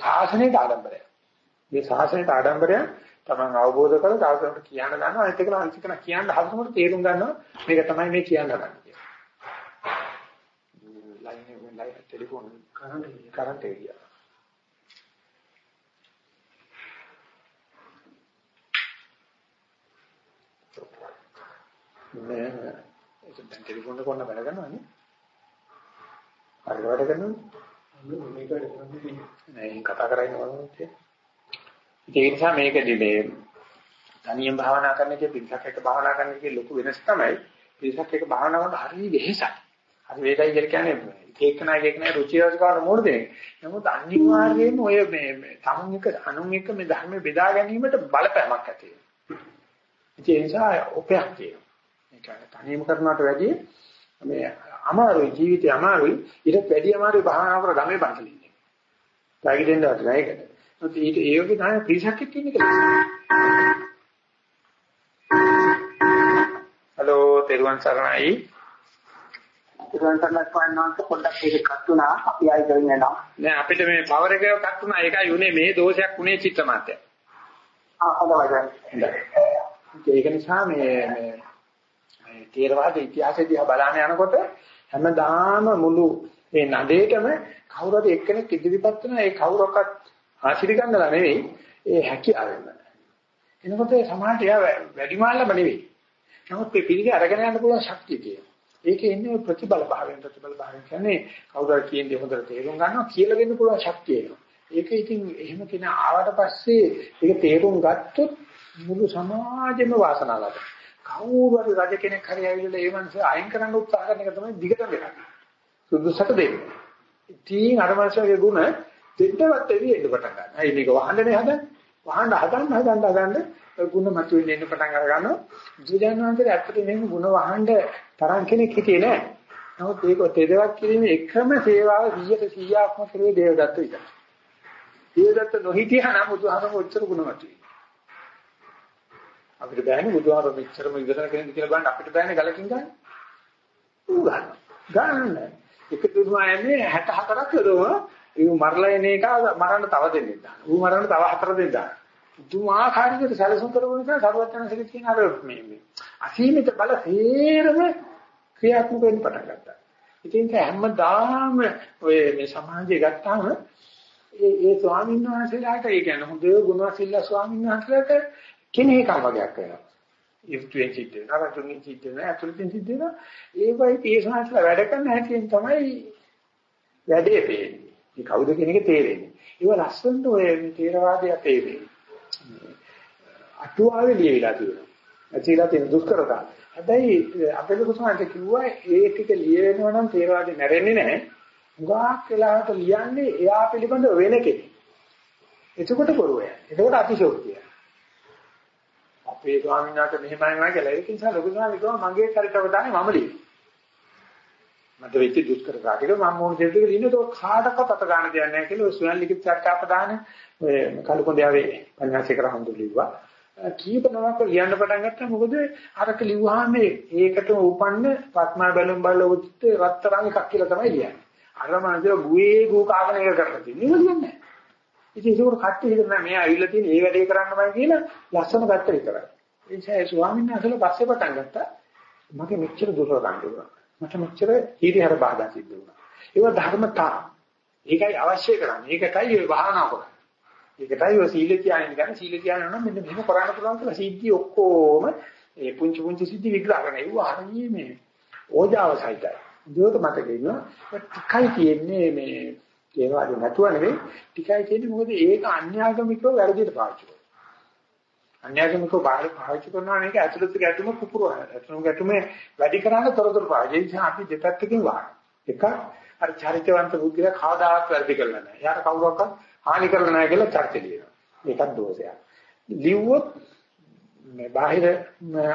සාසනයට ආඩම්බරයක්. මේ සාසනයට ආඩම්බරය තමන් අවබෝධ කරලා කෙනෙකුට කියන්න ගන්නවා. අනිත් එක අනිත් කෙනා කියන්න හදනකොට තේරුම් ගන්නවා මේක තමයි මේ කියන්න ගන්න කියලා. ලයින් එක line telephone current current area නෑ ඒක දැන් ටෙලිෆෝන් එක කොන්න වැඩ කරනවනේ. හරි වැඩ කරනවනේ. මේක වැඩ කරන්නේ නෑ කතා කරගෙන වගේ. ඒ නිසා මේකදී මේ තනියෙන් භාවනා කරන එකේ පිටසක් එක භාවනා කරන එකේ ලොකු වෙනස තමයි පිටසක් එක භාවනා කරනකොට හරි වෙහෙසයි. හරි වේගයි කියලා කියන්නේ ඒක නයි ඒක නයි රුචි රසකාර මොන දෙන්නේ. නමුත් අනිවාර්යයෙන්ම ඔය මේ තමුන් එක අනුන් එක මේ ධර්ම බෙදා ගැනීමට බලපෑමක් ඇති වෙනවා. ඒ නිසා ඔපයක් තියෙනවා. ඒ කියන්නේ තනියම කරනවට වැඩිය මේ අමාරුයි ජීවිතේ අමාරුයි ඊට වැඩි අමාරුයි භාවනා කර ගමේ බන්සලින්නේ. ත්‍යාගි දෙන්නවත් නෑ ඒකට. ඒත් ඊට ඒ වගේ තමයි පිරිසක් එක්ක ඉන්නේ කියලා. හලෝ තෙරුවන් සරණයි. ඉතින් සම්මත පොඩ්ඩක් ඒක කට් වුණා අපි ආයෙ කරගෙන යනවා. නෑ අපිට මේ පවර් එක කට් වුණා ඒකයි උනේ මේ දෝෂයක් උනේ චිත්ත මාත්‍ය. ඒක නිසා මේ මේ තේරවාද ඉතිහාසය දිහා බලන්න යනකොට හැමදාම මුළු මේ නඩේටම කවුරු හරි එක්කෙනෙක් ඉදිරිපත් වෙන ඒ කවුරක්වත් ආශිර්වාද ගන්නලා නෙවෙයි ඒ හැකියාවෙන්. එනකොට සමාජය වැඩිමාල්ලම නෙවෙයි. නමුත් මේ පිළිග අරගෙන යන්න පුළුවන් ශක්තිය තියෙනවා. ඒකේ ඉන්නේ ප්‍රතිබල භාවයෙන් ප්‍රතිබල භාවයෙන් කියන්නේ කවුරු හරි කියන්නේ හොඳට තේරුම් ගන්නවා කියලා දෙන්න පුළුවන් ශක්තිය එනවා. ඒක ඉතින් එහෙම කෙනා ආවට පස්සේ ඒක තේරුම් ගත්තොත් මුළු සමාජෙම වාසනාවක්. කවුරු හරි රජ කෙනෙක් හරි ඇවිල්ලා ඒ මනස අයින් කරන්න උත්සාහ කරන එක තමයි දිගටම වෙන්නේ. සුදුසුසට දෙන්නේ. ඉතින් අර මනසගේ ගුණ දෙන්නවත් එවි එන්න පටන් ගන්නවා. අයි මේක වහන්නනේ හදන්නේ. වහන්න හදන්න හදන්න හදන්න ගුණ මතුවෙන්න එන්න පටන් අර ගන්නවා. බුදුජානනාන්තේ ඇත්තට මේක ගුණ වහන්න තරම් කෙනෙක් හිටියේ නෑ. නමුත් ඒක තෙදවක් කිරීමේ එකම සේවාව 100ට 100ක්ම කරුවේ දේවදත්ත විතරයි. දේවදත්ත නොහිටියා නම් බුදුහාමෝ ඔච්චර ගුණ මතුවේ. අපිට බෑනේ බුදුහාමෝ මෙච්චරම ඉවසන කෙනෙක් කියලා බලන්න අපිට බෑනේ ගලකින් ගන්න. ඌ ගන්න. ගන්න. එක දුන්නා යන්නේ 64ක් යදවම ඒ මරලා එන එක මරන්න තව දෙන්නෙක් දාන. ඌ මරන්න තව හතර දෙන්නෙක් දාන. දුමාකාර විදිහට සැලසුම් කරපු නිසා සර්වඥාන්සේක තියෙන අර මේ මේ අසීමිත බල හේරම ක්‍රියාත්මක වෙන්න පටන් ගත්තා. ඉතින් හැමදාම ඔය මේ සමාජය ගත්තාම ඒ ඒ ස්වාමීන් වහන්සේලාට ඒ කියන්නේ හොඳ ගුණවත්illa ස්වාමීන් වහන්සේලාට කෙනෙක් වගේක් වෙනවා. ඉර්තුෙන් සිද්ධ වෙනවා, රතුන්ෙන් සිද්ධ වෙනවා, අතුරුෙන් සිද්ධ වෙනවා. ඒ වගේ තේසනාස්ලා වැඩ කරන හැටියෙන් තමයි වැඩේ පේන්නේ. මේ කවුද කියන එක තේරෙන්නේ. ඒව ලස්සනට ඔය තේරවාදය තේරෙන්නේ. අටුවාවේ ලියවිලා තියෙනවා. ඇතිලා තියෙන දුෂ්කරතා. හැබැයි අපේ කුසාන්ට කිව්වා ඒ ටික ලියවෙනවා නම් තේරවාදී නැරෙන්නේ නැහැ. හුඟක් වෙලාවට ලියන්නේ එයා පිළිබඳ වෙන කෙනෙක්. එතකොට බොරුවය. එතකොට අතිශෝක්තිය. අපේ ස්වාමීන් වහන්සේ මෙහෙමයි නෑ කියලා. ඒක නිසා ලොකු ස්වාමීන් වහන්සේ මගේ චරිතව දාන්නේ මම ලියන. මට වෙච්ච දුෂ්කරතා ටික මම මොන දෙයක්ද කියලා ඉන්නේ તો කාටවත් අත ගන්න දෙයක් නැහැ කියලා ස්වයන් ලිඛිත චර්චාප දාන ඔය කලකොණ්ඩයාවේ පඤ්ඤාසේකර හඳු ලිව්වා. කීප නමක් ලියන්න පටන් ගත්තා මොකද අරක ලිව්වහම ඒකටම උපන්න පත්මා බැලුම් බල්ල උච්ච රත්තරන් එකක් කියලා තමයි ලියන්නේ. අර මනසේ ගුවේ ගු කාගෙන එක කරලා තියෙන්නේ. ඒක ලියන්නේ නැහැ. ඉතින් ඒක කට්ටිය හිතන මේ ඇවිල්ලා තියෙන මේ වැඩේ කරන්නමයි කියලා ලස්සන ගත්ත විතරයි. ඒ නිසා ස්වාමීන් වහන්සේලා පස්සේ පටන් ගත්තා මගේ මෙච්චර දුර ගන්න දුනා. මට මෙච්චර හිරිහර බාධා සිද්ධ වුණා. ඒවා ධර්මතා. ඒකයි අවශ්‍ය කරන්නේ. ඒකටයි ඔය භාවනා කරන්නේ. ඒකටයි ඔය සීල කියන්නේ ගන්න සීල කියනවා නම් මෙන්න මෙහෙම කරන්න පුළුවන් කියලා සිද්ධි ඔක්කොම ඒ පුංචි පුංචි සිද්ධි විග්‍රහ කරන ඒවා හරිය මේ ඕජාව සහිතයි. ඒක මතකේ ඉන්නවා. ටිකයි තියෙන්නේ මේ ඒවාද නැතුව නෙවෙයි ටිකයි තියෙන්නේ මොකද ඒක අන්‍යාගමිකව වැරදියට පාවිච්චි කරනවා. අන්‍යාගමිකව බාහිර පාවිච්චි කරනවා මේක ඇතුළත ගැටුම කුපුරවන. ඇතුළත ගැටුම වැඩි කරන්න තොරතුරු පාවිච්චි. ඒ නිසා අපි දෙපැත්තකින් වාන. එක අර චරිතවන්ත බුද්ධිය කවදාවත් වැඩි කරලා නැහැ. එයාට කවුරක්වත් හානි කරලා නැහැ කියලා චර්ච ලියනවා. මේකත් දෝෂයක්. ලිව්වොත් මේ බාහිර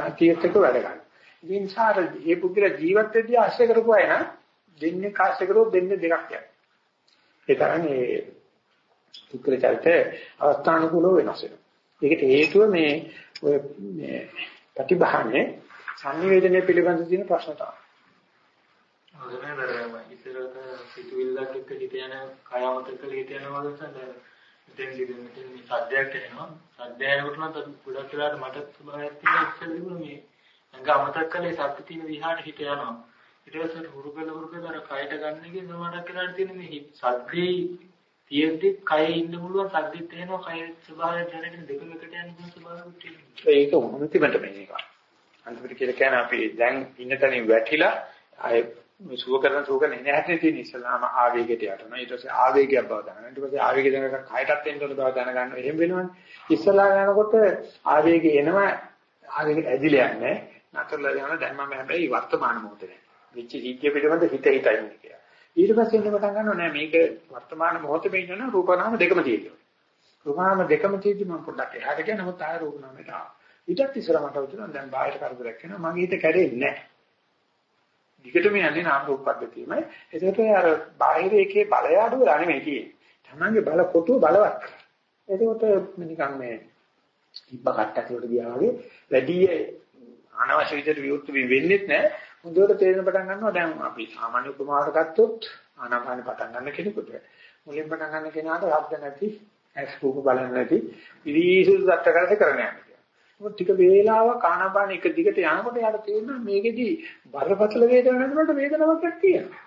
අතීතයක වැඩ ගන්න. ඉතින් සාර මේ පුදුර ජීවත් වෙද්දී ආශ්‍රය කරපු අය නම් දෙන්නේ කාශ්‍ය කරොත් දෙන්නේ දෙකක් යනවා. ඒ තරන්නේ පුදුර චරිතය අවස්ථානුකූලව වෙනස් වෙනවා. ඒකට හේතුව මේ ඔය මේ ප්‍රතිබහනේ සංනිවේදනය පිළිබඳ තියෙන ප්‍රශ්න තමයි. හොඳනේ ඉතිරට සිතුවිල්ලක් එක්ක හිත යන කයමතක හිත යනවා වගේ දැන් ඉතින් මෙතන මේ සද්දයක් එනවා සද්දය එනකොට නම් ගොඩක් වෙලාවට මට ස්වභාවයක් තියෙන ඉස්සෙල්ලා තිබුණා මේ අංග අමතක කළේ සත්‍ය තියෙන විහාරට හිත යනවා ඊට පස්සේ හුරු කළ හුරු කළ අර කයට ගන්න එකේ සමහරක් වෙලාවට තියෙන මේ සද්දේ තියෙද්දි කයේ ඉන්න පුළුවන් සද්දෙත් එනවා කයේ ස්වභාවය දැනගෙන දෙකම එකට යන ස්වභාවයක් තියෙනවා. ඒක මොනතිමට මේක අන්තිමට කියලා කියන්නේ අපි දැන් ඉන්න තැනින් වැටිලා ආයේ මේ සුව කරන සුව කරන එන හැටේ තියෙන ඉස්සලාම ආවේගයට යටනවා. ඊට පස්සේ ආවේගයක් බව දැනගන්න. ඊට පස්සේ ආවේගය දැනගන්න කයටත් එන්න ඕන බව දැනගන්න එහෙම වෙනවනේ. ඉස්සලා යනකොට ආවේගය එනවා. ආවේගයට ඇදිලා යන්නේ. නතරලා යන දැන් මම හැබැයි වර්තමාන මොහොතේ වෙච්ච සිද්ධිය පිළිබඳ හිත හිත ඉන්නේ කියලා ඊට පස්සේ එන්න පටන් ගන්නවා නෑ මේක වර්තමාන මොහොතේ ඉන්නන රූපනාම දෙකම තියෙනවා රූපනාම දෙකම තියෙදි මම පොඩ්ඩක් එහාට ගියා නමුත් ආය රූපනාමයට ආවා ඊටත් ඉස්සර මට උතුරන දැන් බාහිර කරදරයක් වෙනවා මගේ හිත කැඩෙන්නේ නැහැ දිගටම යන්නේ නාම රූප පද්ධතියමයි. ඒකට අර බාහිර එකේ බලය අඩු වෙලා නෙමෙයි තියෙන්නේ. තමන්ගේ බල කොටුව බලවත්. ඒකට නිකන් මේ ඉබ්බ කට්ටක් වලට ගියා වගේ වැඩි අනවශ්‍ය විදිහට විවෘත වෙන්නේ නැහැ. හොඳට තේරෙන පටන් ගන්නවා දැන් අපි සාමාන්‍ය උපමාවක් ගත්තොත් ආනාපාන පටන් ගන්න කෙනෙකුට මුලින් පටන් ගන්න කෙනාට රද්ද නැති ඇස් රූප බලන්න නැති පිරිසිදු දත්තකරස කරන යන්නේ. මොකද ටික වේලාවක් ආනාපාන එක දිගට යනකොට යාට තේරෙනවා මේකෙදි බරපතල වේදනාවක් නෙවෙයි වේදනාවක් තියෙනවා.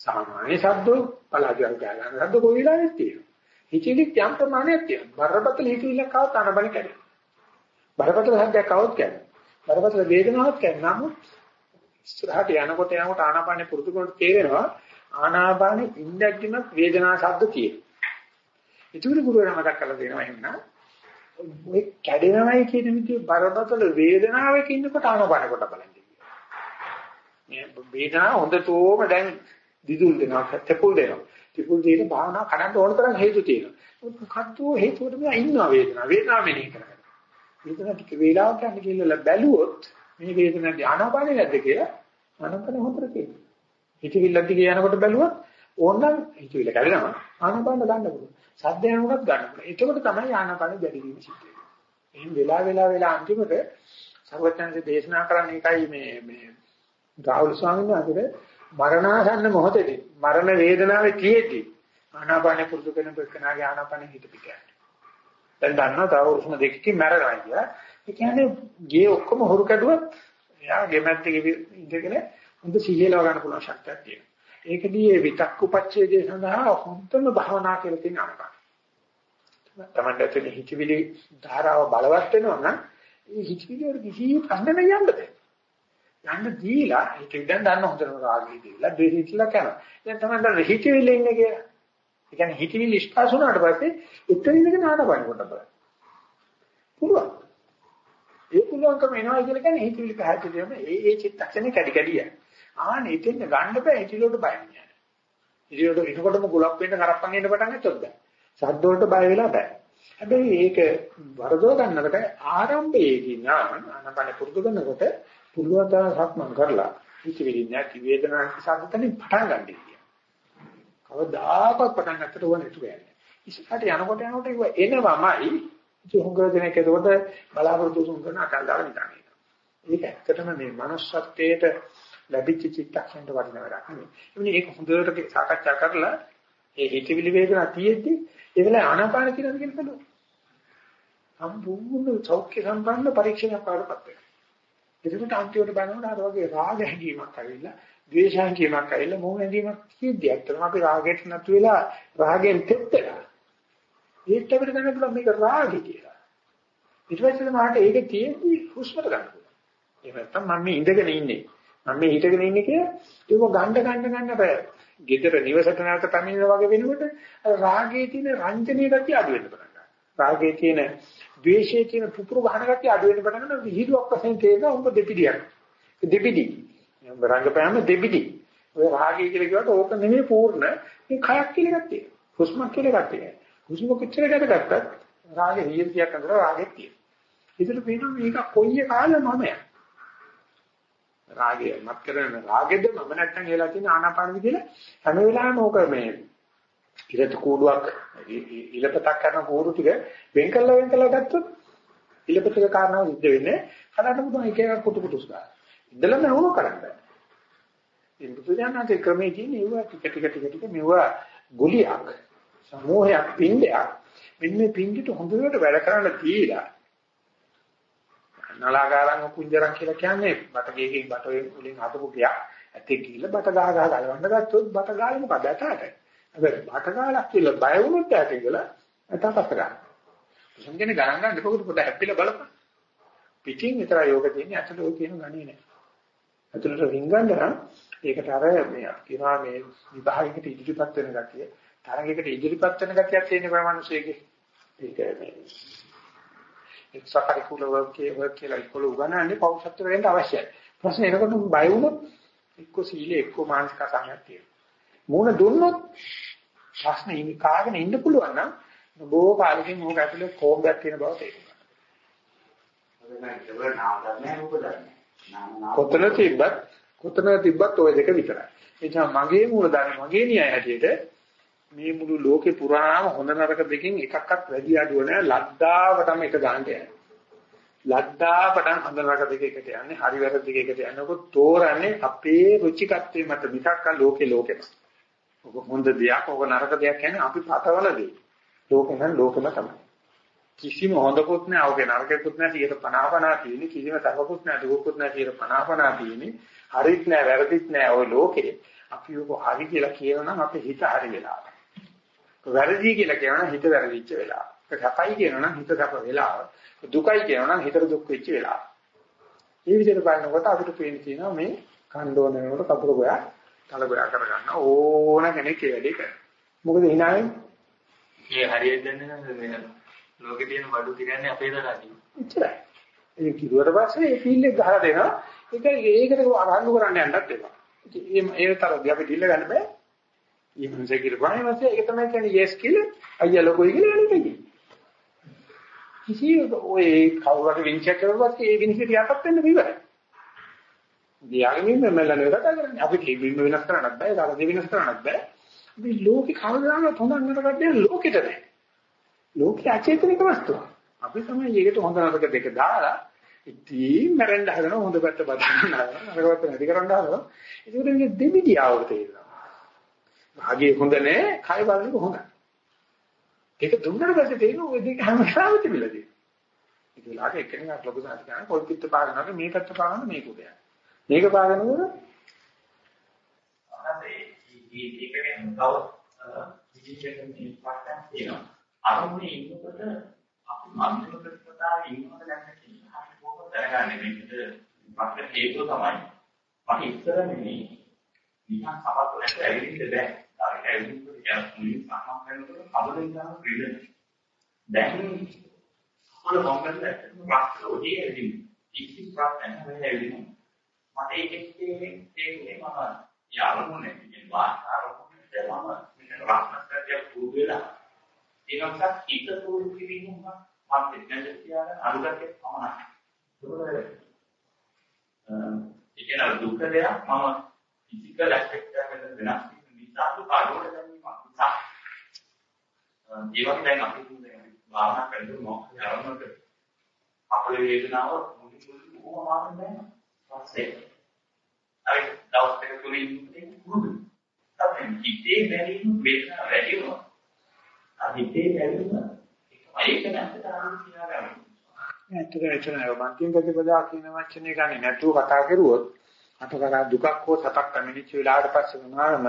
සාමාන්‍ය ශබ්ද පලාජල් ගන්න ශබ්ද කොයි වෙලාවෙත් තියෙනවා. හිතෙලි යම් ප්‍රමාණයක් තියෙනවා. බරපතල හිතවිල්ලක් ආවත් ආනාපාන කැඩෙනවා. බරපතල ශබ්දයක් ආවත් කැඩෙනවා. බරපතල වේදනාවක් කැඩෙනවා. නමුත් ඉස්සරහට යනකොට යනකොට ආනාපානේ පුරුදු කරනකොට තේරෙනවා ආනාපානේ ඉන්දැක්කිනත් වේදනා ශබ්ද තියෙනවා. ඒකට ගුරුවරයා මතක් කරලා දෙනවා එහෙනම් මේ කැඩෙනවයි කියන විදිහ බරපතල වේදනාවක ඉන්නකොට ආනපාන කොට බලන්න. මේ වේදනාව හොඳටම දැන් දිදුල් දෙනවා, තෙපුල් දෙනවා. තෙපුල් දෙන භාවනා කරන්න ඕන තරම් හේතු තියෙනවා. මොකද්ද හේතුවට මේ ඉන්නවා වේදනාව. වේදනාව මෙනෙහි කරගන්න. වේදනාව ටික වේලාවක් යන කියලා බැලුවොත් මේ වේදනාව ආනපානේ නැද්ද කියලා ආනපාන හොඳට තියෙනවා. හිතවිල්ල දිගේ යනකොට බැලුවොත් ඕනනම් හිතවිල්ල කැඩෙනවා ආනපාන ගන්න පුළුවන්. සද්ද යනකොටත් ගන්න පුළුවන්. එතකොට තමයි ආනාපානෙ වැඩි වීම සිද්ධ වෙන්නේ. එහෙනම් වෙලා වෙලා වෙලා අන්තිමට සර්වඥාන්සේ දේශනා කරන්නේ එකයි මේ මේ රාහුල ස්වාමීන් වහන්සේ මරණාසන්න මොහොතේදී මරණ වේදනාවේ තියෙද්දි ආනාපානෙ පුරුදු කරන ප්‍රකනාගේ ආනාපානෙ හිත පිට යනවා. දැන් දන්නවා තව උරුම දෙකකින් මැරෙනවා කියලා. ඒ කියන්නේ ගේ ඔක්කොම හොරු කැඩුවත් එයා ගෙමැත්තේ ඉඳගෙන හොඳ සිහියලව ගන්න පුළුවන් ශක්තියක් තියෙනවා. ඒකදී මේ විතක්ක උපච්ඡේදය සඳහා හොඳම භාවනා කියලා තියෙන අංගය. තමන්ට ඇතුලේ හිතවිලි ධාරාව බලවත් වෙනවා නම් ඒ හිතවිලි වල කිසි ප්‍රශ්නයක් යන්න බෑ. යන්න දීලා ඒක ඉඳන් ගන්න හොඳම රාගී දීලා දෙහිట్లా කරනවා. දැන් තමයි හිතවිලි ඉන්නේ කියලා. ඒ කියන්නේ හිතවිලි ස්පාස් වුණාට පස්සේ එතන ඉඳගෙන ආනපන කොට බලන්න. පුළුවන්. ඒ පුළුවන්කම එනවා කියලා කියන්නේ හිතවිලි පැහැදිලිවම ඒ ඒ චිත්තක්ෂණේ කැඩි කැඩිය. ආන එතෙන් ගන්න බෑ හිතවිලට බය නෑ. හිතවිලට එනකොටම ගොලක් වෙන්න කරප්පන් එන්න පටන් ගත්තොත් බෑ. සද්ද වලට බය වෙලා බෑ. හැබැයි ඒක වරදව ගන්නකොට ආරම්භයේදී නම් අනපන පුරුදු කරනකොට පුළුවන් තරම් සක්මන් කරලා හිතවිලි නැති වේදනාවක් සාධතනින් පටන් ගන්න කියනවා. කවදාකවත් පටන් ගන්නට ඕනේ නෑ. ඉස්සරහට යනකොට යනකොට ඒක එනවමයි ඉතින් හුඟ දෙනෙක් ඒකට බලාපොරොත්තු සුන් කරන අකල් දාලා නිකන් ඒක ඇත්තටම මේ manussත්වයට ලැබිච්ච චිත්තක්ෂණයට වටින වැඩක් නෙමෙයි. එමුනේ ඒක හොඳට සාකච්ඡා කරලා ඒ හිතවිලි වේදනා තියෙද්දි ඒ වෙලාවේ ආනාපාන කියලා කියන බලන්න. සම්පූර්ණ සෞඛ්‍ය සම්පන්න පරීක්ෂණයක් පාඩපත් වෙනවා. ඒකට අන්තිමට බලනකොට අර වගේ රාග හැඟීමක් ඇවිල්ලා, ද්වේෂ හැඟීමක් ඇවිල්ලා, මොහ හැඟීමක් තියෙද්දි ඇත්තටම අපි රාගයට නතු වෙලා රාගයෙන් තෙත්තලා ඒත් අපිට ගන්න පුළුවන් මේක රාගය කියලා. ඊට පස්සේ මට ඒක තියෙද්දි හුස්මට ගන්න පුළුවන්. එහෙම නැත්නම් මම මේ ඉඳගෙන ඉන්නේ. මම මේ හිටගෙන ඉන්නේ කියලා ඒක ගන්න ගන්න ගන්න බෑ. ගෙදර නිවසට නැවත පැමිණෙන වගේ වෙනකොට රාගයේ තියෙන රංජනීය ගතිය අඩු වෙන්න පටන් ගන්නවා. රාගයේ තියෙන ද්වේෂයේ තියෙන පුපුරු ගහන ගතිය අඩු වෙන්න පටන් ගන්නවා. විහිළුවක් වශයෙන් තේරෙනවා උඹ දෙපිඩියක්. දෙපිඩි. රංගපෑම දෙපිඩි. ඔය රාගය කියලා කිව්වට ඕක නෙමෙයි පූර්ණ. මේ කයක් කියලා ගත්තේ. හුස්මක් කියලා ගත්තේ. හුස්ම කොච්චර ගැටගත්තත් රාගේ 100ක් අතර රාගෙත් තියෙනවා. ඒකට පේනවා මේක කොයි කාලෙ මමයි. රාගය මත් කරන රාගෙද මම නැත්තම් කියලා තියෙන ආනාපානද කියලා හැම වෙලාවෙම ඕක මේ ඉරත කූඩුවක් ඉලපතක් කරන කූඩු ටික වෙන් කළා වෙන් කළා ගත්තොත් ඉලපතක කාරණා සිද්ධ වෙන්නේ හදන්න පුළුවන් එක එක කුටු කුටුස් ගන්න. ඉඳලම වුණ කරන්න බෑ. ඉතින් බුදුදහමේ ක්‍රමයේ තියෙන ඒවා ටික ටික ටික ටික මෙවුවා ගුලියක් සමෝහයක් පින්ඩයක්. මෙන්න මේ පින්ඩිට හොඳට වැඩ කරන්න තියලා. නලාගාරං කුංජරං කියලා කියන්නේ බටගේකින් බට වලින් හදපු ගියා ඇත්තේ කියලා බට ගහ ගහ ගලවන්න ගත්තොත් බට ගාලේ මොකද ඇටට හැබැයි බට ගාලක් කියලා බය වුණොත් ඇට කියලා ඇටට ගන්න. සංගෙන ගණන් ගන්න දෙපොකට පොඩ හැප්පිලා බලපන්. පිටින් විතර යෝග තියෙන්නේ. ඇතුළට ඔය කියන ගණේ නෑ. ඇතුළට රින්ගන්න නම් ඒකට අර මේ කියනවා මේ විභාගයකට ඉදිරිපත් වෙන ගතිය. තරගයකට ඉදිරිපත් වෙන ගතියක් තියෙන බෑ මිනිස්සෙගේ. ඒක මේ එක්ස්ට්‍රා වර්ක් වර්ක් කියලා ඉක්කොල උගන්නන්නේ පෞෂත්ව වෙන්න අවශ්‍යයි. ප්‍රශ්නේ එනකොට බය වුණොත් එක්ක සීලේ එක්ක මානසික අසහනයක් තියෙනවා. මූණ දුන්නොත් ප්‍රශ්නේ ඉන්නේ කාගෙන ඉන්න පුළුවන් නම් බොහෝ කාලෙකින් මොකක් ඇතුලේ කොම්බයක් තියෙන බව තේරෙනවා. කොතන තිබ්බත් කොතන තිබ්බත් ওই දෙක විතරයි. ඒ නිසා මගේ මූල ධර්ම මගේ න්‍යාය හැටියට මේ මුළු ලෝකේ පුරාම හොඳ නරක දෙකෙන් එකක්වත් වැඩි අඩුව නැහැ ලද්දාවටම එක ගන්නට යන්නේ. ලද්දාවටම හොඳ නරක දෙක එකට යන්නේ හරි වැරදි දෙක එකට යනකොට තෝරන්නේ අපේ රුචිකත්වයේ මත මිසක් ලෝකේ ලෝකෙම. ඔක හොඳ දෙයක් ඔක නරක දෙයක් කියන්නේ අපි පතවල දේ. ලෝකෙ නම් ලෝකෙම තමයි. කිසිම හොඳකුත් නැහැ ඔගේ නරකකුත් නැහැ 50 50 තියෙන්නේ කිසිම තරකුත් නැහැ දුකකුත් නැහැ 50 50 තියෙන්නේ හරිත් නැහැ වැරදිත් නැහැ ඔය ලෝකේ අපි ඔක හරි කියලා කියනනම් අපේ හිත හරි වෙලා වැරදි කියලා කියනවනම් හිත වැරදිච්ච වෙලාව. සැපයි කියනවනම් හිත සැප වෙලාව. දුකයි කියනවනම් හිතට දුක් වෙච්ච වෙලාව. මේ විදිහට බලනකොට අපිට පේන තියෙනවා මේ කණ්ඩෝන වෙනකොට කපුර ගෝයා තල ගෝයා කරගන්න ඕන කෙනෙක් ඒ වැඩේ කරනවා. මොකද hinaයෙන් මේ හරියට දන්නේ නැහැ මේ ලෝකේ තියෙන බඩු කියන්නේ අපේ තරහදී. එච්චරයි. ඒ කිව්වට පස්සේ ඒ ෆීල් එක ගහලා දෙනවා. ඒක ඒකට අරහඳු කරන්න යන්නත් එපා. ඒ ඒ තරදී අපි දිල්ල ගන්න බෑ. ඊමණසේ කියලා වහේ ඒක තමයි කියන්නේ yes කියලා අයියා ලොකෝයි කියලා යන්නේ කිසි ඔය කවුරුහරි විනිශ්චය කරුවත් ඒ විනිශ්චයට යටත් වෙන්න බෑ. දියාගෙමින් මෙල්ලනේ කතා කරන්නේ. අපි කීබින් වෙනස් කරන්නත් බෑ, තරදී වෙනස් කරන්නත් බෑ. මේ ලෝකේ කවදාවත් හොඳ නරක දෙයක් ලෝකෙට නැහැ. ලෝකේ අචේතනික වස්තුව. අපි තමයි ඒකට හොඳ නරක දෙක දාලා ඉතින් මරන්න හදන හොඳ පැත්ත බදන්න හදන නරක පැත්ත නැති කරන්න හදන. ඒකට මේ දෙමිදියාවට තේරෙනවා. භාගයේ හොඳ නැහැ, කය බලන්නේ හොඳයි. ඒක දුන්නට පස්සේ තේරෙනවා ඔය දෙක හැමදාම තිබිලා තියෙනවා. ඒක වෙලාවට එක්කෙනෙක් ලොකු සාධි කරන පොල් පිට පාගනකොට මේ පැත්ත පාගන්න මේක උදයක්. මේක පාගනකොට අනේ ඒකෙන් තව විදිහකින් ඉම්පැක්ට් තියෙනවා. අරමුණේ ඉන්නකොට අපි අන්තිම ප්‍රතිපදාවේ ඉන්නවද නැත්නම් කියලා හරි කොහොමද දැනගන්නේ මේකට ප්‍රශ්න හේතුව තමයි. මම ඉස්සර නෙමෙයි නිකන් සමත් නැත්නම් ඇවිදින්න බෑ. අර ඇවිදින්න කියන මුලින් සම්මත වෙනකොට කවුරුන් ගන්න ක්‍රීඩන. දැන් අස්වල මොකද රක්ෂ ඔදී එදින් කිසි ප්‍රශ්නයක් නැහැ එදින් මට ඒකේ තේරෙන්නේ මම යාළුවනේ කියන වාස්තාවුනේ මම මෙන්න රක්ෂකත්වය පුරුදු වෙලා ඒ නිසා හිත පුරුදු කිරීම මම දෙන්නද කියන අනුගතේ පමණයි ඒක න දුක දෙයක් මම ෆිසිකල් ඇස්පෙක්ට් එකකට වෙනස් නිසා දුක අඩුවට ගැනීම නිසා ඒ වගේ දැන් අපි දැන් භාවනා කරනකොට මොකක්ද කරනකොට අපේ වේදනාව මුලින් මුලින් ඕමාවෙන් දැනෙනවා පස්සේ අර දවස් දෙක තුලින් ඉන්නේ පුරුදු තමයි හිතේ බැරිම වේදනාව වැඩි වෙනවා අර හිතේ බැරිම ඒක නැත්නම් ආරම්භ කියලා ගන්නවා ඇත්තට එතන මන්තිම ප්‍රතිපදා කියන වචනේ ගන්නේ නැතුව කතා කරුවොත් අතකරා දුකක් හෝ සතක් පැමිණිච්ච වෙලාවට පස්සේ මොනවාම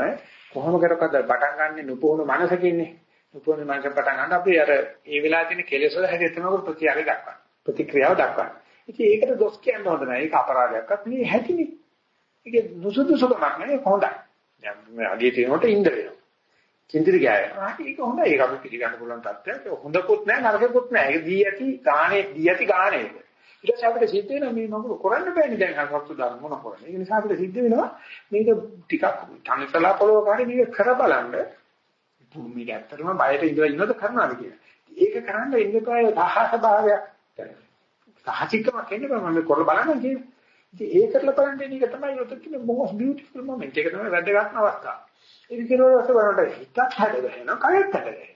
කොහොම කරකද පටන් ගන්න නුපුහුණු මනසකින්නේ නුපුහුණු මනස පටන් ගන්න අපි අර ඒ වෙලාවේ තියෙන කෙලෙස් වල හැටි තමයි ප්‍රතික්‍රියාව දක්වන්නේ ප්‍රතික්‍රියාව දක්වන්නේ ඉතින් ඒකට දොස් කියන්න හොඳ නැහැ ඒක අපරාධයක්වත් නෙවෙයි හැටිනේ ඒක නුසුදුසුකමක් නෙවෙයි හොඳයි දැන් මේ අගේ තියෙනකොට ඉඳ වෙනවා චින්තිත ගෑවෙනවා. ඒක හොඳයි. ඒක අපි පිළිගන්න පුළුවන් තත්ත්වයක්. ඒක හොඳකුත් නැහැ නරකකුත් නැහැ. ඒක දී ඇති ගානේ දී ඇති ගානේ ඒක. ඊට පස්සේ අපිට සිද්ධ වෙනවා මේ නඟුරු කරන්න බෑනේ දැන් හසත්තු ධර්ම මොන කරන්නේ. ඒ නිසා අපිට සිද්ධ වෙනවා මේක ටිකක් තනසලා පොළොව කාරේ මේක කර බලන්න. මේක ඇත්තටම බයට ඉඳලා ඉන්නද කරනවාද කියලා. ඒක කරන්න ඉන්නකෝ දහස භාවයක්. සහචිකමක් එන්න බෑ මම කරලා බලන්න කියන්නේ. ඉතින් ඒක කරලා බලන්න එක තමයි ඔතන කියන most beautiful moment. ඒක තමයි වැදගත්ම අවස්ථාව. ඒක කෙරුවට බලනකොට හිතත් හැද ගහනවා කයත් හැද ගහනවා.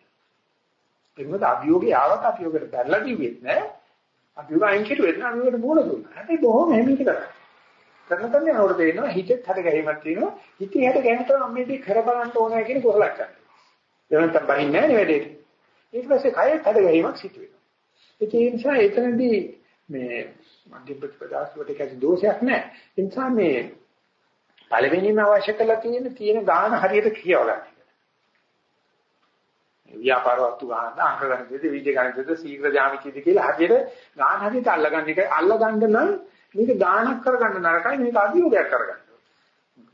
ඒ මොකද අභියෝගේ ආවත් අභියෝගයට බැලලා දිවෙත් නෑ. අභියෝග අයින් කෙරුවෙත් නෑ අභියෝගයට මූල දුන්නා. හැබැයි බොහොම හැමිට කරා. කරන තන්නේ නෝර දෙනවා හිතෙත් හැද ගැහිමක් තියෙනවා. හිතේ හැද ගැහෙන තරම් මේක කර බලන්න ඕනෑ කියන කොහලක් ගන්න. ඒ වෙනතම් බහින්නේ නෑ නෙවෙයි. ඊට පස්සේ කයත් හැද ගැහිමක් සිදු වෙනවා. ඒ නිසා එතනදී මේ මධ්‍ය ප්‍රතිපදාවට කැසි දෝෂයක් නෑ. ඒ නිසා මේ පළවෙනිම අවශ්‍ය කරලා තියෙන තියෙන ගාන හරියට කියව ගන්න. ව්‍යාපාර වස්තු ගන්න, අංක ගණිතද, විද්‍ය ගණිතද, ශීඝ්‍ර ජාමිතිද කියලා හරියට ගාන හරියට අල්ලගන්න එක අල්ලගන්න නම් මේක ගානක් කරගන්න නරකයි මේක අභියෝගයක් කරගන්න.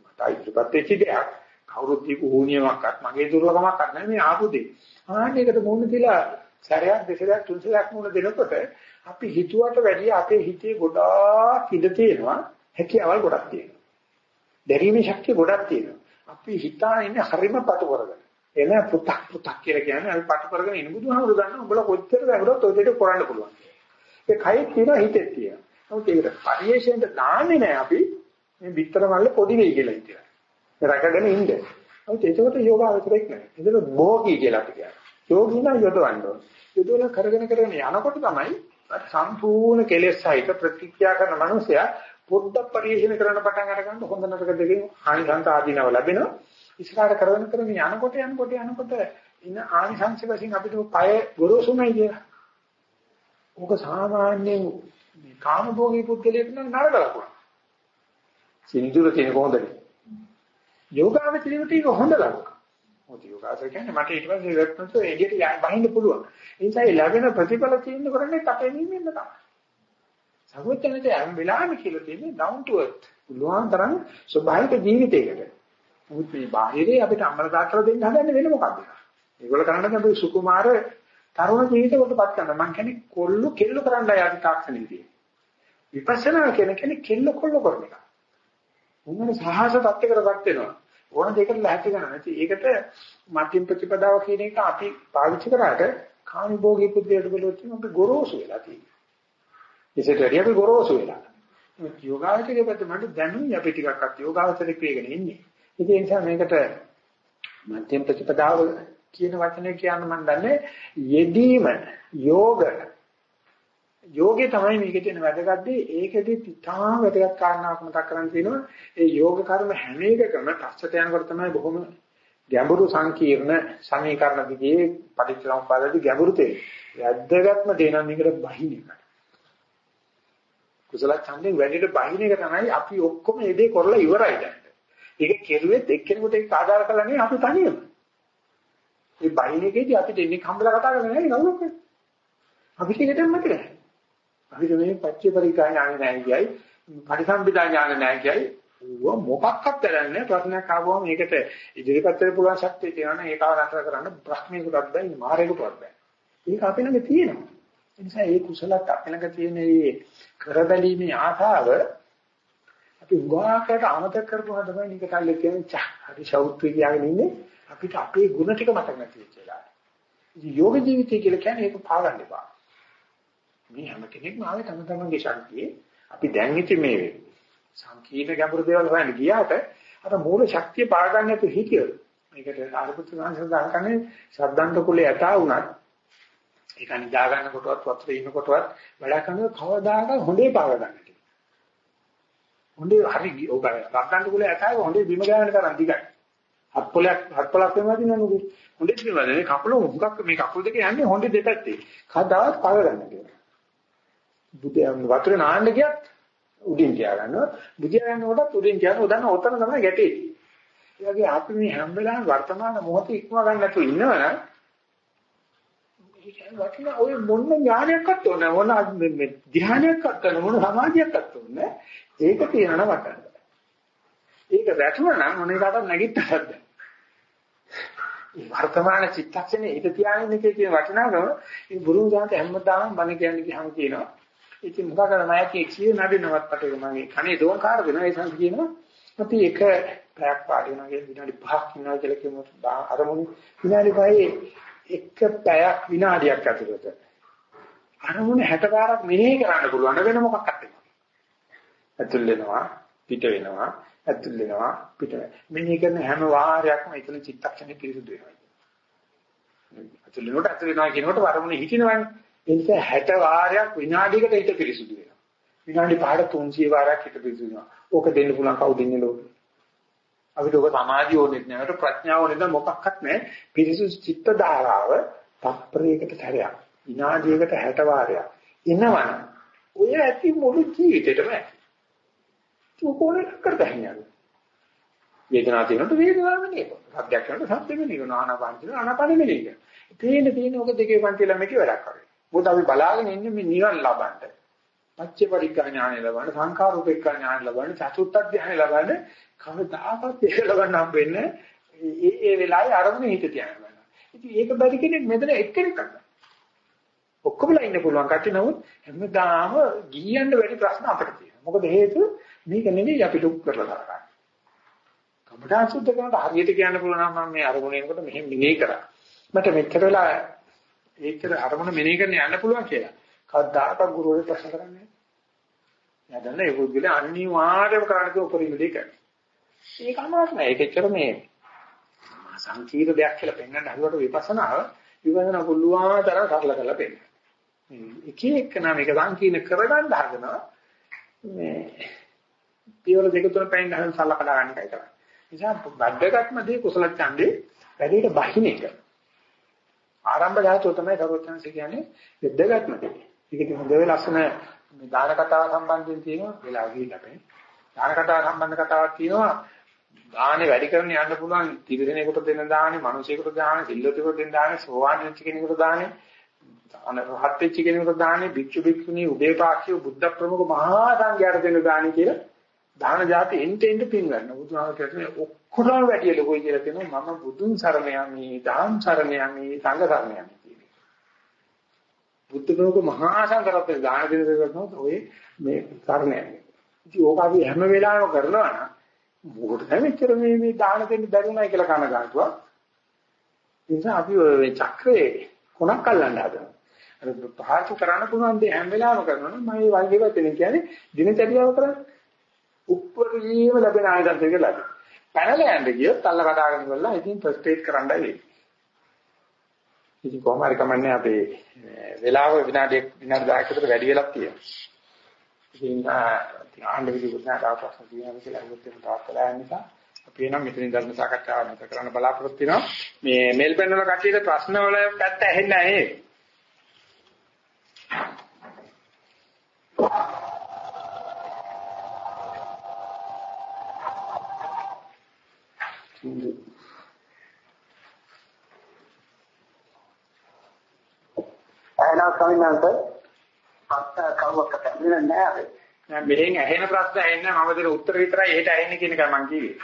මට ඉතිපත් වෙච්ච දෙයක් කවුරුත් දීපු හුනියමක්වත් මගේ දුර්ලභමක්වත් නැහැ මේ ආපු දෙය. ආන්නේකට මොන තියලා සැරයක් දෙසරයක් තුන්සරයක් මුණ දෙනකොට අපි හිතුවට වැඩිය අපේ හිතේ ගොඩාක් ඉඳ තියෙනවා හැකියාවල් ගොඩක් තියෙනවා. දැරීමේ ශක්තිය ගොඩක් තියෙනවා. අපි හිතා ඉන්නේ හරිම පටු කරගෙන. එන පුතක් පුතක් කියලා කියන්නේ අපි පටු කරගෙන ඉන්න බුදුහාමුදුරු ගන්න උඹලා කොච්චර වැහුරොත් ඔය දෙයට කරන්න පුළුවන්. ඒ කයෙත් තියෙනවා හිතෙත් තියෙනවා. නමුත් ඒකට පරිේශයෙන්ද දාන්නේ නැහැ අපි මේ විතර මල්ල පොඩි වෙයි කියලා හිතලා. රැකගෙන ඉන්න. නමුත් ඒකට යෝගාවචරයක් නැහැ. ඒකට භෝගී කියලා අපි කියනවා. යෝගී නම් යොදවන්න ඕන. යොදවලා කරගෙන කරගෙන යනකොට තමයි සම්පූර්ණ කෙලෙස් සහිත ප්‍රතික්‍රියා කරන මනුස්සයා පොඩ්ඩක් පරිශීලන කරන්න පටන් අරගන්න හොඳ නරක දෙකෙන් ආනිසංස ආදීනව ලැබෙනවා. ඉස්සරහට කරගෙන කරගෙන යනකොට යනකොට යනකොට ඉන්න ආනිසංස වශයෙන් අපිට පය ගොරෝසුමයි කියලා. ඕක සාමාන්‍යයෙන් මේ කාමභෝගී පුද්ගලයෙක් නම් නරක ලකුණ. සින්දුර තියෙන කොහොමද? යෝගාවචරියට ඒක හොඳ ලකුණ. මොකද යෝගාසර කියන්නේ මට ඊට පස්සේ ඉලෙක්ට්‍රොන්ස් එළියට බහින්න පුළුවන්. ඒ නිසා ඒ ලැබෙන ප්‍රතිඵල තියෙන කරන්නේ අපේ නිමින්න තමයි. සර්වඥන්ට යම් වෙලාවෙ කියලා තියෙන්නේ down to earth. පුළුවන් තරම් ස්වභාවික ජීවිතයකට. මුත් මේ බාහිරේ අපිට අම්මලා තාත්තලා දෙන්න හදන්නේ වෙන මොකක්ද? ඒගොල්ලෝ කරන්නේ අපි සුකුමාර තරුණ ජීවිතයකටපත් කරනවා. මං කියන්නේ කොල්ල කෙල්ල කරන්නයි අපි තාක්ෂණික තියෙන්නේ. විපස්සනා කියන කෙනෙක් කෙල්ල කොල්ල කරන එක. උන්වහන්සේ සහස තත්ත්වයකටපත් වෙනවා. ඕන දෙයකට ලැහැත්ති ගන්න නැති. ඒකට මධ්‍යම ප්‍රතිපදාව කියන එක අපි පාවිච්චි කරාට කාමභෝගී පුද්ගලයාට බලවත් අපි ගොරෝසු වෙලා තියෙනවා. ඉතින් වැඩි අපි ගොරෝසු වෙලා. යෝගාවචරයේ පැත්ත මට දැනුයි අපි ටිකක් අත් යෝගාවචරේ වේගෙන ඉන්නේ. ඉතින් ඒ නිසා මේකට මධ්‍යම ප්‍රතිපදාව කියන වචනේ කියන්න මම දන්නේ යෙදීම යෝග. යෝගේ තමයි මේකේ තියෙන වැදගත් දේ. ඒකෙදි තාම වැදගත් කාරණාවක් මතක් කරන් තියෙනවා. ඒ යෝග කර්ම හැම එකකම පස්සට යනකොට තමයි බොහොම ගැඹුරු සංකීර්ණ සමීකරණ දිගේ පටිච්චසමුප්පාදයේ ගැඹුරු තේ වැදගත්ම දේ නම් මේකට බහින එක. කුසල ඡන්දයෙන් වැඩිට බහින එක තමයි අපි ඔක්කොම මේ දේ කරලා ඉවරයි දැන්. ඒක කෙරුවෙත් එක්කෙනෙකුට ඒක ආදාර කරලා නෙවෙයි අපි තනියම. මේ බහින එකේදී අපිට ඉන්නේ හම්බලා කතා කරන්නේ නැහැ නේද? අපිට ඒකටම මතක නැහැ. අපිට මේ පච්චේ පරිකා ඥාන නැහැ කියයි, පරිසම්පදා ඥාන නැහැ කියයි. ඌව මොකක්වත් කරන්නේ ප්‍රශ්නයක් ආවම මේකට ඉදිරිපත් කරන්න පුළුවන් ශක්තිය තියෙනවා නම් ඒකව නතර කරන්න බ්‍රහ්මීකුටත් බෑ, මාරේකුටත් බෑ. ඒක අපි ළඟ තියෙනවා. ඒ නිසා ඒ කුසලත් අපලඟ තියෙන මේ කරබැලීමේ ආශාව අපි උගාකට අමතක කරපුවා තමයි නිකටල්ල කියන්නේ චා හරි ශෞත්‍ය කියාගෙන ඉන්නේ අපිට අපේ ಗುಣ ටික මතක නැති වෙච්ච වෙලාව. ඉතින් යෝග ජීවිතය කියලා කියන්නේ ඒක පාගන්න එපා. මේ හැම කෙනෙක්ම ආවේ තම තමන්ගේ ශක්තියේ අපි දැන් ඉති මේ සංකීර්ණ ගැඹුරු දේවල් හොයන්න ගියාට අර මූල ශක්තිය පාගන්න නැතු හිතියොත් මේකට ආරපුත්‍ර සංසදාන කන්නේ ශබ්දන්ත කුලේ යතා වුණත් ඒක නිදා ගන්න කොටවත් වතුරේ ඉන්න කොටවත් වැඩ කරනකොට කවදාක හොඳේ පාග ගන්න. හොඳේ හරි ඔබ ශබ්දන්ත කුලේ යතාවේ හොඳේ බිම ගන්න තරම් දිගයි. හත් පොලක් හත් පොලක් වෙනවා දිනන නුගු. හොඳේ දිනවද මේ කකුල හුඟක් මේ කකුල් දෙක යන්නේ හොඳේ දෙපැත්තේ. කවදාවත් පාග ගන්න කියලා. බුදයන් වතුරේ නාන්න ගියත් උඩින් තියා ගන්නවා. බුදියා ගන්නකොටත් උඩින් තියාන උදන්න ඔතන තමයි ගැටේ. ඒ වගේ අපි මේ හැම වෙලාවෙම වර්තමාන මොහොතේ ඉක්ම ගන්න නැතුව ඉන්නවනම් ඒක වටින ඔය මොන ඥානයක්වත් ඕනේ මොන මේ ධ්‍යානයක්වත් ඕනේ මොන සමාධියක්වත් ඕනේ ඒක තියනවා වටන්න. ඒක වැටුණා නම් මොන එකකට නැගිට්ටහද? මේ වර්තමාන චිත්තක්ෂණේ ඊට තියාගෙන එකේ තියෙන වටිනාකම මේ බුරුන් ගානට හැමදාම බණ කියන්නේ කියහම කියනවා. ඉතින් මොකද මයකේ කියේ නඩිනවත් පටේ මගේ කනේ දෝංකාර වෙනවා. ඒ සංස කියනවා අපි එක පැයක් පාඩි වෙනවා කියන විනාඩි 5ක් ඉන්නවා කියලා කියමු අරමුණු. විනාඩි 5 එක පැයක් විනාඩියක් ඇතුළත. අරමුණ 60 පාරක් මෙනෙහි කරන්න පුළුවන්. වෙන මොකක්ද ඇතුල් වෙනවා පිට වෙනවා ඇතුල් වෙනවා පිට වෙනවා මෙනෙහි කරන හැම වාරයක්ම එතන චිත්තක්ෂණේ පිරිසුදු වෙනවා ඇතුල් වෙනකොට ඇතුල් වෙනවා කියනකොට වරමුණේ හිටිනවනේ ඒ නිසා 60 වාරයක් විනාඩියකට හිත පිරිසුදු වෙනවා. විනාඩි 5ට 300 වාරයක් හිත පිරිසුදු වෙනවා. ඕක දෙන්න පුළුවන් කවුද ඉන්නේ ලෝකේ? අපිට ඕක සමාධිය ඕනෙත් නෑ. අපිට ප්‍රඥාව ඕනෙත් නෑ. මොකක්වත් නෑ. පිරිසුදු චිත්ත ධාරාව තප්පරයකට සැරයක්. විනාඩියකට 60 වාරයක්. එනවනම් ඔය ඇති මුළු ජීවිතේටම ඇති. චුකෝනේ කරගන්නේ. වේදනාව තියෙනකොට වේදනාව නෙවෙයි. සද්දයක් කරනකොට සද්ද නෙවෙයි. ආනාපාන තියෙනවා ආනාපාන නෙවෙයි. තේන තේන ඔක දෙකේ පන්ති ළමකේ වැඩක් කරේ. මොකද අපි බලාගෙන ඉන්නේ මේ නිවන් ලබන්න. පච්චේ පරිග්ගා ඥානය ලබන්න, සංඛාර රූපේක්ඛා ඥානය ලබන්න, චතුත්ථ ධ්‍යානය ලබන්න කවදාකවත් ඒක ලබන්න හම්බෙන්නේ ඒ ඒ වෙලාවේ අරමුණේ හිත තියාගන්න. ඉතින් ඒක බැරි කෙනෙක් මෙතන එක්කෙනෙක් අන්න. ඔක්කොමලා ඉන්න පුළුවන් කටි නමුත් හැමදාම ගියන්න වැඩි ප්‍රශ්න අපිට තියෙනවා. මොකද හේතුව මේක නෙවෙයි අපිට උත් කරලා දාගන්න. කමඨාන් සුද්ධ කරනකොට හරියට කියන්න පුළුවන් නම් මම මේ අරමුණ එනකොට මෙහෙම මෙනේ කරා. මට මෙච්චර වෙලා ඒකද අරමුණ මෙනෙහි කරන්න යන්න පුළුවන් කියලා. කවදාකවත් ගුරුවරයෙක් ප්‍රශ්න කරන්නේ නැහැ. යදන්න ඒ පුද්ගලයා අනිවාර්යයෙන්ම කරන්නේ උපරිම දෙයක් කරනවා. ඒක අමාරු නෑ. ඒක එච්චර මේ සංකීර්ණ දෙයක් කියලා පෙන්වන්න හදුවට විපස්සනාව විපස්සනා පුළුවන් තරම් සරල කරලා පෙන්නන. එක එක නම් එක සංකීර්ණ කරගන්න හදනවා. මේ පියවර දෙක තුන පෙන්න හදන සලකලා ගන්න එකයි කරන්නේ. නිසා බද්දගත්ම දේ කුසල ඡන්දේ වැඩිට බහින එක. ආරම්භ ධාතුව තමයි සර්වඥාන්සේ කියන්නේ දෙද්දගත්ම දේ. ඒකේ හොඳ ලස්සන මේ දාන කතාව සම්බන්ධයෙන් තියෙනවා වෙලා ගිහින් අපේ. දාන කතාව සම්බන්ධ කතාවක් තියෙනවා. දානේ වැඩි කරන්න යන්න පුළුවන් තිරසනෙකුට දෙන දානේ, මිනිසෙකුට දානේ, සිල්ලොතෙකුට දෙන දානේ, සෝවාන් වෙච්ච කෙනෙකුට දානේ, රහත් වෙච්ච කෙනෙකුට දානේ, භික්ෂු භික්ෂුණී උදේපාක්ෂිය බුද්ධ ප්‍රමුඛ මහා සංඝයාට දෙන දානේ කියලා දාන જાති එන්ට එන්ට පින් ගන්න. බුදුහාම කියන්නේ ඔක්කොම වැඩි ලොකුයි කියලා කියනවා මම බුදුන් සරණ යමි, දහම් සරණ යමි, සංඝ සරණ යමි කියන්නේ. බුද්ධ ප්‍රමුඛ මහා සංඝරත්න දාන දෙන දෙයක් ඔය මේ සරණ යමි. ඉතින් ඕක අපි හැම වෙලාවෙම කරනවා නම් මොකටද මෙච්චර මේ මේ දාන දෙන්න බැරිුණා කියලා කන ගන්නවා. ඒ නිසා අපි මේ චක්‍රේ කොනක් අල්ලන්න හදනවා. අර පහසු කරන්න පුළුවන් දේ හැම වෙලාවෙම කරනවා නම් මම මේ වගේ වචන කියන්නේ දිනචරියාව කරන්නේ. උප්පරීම ලැබෙන ආයතන දෙක ලැබෙනවා. පැනලා යන්න ගියොත් අල්ල කඩාගෙන ඉවරලා ඉතින් ෆ්‍රස්ට්‍රේට් කරන්නයි වෙන්නේ. ඉතින් කොහොම හරි කමන්නේ අපේ වෙලාව විනාඩි විනාඩි 10ක විතර වැඩි වෙලක් තියෙනවා. ඉතින් ආන්න විදිහට තාම ප්‍රශ්න තියෙනවා කියලා අහුවත් වෙන තාක් කළා නිසා අපි එනම් මෙතනින් ධර්ම සාකච්ඡාව නැත කරන්න බලාපොරොත්තු වෙනවා. මේ මෙල්බන් වල කට්ටියට ප්‍රශ්න වල පැත්ත ඇහෙන්නේ නැහැ. එහෙනම් ස්වාමීන් වහන්සේ පස්ස කවුවක් පැමිණෙන්නේ නැහැ. දැන් මෙහෙන් ඇහෙන ප්‍රශ්න ඇහෙන්නේ මම දෙන උත්තර විතරයි එහෙට ඇහෙන්නේ කියන එක මම කිව්වේ.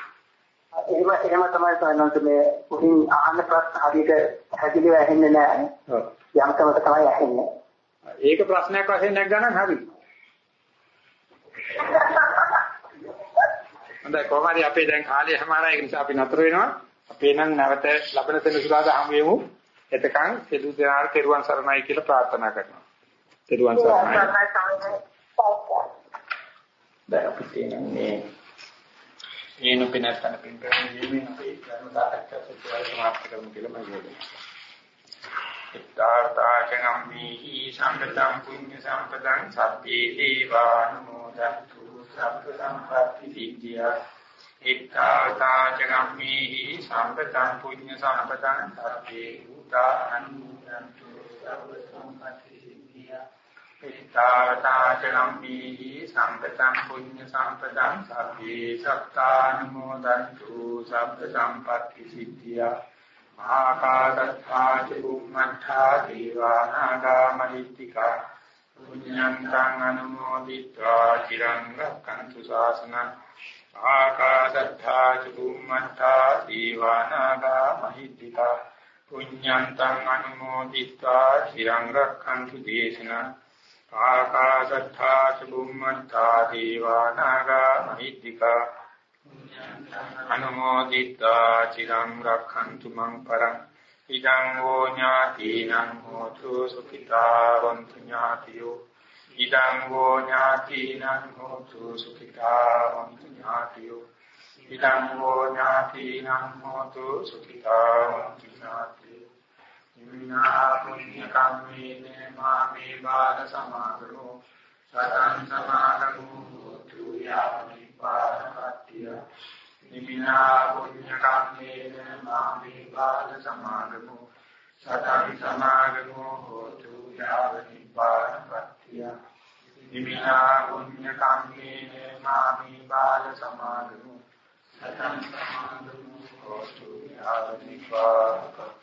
එහෙම එහෙම තමයි ස්වාමීන් වහන්සේ මේ උහින් අහන්න ප්‍රශ්න හරියට හැදිලිව ඇහෙන්නේ නැහැ. ඔව්. යම් කමක තමයි ඇහෙන්නේ. ඒක ප්‍රශ්නයක් වශයෙන් නැග්ගනම් හරි. හොඳයි කොහොමද අපේ දැන් කාලය සමාරයි ඒ නිසා අපි නතර වෙනවා. අපේ නම් නැවත ලබන සෙනසුරාදා හමු වෙමු. එතකන් සිදු දෙනාට තෙරුවන් සරණයි කියලා ප්‍රාර්ථනා කරනවා. තෙරුවන් සරණයි. දැන් අපි තියෙන්නේ ඒනු පිනස්සන පින්කරන්නේ අපේ ධර්ම සාකච්ඡා සත්‍යය සමාප්ත කරමු කියලා මම කියනවා. ඉත්තාර්ථාචනම්මේහි සම්පතං පුඤ්ඤ සම්පතං සබ්බේ දීවානුමෝදන්තු සබ්බ සම්පatti සිද්ධියා ඉත්තාර්ථාචනම්මේහි සම්පතං පුඤ්ඤ සම්පතං සබ්බේ උදානුමෝදන්තු සබ්බ සම්පatti සිද්ධියා ඉත්තාර්ථාචනම්මේහි සම්පතං පුඤ්ඤ සම්පතං සබ්බේ සත්තානුමෝදන්තු සබ්බ සම්පatti සිද්ධියා ආකාශත්තා චුම්මත්තා දීවානාගා මහිත්‍තිකා පුඤ්ඤන්තං අනුමෝදිत्वा චිරං රක්ඛන්තු ශාසනං ආකාශත්තා චුම්මත්තා දීවානාගා මහිද්దికා පුඤ්ඤන්තං අනුමෝදිत्वा චිරං රක්ඛන්තු දේශනං ආකාශත්තා චුම්මත්තා දීවානාගා මහිද්దికා අනුමෝදිत्वा චිරං රක්ඛන්තු මං පරං ඉදං හෝ ඥාතිනං හෝතු සුඛිතාවන්තු ඥාතියෝ. ඉදං හෝ ඥාතිනං හෝතු සුඛිතාවන්තු ඥාතියෝ. ඉදං හෝ ඥාතිනං හෝතු සුඛිතාවන්තු ඥාතියෝ. ඉමිනා පුඤ්ඤ කම්මේන මාමේ බාල සමාදරෝ සතං සමාදරෝ තු යාවි පාරකත්තිය නිමිනා පුඤ්ඤ කම්මේන මාමේ බාල සමාගමු සතං සමාගමු හෝතු යාව නිපාතපත්‍ය නිමිනා පුඤ්ඤ කම්මේන මාමේ බාල සමාගමු සතං සමාගමු හෝතු යාව නිපාතපත්‍ය